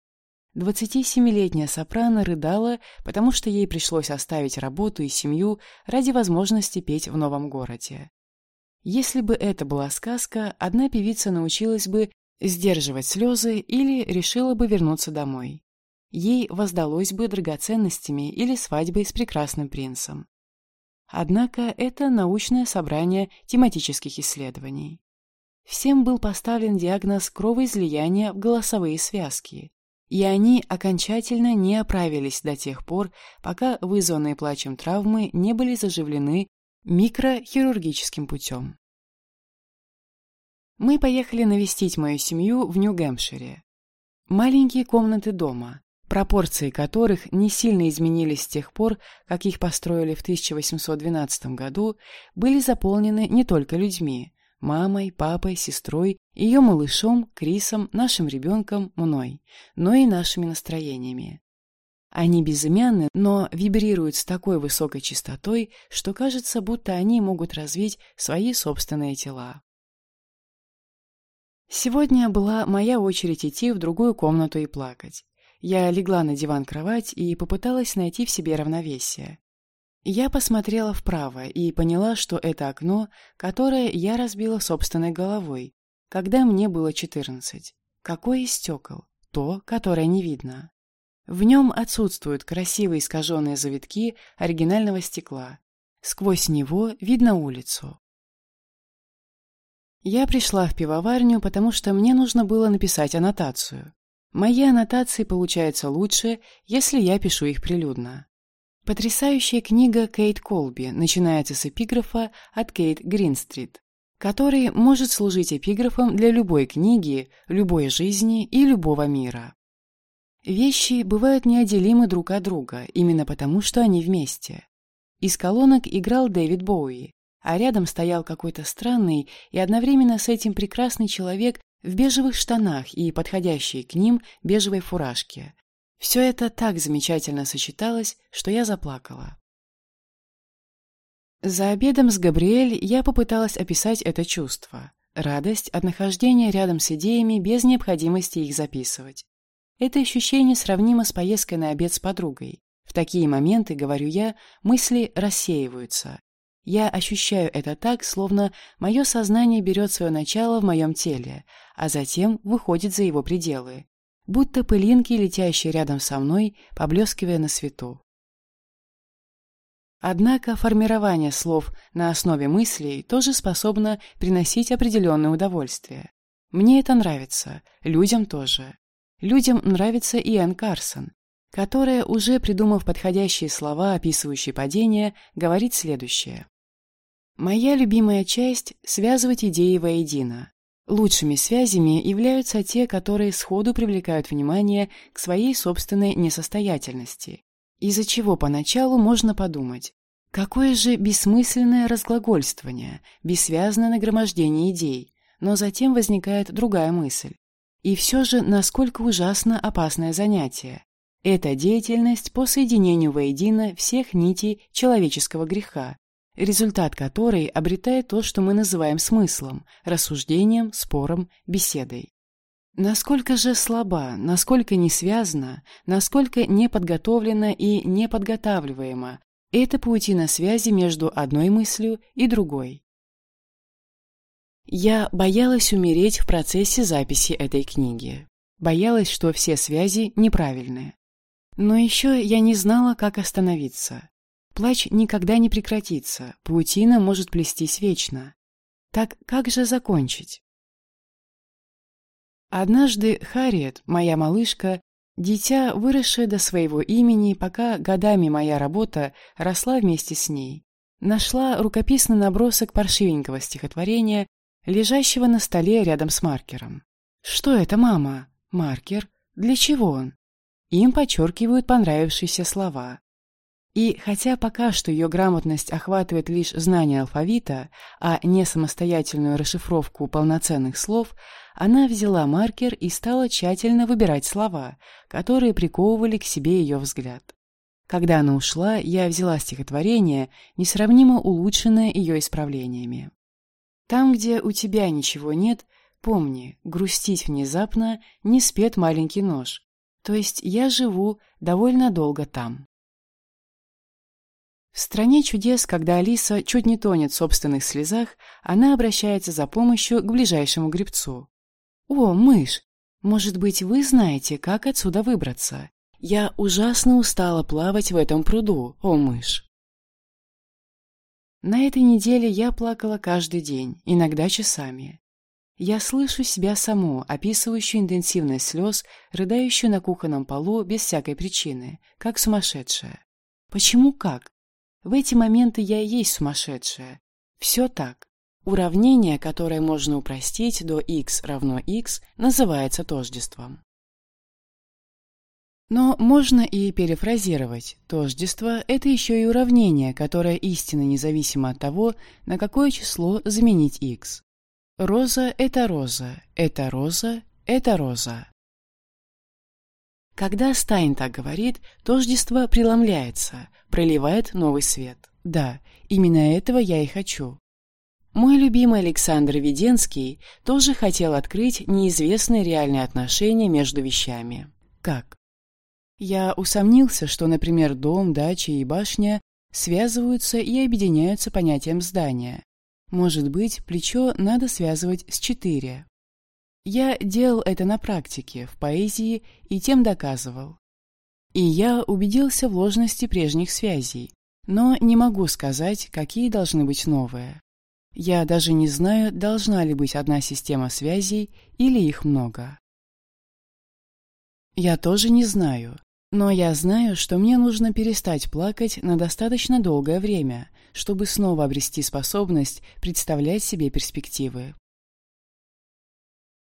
27-летняя сопрано рыдала, потому что ей пришлось оставить работу и семью ради возможности петь в новом городе. Если бы это была сказка, одна певица научилась бы сдерживать слезы или решила бы вернуться домой ей воздалось бы драгоценностями или свадьбой с прекрасным принцем. Однако это научное собрание тематических исследований. Всем был поставлен диагноз кровоизлияния в голосовые связки, и они окончательно не оправились до тех пор, пока вызванные плачем травмы не были заживлены микрохирургическим путем. Мы поехали навестить мою семью в Нью-Гэмпшире. Маленькие комнаты дома, пропорции которых не сильно изменились с тех пор, как их построили в 1812 году, были заполнены не только людьми – мамой, папой, сестрой, ее малышом, Крисом, нашим ребенком, мной, но и нашими настроениями. Они безымянны, но вибрируют с такой высокой частотой, что кажется, будто они могут развить свои собственные тела. Сегодня была моя очередь идти в другую комнату и плакать. Я легла на диван-кровать и попыталась найти в себе равновесие. Я посмотрела вправо и поняла, что это окно, которое я разбила собственной головой, когда мне было четырнадцать. Какое из стекол? То, которое не видно. В нем отсутствуют красивые искаженные завитки оригинального стекла. Сквозь него видно улицу. Я пришла в пивоварню, потому что мне нужно было написать аннотацию. Мои аннотации получаются лучше, если я пишу их прилюдно. Потрясающая книга Кейт Колби начинается с эпиграфа от Кейт Гринстрит, который может служить эпиграфом для любой книги, любой жизни и любого мира. Вещи бывают неотделимы друг от друга, именно потому, что они вместе. Из колонок играл Дэвид Боуи, а рядом стоял какой-то странный и одновременно с этим прекрасный человек в бежевых штанах и подходящей к ним бежевой фуражке. Все это так замечательно сочеталось, что я заплакала. За обедом с Габриэль я попыталась описать это чувство. Радость от нахождения рядом с идеями без необходимости их записывать. Это ощущение сравнимо с поездкой на обед с подругой. В такие моменты, говорю я, мысли рассеиваются. Я ощущаю это так, словно мое сознание берет свое начало в моем теле, а затем выходит за его пределы, будто пылинки, летящие рядом со мной, поблескивая на свету. Однако формирование слов на основе мыслей тоже способно приносить определенное удовольствие. Мне это нравится, людям тоже. Людям нравится и Энн Карсон, которая, уже придумав подходящие слова, описывающие падение, говорит следующее. «Моя любимая часть — связывать идеи воедино. Лучшими связями являются те, которые сходу привлекают внимание к своей собственной несостоятельности, из-за чего поначалу можно подумать, какое же бессмысленное разглагольствование, бессвязное нагромождение идей, но затем возникает другая мысль. И все же, насколько ужасно опасное занятие. Это деятельность по соединению воедино всех нитей человеческого греха, результат которой обретает то, что мы называем смыслом, рассуждением, спором, беседой. Насколько же слаба, насколько не связана, насколько неподготовлена и неподготавливаема эта паутина связи между одной мыслью и другой. Я боялась умереть в процессе записи этой книги. Боялась, что все связи неправильные. Но еще я не знала, как остановиться. Плач никогда не прекратится, паутина может плестись вечно. Так как же закончить? Однажды Харриет, моя малышка, дитя, выросшее до своего имени, пока годами моя работа росла вместе с ней, нашла рукописный набросок паршивенького стихотворения, лежащего на столе рядом с маркером. «Что это, мама? Маркер? Для чего он?» Им подчеркивают понравившиеся слова. И хотя пока что ее грамотность охватывает лишь знание алфавита, а не самостоятельную расшифровку полноценных слов, она взяла маркер и стала тщательно выбирать слова, которые приковывали к себе ее взгляд. Когда она ушла, я взяла стихотворение, несравнимо улучшенное ее исправлениями. «Там, где у тебя ничего нет, помни, грустить внезапно не спет маленький нож, то есть я живу довольно долго там». В «Стране чудес», когда Алиса чуть не тонет в собственных слезах, она обращается за помощью к ближайшему гребцу. «О, мышь! Может быть, вы знаете, как отсюда выбраться? Я ужасно устала плавать в этом пруду, о, мышь!» На этой неделе я плакала каждый день, иногда часами. Я слышу себя саму, описывающую интенсивность слез, рыдающую на кухонном полу без всякой причины, как сумасшедшая. Почему как? В эти моменты я и есть сумасшедшая. Все так. Уравнение, которое можно упростить до x равно x, называется тождеством. Но можно и перефразировать. Тождество – это еще и уравнение, которое истинно независимо от того, на какое число заменить x. Роза – это роза, это роза, это роза. Когда Стайн так говорит, тождество преломляется, проливает новый свет. Да, именно этого я и хочу. Мой любимый Александр Веденский тоже хотел открыть неизвестные реальные отношения между вещами. Как? Я усомнился, что, например, дом, дача и башня связываются и объединяются понятием здания. Может быть, плечо надо связывать с четыре. Я делал это на практике, в поэзии, и тем доказывал. И я убедился в ложности прежних связей, но не могу сказать, какие должны быть новые. Я даже не знаю, должна ли быть одна система связей или их много. Я тоже не знаю, но я знаю, что мне нужно перестать плакать на достаточно долгое время, чтобы снова обрести способность представлять себе перспективы.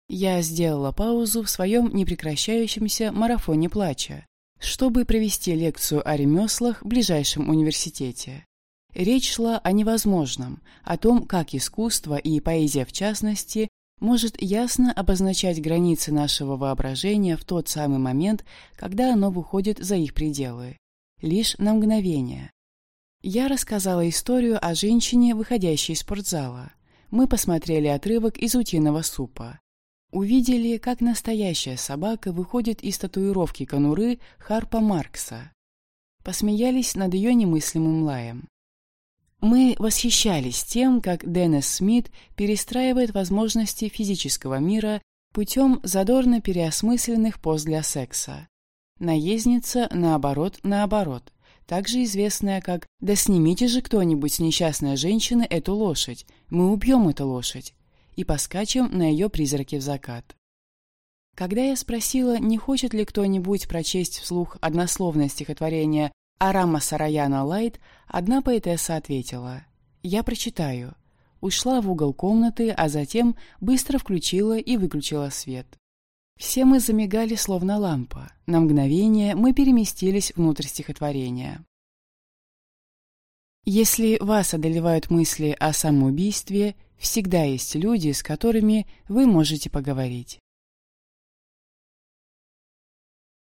Я сделала паузу в своем непрекращающемся марафоне плача, чтобы провести лекцию о ремеслах в ближайшем университете. Речь шла о невозможном, о том, как искусство и поэзия в частности может ясно обозначать границы нашего воображения в тот самый момент, когда оно выходит за их пределы. Лишь на мгновение. Я рассказала историю о женщине, выходящей из спортзала. Мы посмотрели отрывок из утиного супа. Увидели, как настоящая собака выходит из татуировки конуры Харпа Маркса. Посмеялись над ее немыслимым лаем. Мы восхищались тем, как Деннис Смит перестраивает возможности физического мира путем задорно переосмысленных поз для секса. Наездница, наоборот, наоборот, также известная как «Да снимите же кто-нибудь с несчастной женщины эту лошадь, мы убьем эту лошадь», и поскачем на ее призраке в закат. Когда я спросила, не хочет ли кто-нибудь прочесть вслух однословное стихотворение Арама Сараяна Лайт, одна поэтесса ответила «Я прочитаю». Ушла в угол комнаты, а затем быстро включила и выключила свет. Все мы замигали, словно лампа. На мгновение мы переместились внутрь стихотворения. Если вас одолевают мысли о самоубийстве, всегда есть люди, с которыми вы можете поговорить.